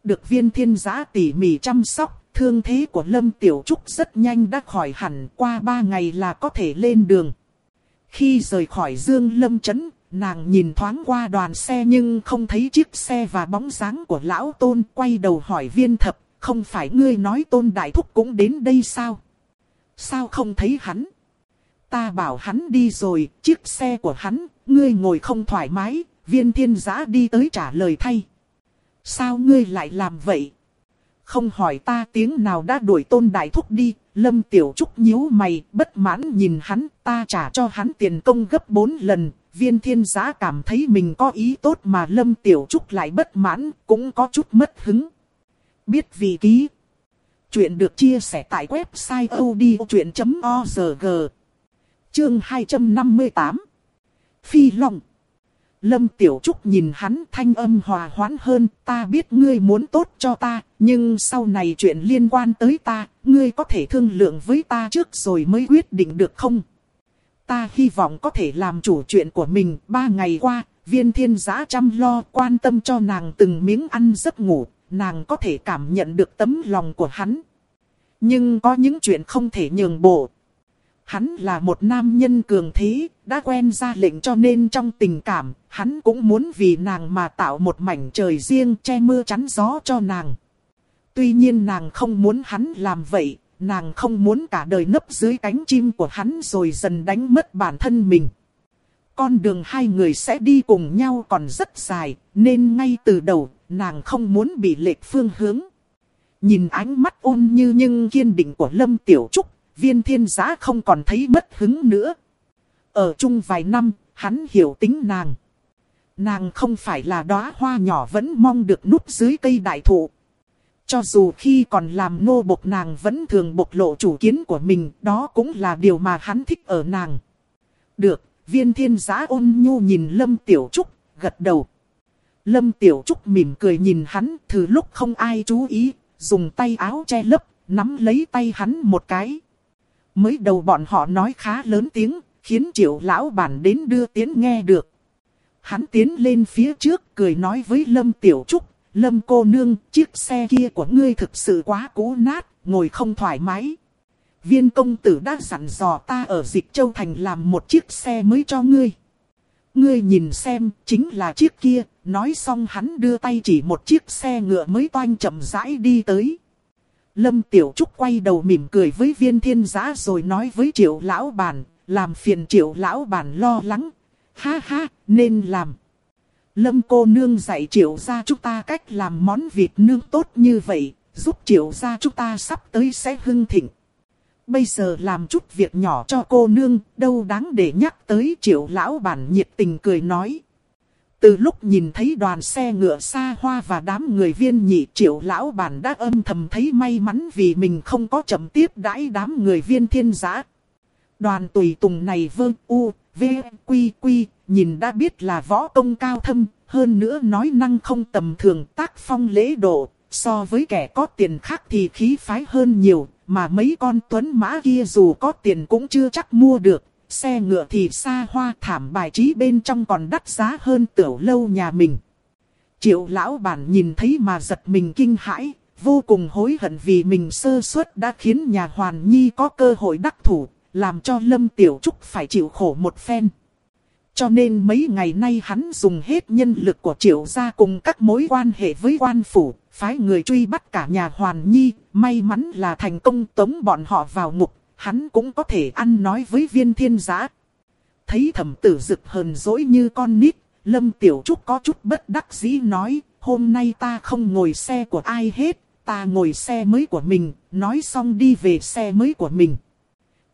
Được viên thiên giã tỉ mỉ chăm sóc, thương thế của Lâm Tiểu Trúc rất nhanh đã khỏi hẳn, qua ba ngày là có thể lên đường. Khi rời khỏi Dương Lâm Trấn, nàng nhìn thoáng qua đoàn xe nhưng không thấy chiếc xe và bóng dáng của lão tôn quay đầu hỏi viên thập, không phải ngươi nói tôn đại thúc cũng đến đây sao? Sao không thấy hắn? Ta bảo hắn đi rồi, chiếc xe của hắn, ngươi ngồi không thoải mái, viên thiên giã đi tới trả lời thay. Sao ngươi lại làm vậy? Không hỏi ta tiếng nào đã đuổi tôn đại thúc đi, lâm tiểu trúc nhíu mày, bất mãn nhìn hắn, ta trả cho hắn tiền công gấp 4 lần. Viên thiên giã cảm thấy mình có ý tốt mà lâm tiểu trúc lại bất mãn, cũng có chút mất hứng. Biết vì ký. Chuyện được chia sẻ tại website odchuyện.org. Chương 258. Phi Long. Lâm Tiểu Trúc nhìn hắn thanh âm hòa hoãn hơn, ta biết ngươi muốn tốt cho ta, nhưng sau này chuyện liên quan tới ta, ngươi có thể thương lượng với ta trước rồi mới quyết định được không? Ta hy vọng có thể làm chủ chuyện của mình, ba ngày qua, viên thiên giã chăm lo quan tâm cho nàng từng miếng ăn giấc ngủ, nàng có thể cảm nhận được tấm lòng của hắn. Nhưng có những chuyện không thể nhường bộ. Hắn là một nam nhân cường thế, đã quen ra lệnh cho nên trong tình cảm, hắn cũng muốn vì nàng mà tạo một mảnh trời riêng che mưa chắn gió cho nàng. Tuy nhiên nàng không muốn hắn làm vậy, nàng không muốn cả đời nấp dưới cánh chim của hắn rồi dần đánh mất bản thân mình. Con đường hai người sẽ đi cùng nhau còn rất dài, nên ngay từ đầu, nàng không muốn bị lệch phương hướng. Nhìn ánh mắt ôn như nhưng kiên định của Lâm Tiểu Trúc, viên thiên giá không còn thấy mất hứng nữa. Ở chung vài năm, hắn hiểu tính nàng. Nàng không phải là đóa hoa nhỏ vẫn mong được núp dưới cây đại thụ. Cho dù khi còn làm nô bộc nàng vẫn thường bộc lộ chủ kiến của mình, đó cũng là điều mà hắn thích ở nàng. Được, viên thiên giá ôn nhu nhìn Lâm Tiểu Trúc, gật đầu. Lâm Tiểu Trúc mỉm cười nhìn hắn, thử lúc không ai chú ý, dùng tay áo che lấp, nắm lấy tay hắn một cái. Mới đầu bọn họ nói khá lớn tiếng, khiến triệu lão bản đến đưa tiến nghe được. Hắn tiến lên phía trước, cười nói với Lâm Tiểu Trúc, Lâm cô nương, chiếc xe kia của ngươi thực sự quá cũ nát, ngồi không thoải mái. Viên công tử đã dặn dò ta ở dịch châu thành làm một chiếc xe mới cho ngươi. Ngươi nhìn xem, chính là chiếc kia, nói xong hắn đưa tay chỉ một chiếc xe ngựa mới toanh chậm rãi đi tới. Lâm Tiểu Trúc quay đầu mỉm cười với viên thiên giá rồi nói với triệu lão bản, làm phiền triệu lão bản lo lắng. Ha ha, nên làm. Lâm cô nương dạy triệu gia chúng ta cách làm món vịt nương tốt như vậy, giúp triệu gia chúng ta sắp tới sẽ hưng thịnh. Bây giờ làm chút việc nhỏ cho cô nương, đâu đáng để nhắc tới triệu lão bản nhiệt tình cười nói. Từ lúc nhìn thấy đoàn xe ngựa xa hoa và đám người viên nhị triệu lão bản đã âm thầm thấy may mắn vì mình không có chậm tiếp đãi đám người viên thiên giã. Đoàn tùy tùng này vương u, v, quy quy, nhìn đã biết là võ công cao thâm, hơn nữa nói năng không tầm thường tác phong lễ độ, so với kẻ có tiền khác thì khí phái hơn nhiều, mà mấy con tuấn mã kia dù có tiền cũng chưa chắc mua được, xe ngựa thì xa hoa thảm bài trí bên trong còn đắt giá hơn tiểu lâu nhà mình. Triệu lão bản nhìn thấy mà giật mình kinh hãi, vô cùng hối hận vì mình sơ suất đã khiến nhà Hoàn Nhi có cơ hội đắc thủ, làm cho Lâm Tiểu Trúc phải chịu khổ một phen. Cho nên mấy ngày nay hắn dùng hết nhân lực của triệu gia cùng các mối quan hệ với quan phủ, phái người truy bắt cả nhà Hoàn Nhi, may mắn là thành công tống bọn họ vào ngục, hắn cũng có thể ăn nói với viên thiên giã. Thấy thẩm tử dực hờn dỗi như con nít, Lâm Tiểu Trúc có chút bất đắc dĩ nói, hôm nay ta không ngồi xe của ai hết, ta ngồi xe mới của mình, nói xong đi về xe mới của mình.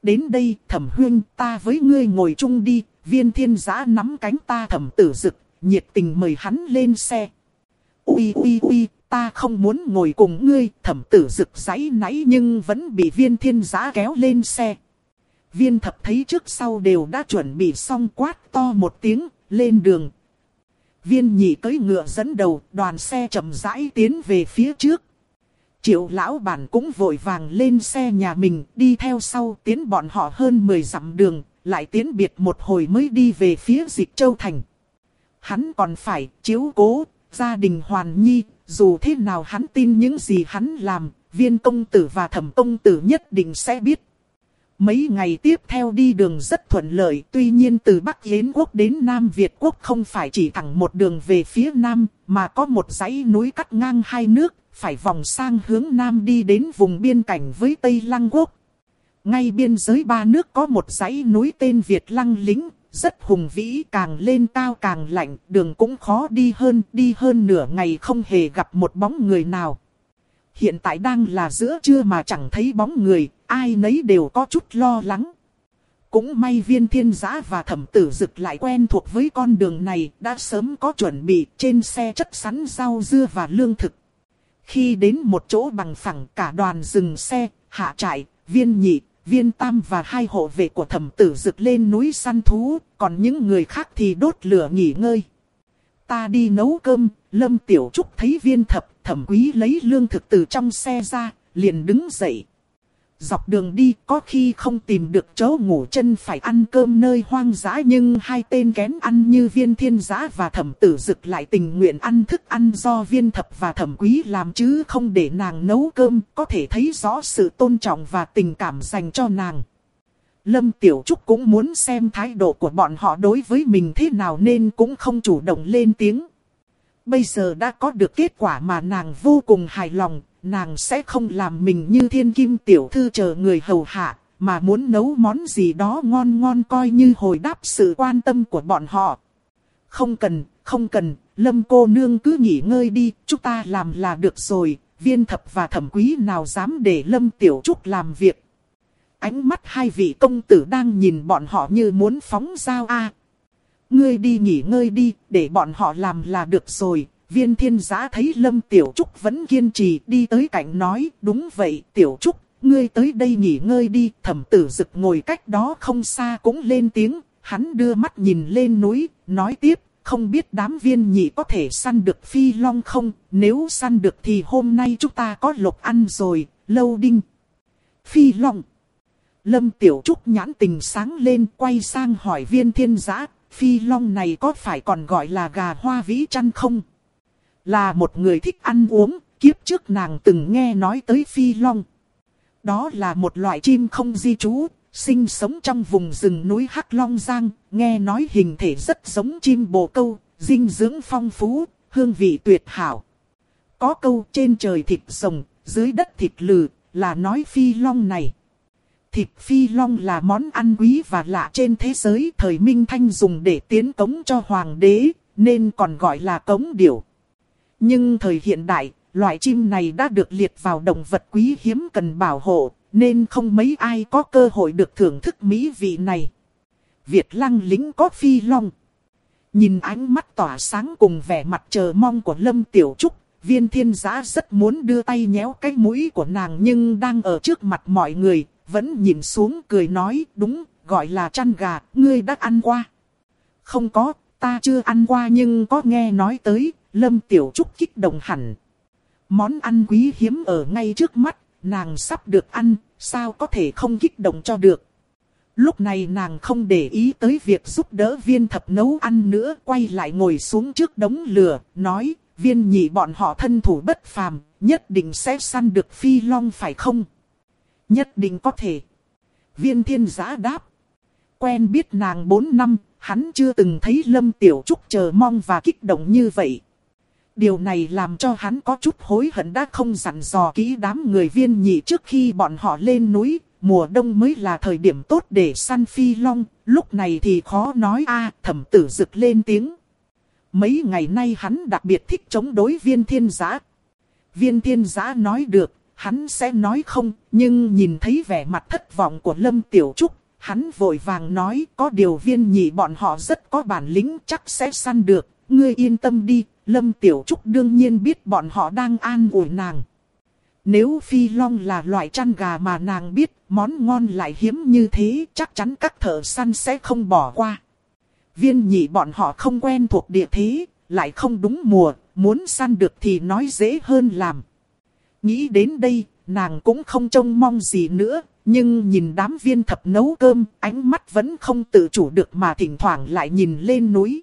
Đến đây thẩm huyên ta với ngươi ngồi chung đi, viên thiên giã nắm cánh ta thẩm tử dực nhiệt tình mời hắn lên xe. Ui ui ui, ta không muốn ngồi cùng ngươi, thẩm tử rực giấy nãy nhưng vẫn bị viên thiên giã kéo lên xe. Viên thập thấy trước sau đều đã chuẩn bị xong quát to một tiếng, lên đường. Viên nhị cưỡi ngựa dẫn đầu, đoàn xe chậm rãi tiến về phía trước. Triệu lão bản cũng vội vàng lên xe nhà mình, đi theo sau tiến bọn họ hơn 10 dặm đường, lại tiến biệt một hồi mới đi về phía dịch châu thành. Hắn còn phải chiếu cố, gia đình hoàn nhi, dù thế nào hắn tin những gì hắn làm, viên công tử và thẩm công tử nhất định sẽ biết. Mấy ngày tiếp theo đi đường rất thuận lợi, tuy nhiên từ Bắc Yến quốc đến Nam Việt quốc không phải chỉ thẳng một đường về phía Nam, mà có một dãy núi cắt ngang hai nước, phải vòng sang hướng Nam đi đến vùng biên cảnh với Tây Lăng quốc. Ngay biên giới ba nước có một dãy núi tên Việt Lăng Lính, rất hùng vĩ càng lên cao càng lạnh, đường cũng khó đi hơn, đi hơn nửa ngày không hề gặp một bóng người nào. Hiện tại đang là giữa trưa mà chẳng thấy bóng người, ai nấy đều có chút lo lắng. Cũng may viên thiên giã và thẩm tử dực lại quen thuộc với con đường này, đã sớm có chuẩn bị trên xe chất sắn rau dưa và lương thực. Khi đến một chỗ bằng phẳng cả đoàn dừng xe, hạ trại, viên nhị, viên tam và hai hộ vệ của thẩm tử rực lên núi săn thú, còn những người khác thì đốt lửa nghỉ ngơi. Ta đi nấu cơm, Lâm Tiểu Trúc thấy viên thập, thẩm quý lấy lương thực từ trong xe ra, liền đứng dậy. Dọc đường đi có khi không tìm được chỗ ngủ chân phải ăn cơm nơi hoang dã nhưng hai tên kén ăn như viên thiên giã và thẩm tử dực lại tình nguyện ăn thức ăn do viên thập và thẩm quý làm chứ không để nàng nấu cơm có thể thấy rõ sự tôn trọng và tình cảm dành cho nàng. Lâm Tiểu Trúc cũng muốn xem thái độ của bọn họ đối với mình thế nào nên cũng không chủ động lên tiếng. Bây giờ đã có được kết quả mà nàng vô cùng hài lòng, nàng sẽ không làm mình như thiên kim tiểu thư chờ người hầu hạ, mà muốn nấu món gì đó ngon ngon coi như hồi đáp sự quan tâm của bọn họ. Không cần, không cần, lâm cô nương cứ nghỉ ngơi đi, chúng ta làm là được rồi, viên thập và thẩm quý nào dám để lâm tiểu trúc làm việc. Ánh mắt hai vị công tử đang nhìn bọn họ như muốn phóng dao a. Ngươi đi nghỉ ngơi đi, để bọn họ làm là được rồi, Viên thiên giã thấy Lâm Tiểu Trúc vẫn kiên trì đi tới cạnh nói, đúng vậy Tiểu Trúc, ngươi tới đây nghỉ ngơi đi, thẩm tử dực ngồi cách đó không xa cũng lên tiếng, hắn đưa mắt nhìn lên núi, nói tiếp, không biết đám viên nhị có thể săn được phi long không, nếu săn được thì hôm nay chúng ta có lộc ăn rồi, lâu đinh. Phi long. Lâm Tiểu Trúc nhãn tình sáng lên quay sang hỏi viên thiên giã, phi long này có phải còn gọi là gà hoa vĩ chăn không? Là một người thích ăn uống, kiếp trước nàng từng nghe nói tới phi long. Đó là một loại chim không di trú, sinh sống trong vùng rừng núi Hắc Long Giang, nghe nói hình thể rất giống chim bồ câu, dinh dưỡng phong phú, hương vị tuyệt hảo. Có câu trên trời thịt rồng, dưới đất thịt lừ, là nói phi long này. Thịt phi long là món ăn quý và lạ trên thế giới thời Minh Thanh dùng để tiến cống cho hoàng đế, nên còn gọi là cống điểu. Nhưng thời hiện đại, loại chim này đã được liệt vào động vật quý hiếm cần bảo hộ, nên không mấy ai có cơ hội được thưởng thức mỹ vị này. Việt lăng lính có phi long. Nhìn ánh mắt tỏa sáng cùng vẻ mặt chờ mong của Lâm Tiểu Trúc, viên thiên giã rất muốn đưa tay nhéo cái mũi của nàng nhưng đang ở trước mặt mọi người, vẫn nhìn xuống cười nói đúng, gọi là chăn gà, ngươi đã ăn qua. Không có, ta chưa ăn qua nhưng có nghe nói tới, Lâm Tiểu Trúc kích động hẳn. Món ăn quý hiếm ở ngay trước mắt, nàng sắp được ăn, sao có thể không kích động cho được. Lúc này nàng không để ý tới việc giúp đỡ viên thập nấu ăn nữa, quay lại ngồi xuống trước đống lửa, nói, viên nhị bọn họ thân thủ bất phàm, nhất định sẽ săn được phi long phải không? Nhất định có thể. Viên thiên giã đáp. Quen biết nàng 4 năm, hắn chưa từng thấy Lâm Tiểu Trúc chờ mong và kích động như vậy. Điều này làm cho hắn có chút hối hận đã không dặn dò kỹ đám người viên nhị trước khi bọn họ lên núi. Mùa đông mới là thời điểm tốt để săn phi long, lúc này thì khó nói a thẩm tử rực lên tiếng. Mấy ngày nay hắn đặc biệt thích chống đối viên thiên giã. Viên thiên giã nói được, hắn sẽ nói không, nhưng nhìn thấy vẻ mặt thất vọng của Lâm Tiểu Trúc, hắn vội vàng nói có điều viên nhị bọn họ rất có bản lĩnh chắc sẽ săn được, ngươi yên tâm đi, Lâm Tiểu Trúc đương nhiên biết bọn họ đang an ủi nàng. Nếu phi long là loại chăn gà mà nàng biết, món ngon lại hiếm như thế, chắc chắn các thợ săn sẽ không bỏ qua. Viên nhị bọn họ không quen thuộc địa thế, lại không đúng mùa, muốn săn được thì nói dễ hơn làm. Nghĩ đến đây, nàng cũng không trông mong gì nữa, nhưng nhìn đám viên thập nấu cơm, ánh mắt vẫn không tự chủ được mà thỉnh thoảng lại nhìn lên núi.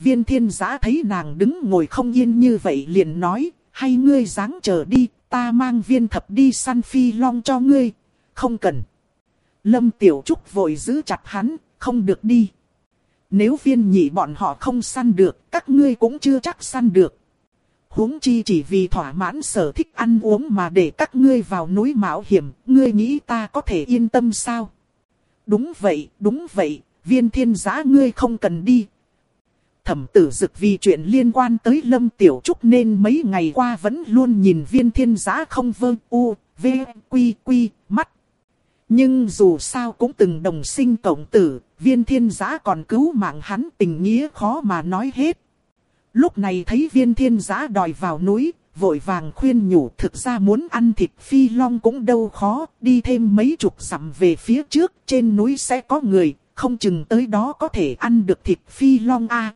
Viên thiên giã thấy nàng đứng ngồi không yên như vậy liền nói, hay ngươi dáng chờ đi, ta mang viên thập đi săn phi long cho ngươi. Không cần. Lâm Tiểu Trúc vội giữ chặt hắn, không được đi. Nếu viên nhị bọn họ không săn được, các ngươi cũng chưa chắc săn được. huống chi chỉ vì thỏa mãn sở thích ăn uống mà để các ngươi vào núi mạo hiểm, ngươi nghĩ ta có thể yên tâm sao? Đúng vậy, đúng vậy, viên thiên giã ngươi không cần đi, thẩm tử dực vì chuyện liên quan tới Lâm Tiểu Trúc nên mấy ngày qua vẫn luôn nhìn viên thiên giá không vơ u, v, quy, quy, mắt. Nhưng dù sao cũng từng đồng sinh cộng tử, viên thiên giá còn cứu mạng hắn tình nghĩa khó mà nói hết. Lúc này thấy viên thiên giá đòi vào núi, vội vàng khuyên nhủ thực ra muốn ăn thịt phi long cũng đâu khó, đi thêm mấy chục dặm về phía trước, trên núi sẽ có người, không chừng tới đó có thể ăn được thịt phi long a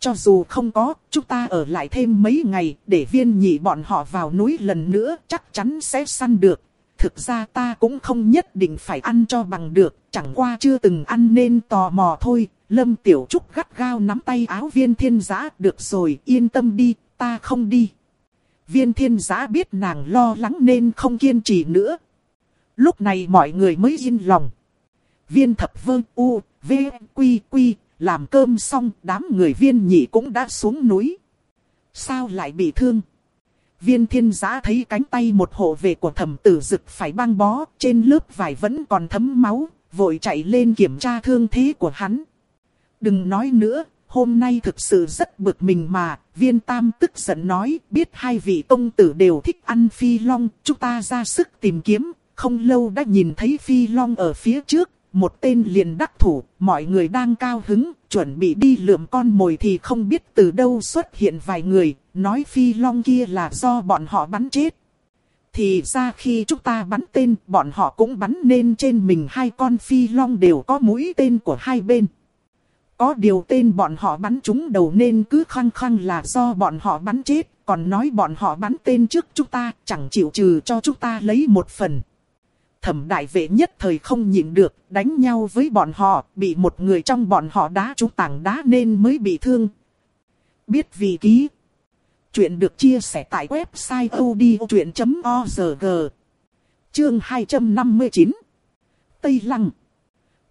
cho dù không có, chúng ta ở lại thêm mấy ngày để viên nhị bọn họ vào núi lần nữa chắc chắn sẽ săn được. thực ra ta cũng không nhất định phải ăn cho bằng được, chẳng qua chưa từng ăn nên tò mò thôi. Lâm Tiểu Trúc gắt gao nắm tay áo viên thiên giã, được rồi, yên tâm đi, ta không đi. Viên thiên giã biết nàng lo lắng nên không kiên trì nữa. Lúc này mọi người mới yên lòng. Viên thập vương u, v, quy quy, làm cơm xong đám người viên nhị cũng đã xuống núi. Sao lại bị thương? Viên thiên giã thấy cánh tay một hộ vệ của thẩm tử dực phải băng bó, trên lớp vải vẫn còn thấm máu, vội chạy lên kiểm tra thương thế của hắn. Đừng nói nữa, hôm nay thực sự rất bực mình mà, viên tam tức giận nói, biết hai vị công tử đều thích ăn phi long, chúng ta ra sức tìm kiếm, không lâu đã nhìn thấy phi long ở phía trước, một tên liền đắc thủ, mọi người đang cao hứng, chuẩn bị đi lượm con mồi thì không biết từ đâu xuất hiện vài người, nói phi long kia là do bọn họ bắn chết. Thì ra khi chúng ta bắn tên, bọn họ cũng bắn nên trên mình hai con phi long đều có mũi tên của hai bên. Có điều tên bọn họ bắn chúng đầu nên cứ khăng khăng là do bọn họ bắn chết, còn nói bọn họ bắn tên trước chúng ta, chẳng chịu trừ cho chúng ta lấy một phần thẩm đại vệ nhất thời không nhịn được, đánh nhau với bọn họ, bị một người trong bọn họ đá trúng tảng đá nên mới bị thương. Biết vì ký. Chuyện được chia sẻ tại website odchuyện.org. Chương 259. Tây Lăng.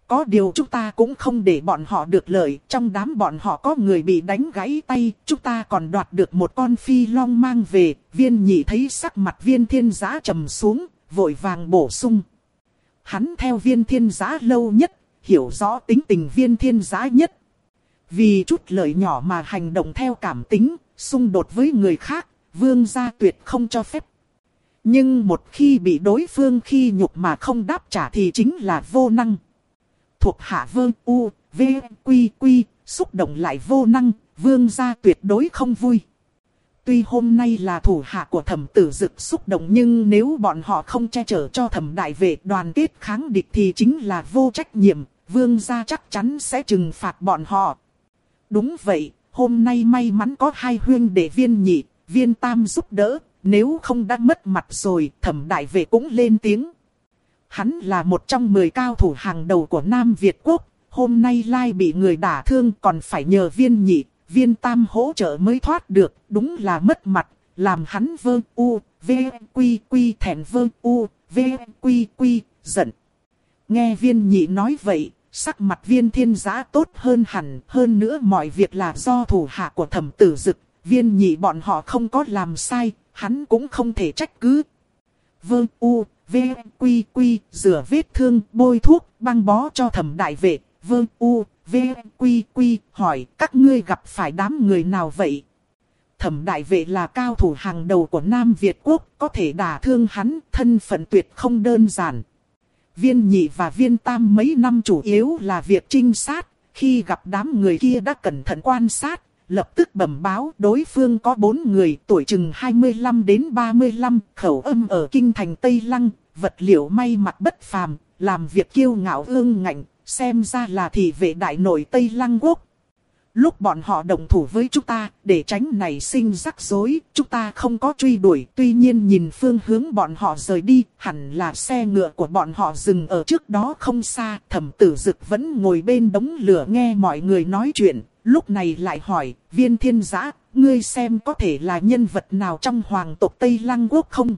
Có điều chúng ta cũng không để bọn họ được lợi, trong đám bọn họ có người bị đánh gãy tay, chúng ta còn đoạt được một con phi long mang về, viên nhị thấy sắc mặt viên thiên giá trầm xuống, vội vàng bổ sung. Hắn theo viên thiên giá lâu nhất, hiểu rõ tính tình viên thiên giá nhất. Vì chút lời nhỏ mà hành động theo cảm tính, xung đột với người khác, vương gia tuyệt không cho phép. Nhưng một khi bị đối phương khi nhục mà không đáp trả thì chính là vô năng. Thuộc hạ vương u, v, quy quy, xúc động lại vô năng, vương gia tuyệt đối không vui. Tuy hôm nay là thủ hạ của thẩm tử dực xúc động nhưng nếu bọn họ không che chở cho thẩm đại vệ đoàn kết kháng địch thì chính là vô trách nhiệm, vương gia chắc chắn sẽ trừng phạt bọn họ. Đúng vậy, hôm nay may mắn có hai huyên để viên nhị, viên tam giúp đỡ, nếu không đã mất mặt rồi thẩm đại vệ cũng lên tiếng. Hắn là một trong mười cao thủ hàng đầu của Nam Việt Quốc, hôm nay lai bị người đả thương còn phải nhờ viên nhị, viên tam hỗ trợ mới thoát được, đúng là mất mặt, làm hắn vơ u, v, quy quy thẹn vơ u, v, quy quy, giận. Nghe viên nhị nói vậy, sắc mặt viên thiên giã tốt hơn hẳn, hơn nữa mọi việc là do thủ hạ của thẩm tử dực, viên nhị bọn họ không có làm sai, hắn cũng không thể trách cứ. Vơ u, v, quy quy, rửa vết thương, bôi thuốc, băng bó cho thẩm đại vệ, vơ u, V, Quy, Quy, hỏi các ngươi gặp phải đám người nào vậy? Thẩm đại vệ là cao thủ hàng đầu của Nam Việt Quốc, có thể đả thương hắn, thân phận tuyệt không đơn giản. Viên nhị và viên tam mấy năm chủ yếu là việc trinh sát, khi gặp đám người kia đã cẩn thận quan sát, lập tức bẩm báo đối phương có bốn người tuổi chừng 25 đến 35, khẩu âm ở kinh thành Tây Lăng, vật liệu may mặc bất phàm, làm việc kiêu ngạo ương ngạnh, xem ra là thị vệ đại nội Tây Lăng Quốc. Lúc bọn họ đồng thủ với chúng ta, để tránh này sinh rắc rối, chúng ta không có truy đuổi. Tuy nhiên nhìn phương hướng bọn họ rời đi, hẳn là xe ngựa của bọn họ dừng ở trước đó không xa. Thẩm tử dực vẫn ngồi bên đống lửa nghe mọi người nói chuyện. Lúc này lại hỏi, viên thiên giã, ngươi xem có thể là nhân vật nào trong hoàng tộc Tây Lăng Quốc không?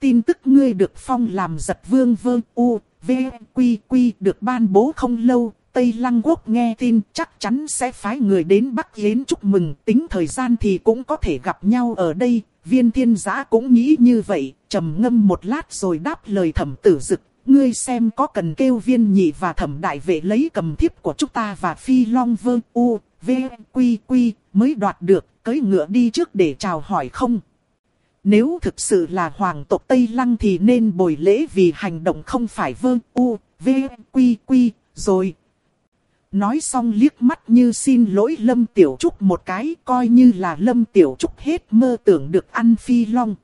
Tin tức ngươi được phong làm giật vương vương u, VQQ Quy, Quy được ban bố không lâu, Tây Lăng Quốc nghe tin chắc chắn sẽ phái người đến Bắc Yến chúc mừng, tính thời gian thì cũng có thể gặp nhau ở đây. Viên thiên giã cũng nghĩ như vậy, trầm ngâm một lát rồi đáp lời thẩm tử dực. Ngươi xem có cần kêu viên nhị và thẩm đại vệ lấy cầm thiếp của chúng ta và phi long vương u, v, quy quy mới đoạt được, cưới ngựa đi trước để chào hỏi không? Nếu thực sự là hoàng tộc Tây Lăng thì nên bồi lễ vì hành động không phải vơ u, v, quy quy, rồi. Nói xong liếc mắt như xin lỗi Lâm Tiểu Trúc một cái coi như là Lâm Tiểu Trúc hết mơ tưởng được ăn phi long.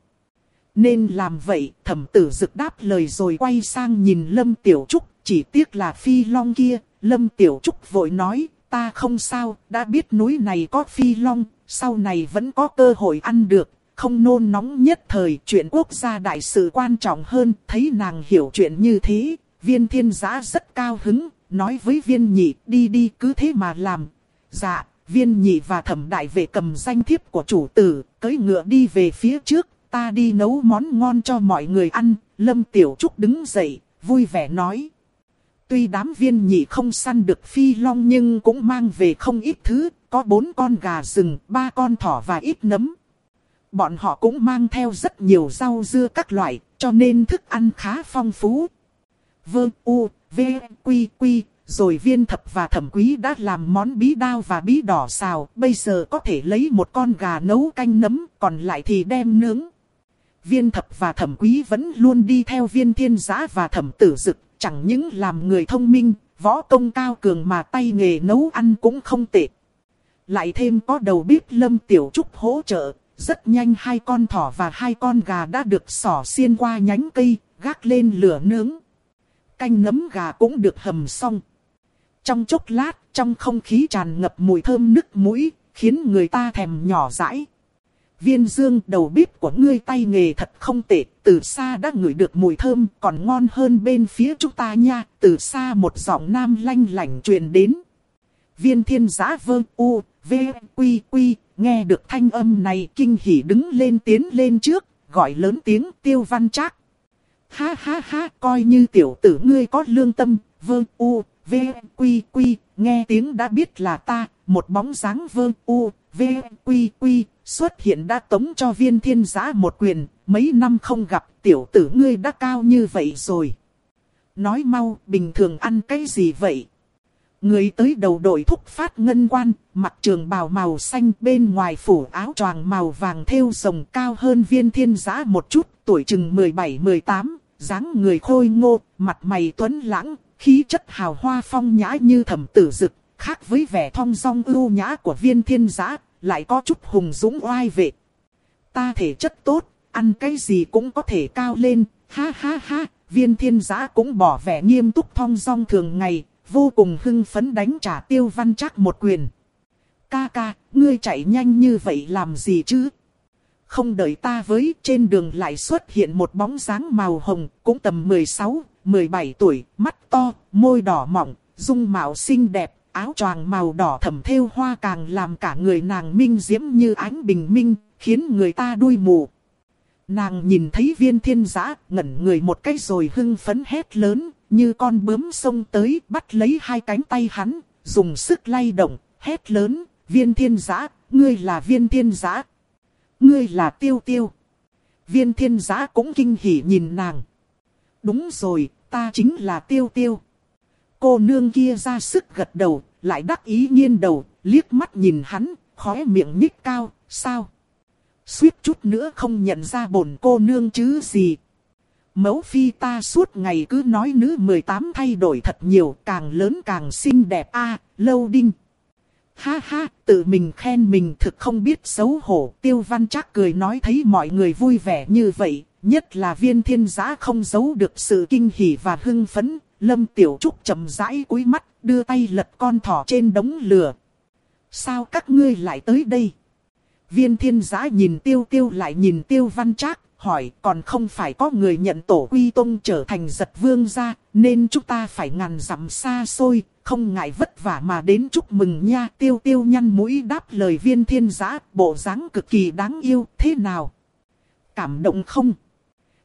Nên làm vậy, thẩm tử dực đáp lời rồi quay sang nhìn Lâm Tiểu Trúc, chỉ tiếc là phi long kia, Lâm Tiểu Trúc vội nói, ta không sao, đã biết núi này có phi long, sau này vẫn có cơ hội ăn được, không nôn nóng nhất thời chuyện quốc gia đại sự quan trọng hơn, thấy nàng hiểu chuyện như thế, viên thiên giã rất cao hứng, nói với viên nhị đi đi cứ thế mà làm. Dạ, viên nhị và thẩm đại vệ cầm danh thiếp của chủ tử, cưỡi ngựa đi về phía trước, ta đi nấu món ngon cho mọi người ăn, lâm tiểu trúc đứng dậy, vui vẻ nói. Tuy đám viên nhị không săn được phi long nhưng cũng mang về không ít thứ, có bốn con gà rừng, ba con thỏ và ít nấm. Bọn họ cũng mang theo rất nhiều rau dưa các loại, cho nên thức ăn khá phong phú. Vương U, V, Quy, Quy, rồi viên thập và thẩm quý đã làm món bí đao và bí đỏ xào, bây giờ có thể lấy một con gà nấu canh nấm, còn lại thì đem nướng. Viên thập và thẩm quý vẫn luôn đi theo viên thiên giã và thẩm tử dực, chẳng những làm người thông minh, võ công cao cường mà tay nghề nấu ăn cũng không tệ. Lại thêm có đầu bếp lâm tiểu trúc hỗ trợ, rất nhanh hai con thỏ và hai con gà đã được sỏ xiên qua nhánh cây, gác lên lửa nướng. Canh nấm gà cũng được hầm xong. Trong chốc lát, trong không khí tràn ngập mùi thơm nức mũi, khiến người ta thèm nhỏ dãi. Viên dương đầu bếp của ngươi tay nghề thật không tệ, từ xa đã ngửi được mùi thơm còn ngon hơn bên phía chúng ta nha, từ xa một giọng nam lanh lảnh truyền đến. Viên thiên giã vơ u, v, quy quy, nghe được thanh âm này kinh hỉ đứng lên tiến lên trước, gọi lớn tiếng tiêu văn trác. Ha ha ha, coi như tiểu tử ngươi có lương tâm, vơ u, v, quy quy, nghe tiếng đã biết là ta, một bóng dáng vơ u, v, quy quy, xuất hiện đã tống cho viên thiên giã một quyền, mấy năm không gặp tiểu tử ngươi đã cao như vậy rồi. Nói mau, bình thường ăn cái gì vậy? Người tới đầu đội thúc phát ngân quan, mặt trường bào màu xanh bên ngoài phủ áo choàng màu vàng thêu rồng cao hơn viên thiên giã một chút, tuổi chừng 17-18, dáng người khôi ngô, mặt mày tuấn lãng, khí chất hào hoa phong nhã như thẩm tử dực, khác với vẻ thong dong ưu nhã của viên thiên giã, lại có chút hùng dũng oai vệ. Ta thể chất tốt, ăn cái gì cũng có thể cao lên, ha ha ha, viên thiên giã cũng bỏ vẻ nghiêm túc thong dong thường ngày, vô cùng hưng phấn đánh trả tiêu văn chắc một quyền. Ca ca, ngươi chạy nhanh như vậy làm gì chứ? Không đợi ta với, trên đường lại xuất hiện một bóng dáng màu hồng, cũng tầm 16, 17 tuổi, mắt to, môi đỏ mỏng, dung mạo xinh đẹp, áo choàng màu đỏ thẩm thêu hoa càng làm cả người nàng minh diễm như ánh bình minh, khiến người ta đuôi mù. Nàng nhìn thấy viên thiên giã, ngẩn người một cái rồi hưng phấn hét lớn, như con bướm sông tới bắt lấy hai cánh tay hắn, dùng sức lay động, hét lớn, viên thiên giã, ngươi là viên thiên giã. Ngươi là tiêu tiêu. Viên thiên giã cũng kinh hỉ nhìn nàng. Đúng rồi, ta chính là tiêu tiêu. Cô nương kia ra sức gật đầu, lại đắc ý nghiêng đầu, liếc mắt nhìn hắn, khóe miệng nhích cao, sao? Suýt chút nữa không nhận ra bổn cô nương chứ gì. Mẫu phi ta suốt ngày cứ nói nữ 18 thay đổi thật nhiều, càng lớn càng xinh đẹp a à, lâu đinh. Ha ha, tự mình khen mình thực không biết xấu hổ. Tiêu văn chắc cười nói thấy mọi người vui vẻ như vậy, nhất là viên thiên giã không giấu được sự kinh hỉ và hưng phấn. Lâm Tiểu Trúc chậm rãi cúi mắt, đưa tay lật con thỏ trên đống lửa. Sao các ngươi lại tới đây? Viên thiên giã nhìn tiêu tiêu lại nhìn tiêu văn trác, hỏi còn không phải có người nhận tổ quy tông trở thành giật vương gia, nên chúng ta phải ngàn dặm xa xôi, không ngại vất vả mà đến chúc mừng nha. Tiêu tiêu nhăn mũi đáp lời viên thiên giã, bộ dáng cực kỳ đáng yêu, thế nào? Cảm động không?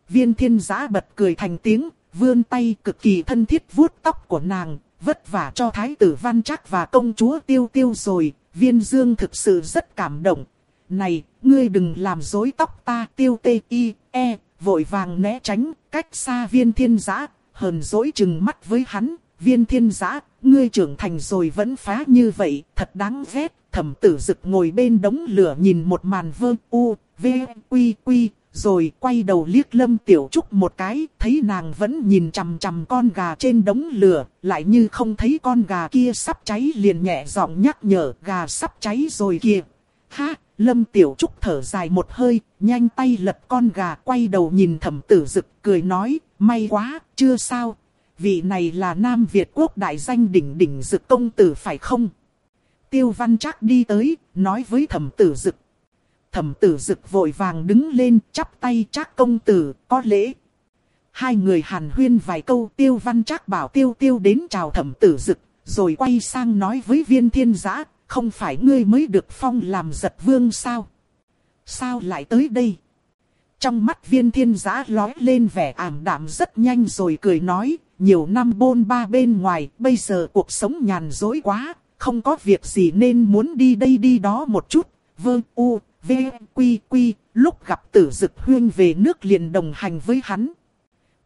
Viên thiên giã bật cười thành tiếng, vươn tay cực kỳ thân thiết vuốt tóc của nàng, vất vả cho thái tử văn chắc và công chúa tiêu tiêu rồi, viên dương thực sự rất cảm động. Này, ngươi đừng làm rối tóc ta tiêu tê y, e, vội vàng né tránh, cách xa viên thiên giã, hờn dỗi chừng mắt với hắn, viên thiên giã, ngươi trưởng thành rồi vẫn phá như vậy, thật đáng ghét, thẩm tử dực ngồi bên đống lửa nhìn một màn vơ u, v, quy quy, rồi quay đầu liếc Lâm Tiểu Trúc một cái, thấy nàng vẫn nhìn chằm chằm con gà trên đống lửa, lại như không thấy con gà kia sắp cháy liền nhẹ giọng nhắc nhở gà sắp cháy rồi kìa. Ha, Lâm Tiểu Trúc thở dài một hơi, nhanh tay lật con gà quay đầu nhìn thẩm tử dực cười nói, may quá, chưa sao. Vị này là Nam Việt quốc đại danh đỉnh đỉnh dực công tử phải không? Tiêu văn chắc đi tới, nói với thẩm tử dực thẩm tử dực vội vàng đứng lên chắp tay trác công tử, có lễ. Hai người hàn huyên vài câu tiêu văn trác bảo tiêu tiêu đến chào thẩm tử dực, rồi quay sang nói với viên thiên giã, không phải ngươi mới được phong làm giật vương sao? Sao lại tới đây? Trong mắt viên thiên giã lói lên vẻ ảm đạm rất nhanh rồi cười nói, nhiều năm bôn ba bên ngoài, bây giờ cuộc sống nhàn dối quá, không có việc gì nên muốn đi đây đi đó một chút. Vương U, V, Quy, Quy, lúc gặp tử dực huyên về nước liền đồng hành với hắn.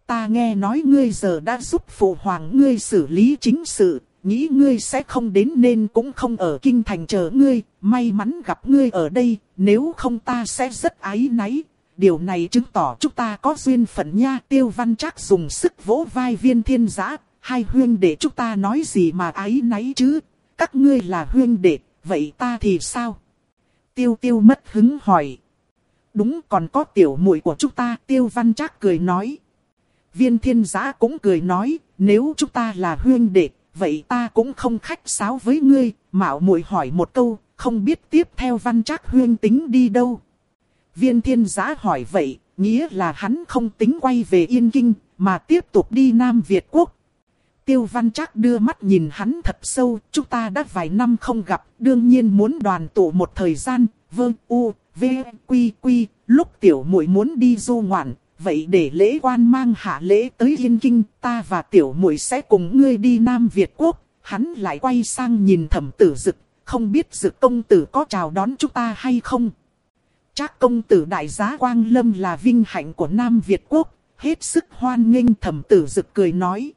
Ta nghe nói ngươi giờ đã giúp phụ hoàng ngươi xử lý chính sự, nghĩ ngươi sẽ không đến nên cũng không ở kinh thành chờ ngươi, may mắn gặp ngươi ở đây, nếu không ta sẽ rất ái náy. Điều này chứng tỏ chúng ta có duyên phận nha. Tiêu văn chắc dùng sức vỗ vai viên thiên giã, hai huyên để chúng ta nói gì mà ái náy chứ. Các ngươi là huyên đệ, vậy ta thì sao? Tiêu tiêu mất hứng hỏi. Đúng còn có tiểu muội của chúng ta, tiêu văn chắc cười nói. Viên thiên giã cũng cười nói, nếu chúng ta là huyên đệ, vậy ta cũng không khách sáo với ngươi, mạo muội hỏi một câu, không biết tiếp theo văn trác huyên tính đi đâu. Viên thiên giã hỏi vậy, nghĩa là hắn không tính quay về Yên Kinh, mà tiếp tục đi Nam Việt Quốc. Tiêu văn trác đưa mắt nhìn hắn thật sâu, chúng ta đã vài năm không gặp, đương nhiên muốn đoàn tụ một thời gian, vơ u, v, quy quy, lúc tiểu muội muốn đi du ngoạn, vậy để lễ quan mang hạ lễ tới Yên Kinh, ta và tiểu muội sẽ cùng ngươi đi Nam Việt Quốc. Hắn lại quay sang nhìn thẩm tử dực, không biết dực công tử có chào đón chúng ta hay không. Chắc công tử đại giá Quang Lâm là vinh hạnh của Nam Việt Quốc, hết sức hoan nghênh thẩm tử dực cười nói.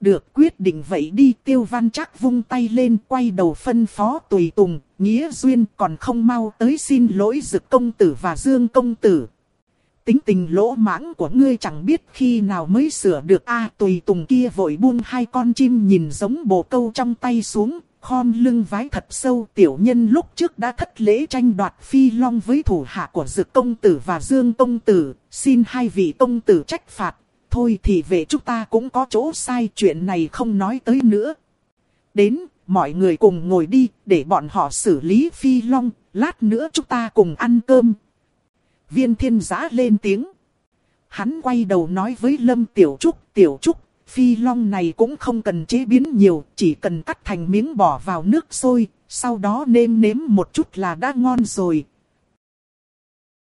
Được quyết định vậy đi tiêu văn chắc vung tay lên quay đầu phân phó tùy tùng, nghĩa duyên còn không mau tới xin lỗi dực công tử và dương công tử. Tính tình lỗ mãng của ngươi chẳng biết khi nào mới sửa được. A tùy tùng kia vội buông hai con chim nhìn giống bồ câu trong tay xuống, khom lưng vái thật sâu. Tiểu nhân lúc trước đã thất lễ tranh đoạt phi long với thủ hạ của dực công tử và dương công tử, xin hai vị công tử trách phạt, thôi thì về chúng ta cũng có chỗ sai chuyện này không nói tới nữa. Đến, mọi người cùng ngồi đi, để bọn họ xử lý phi long, lát nữa chúng ta cùng ăn cơm, Viên thiên giã lên tiếng. Hắn quay đầu nói với Lâm Tiểu Trúc, Tiểu Trúc, phi long này cũng không cần chế biến nhiều, chỉ cần cắt thành miếng bỏ vào nước sôi, sau đó nêm nếm một chút là đã ngon rồi,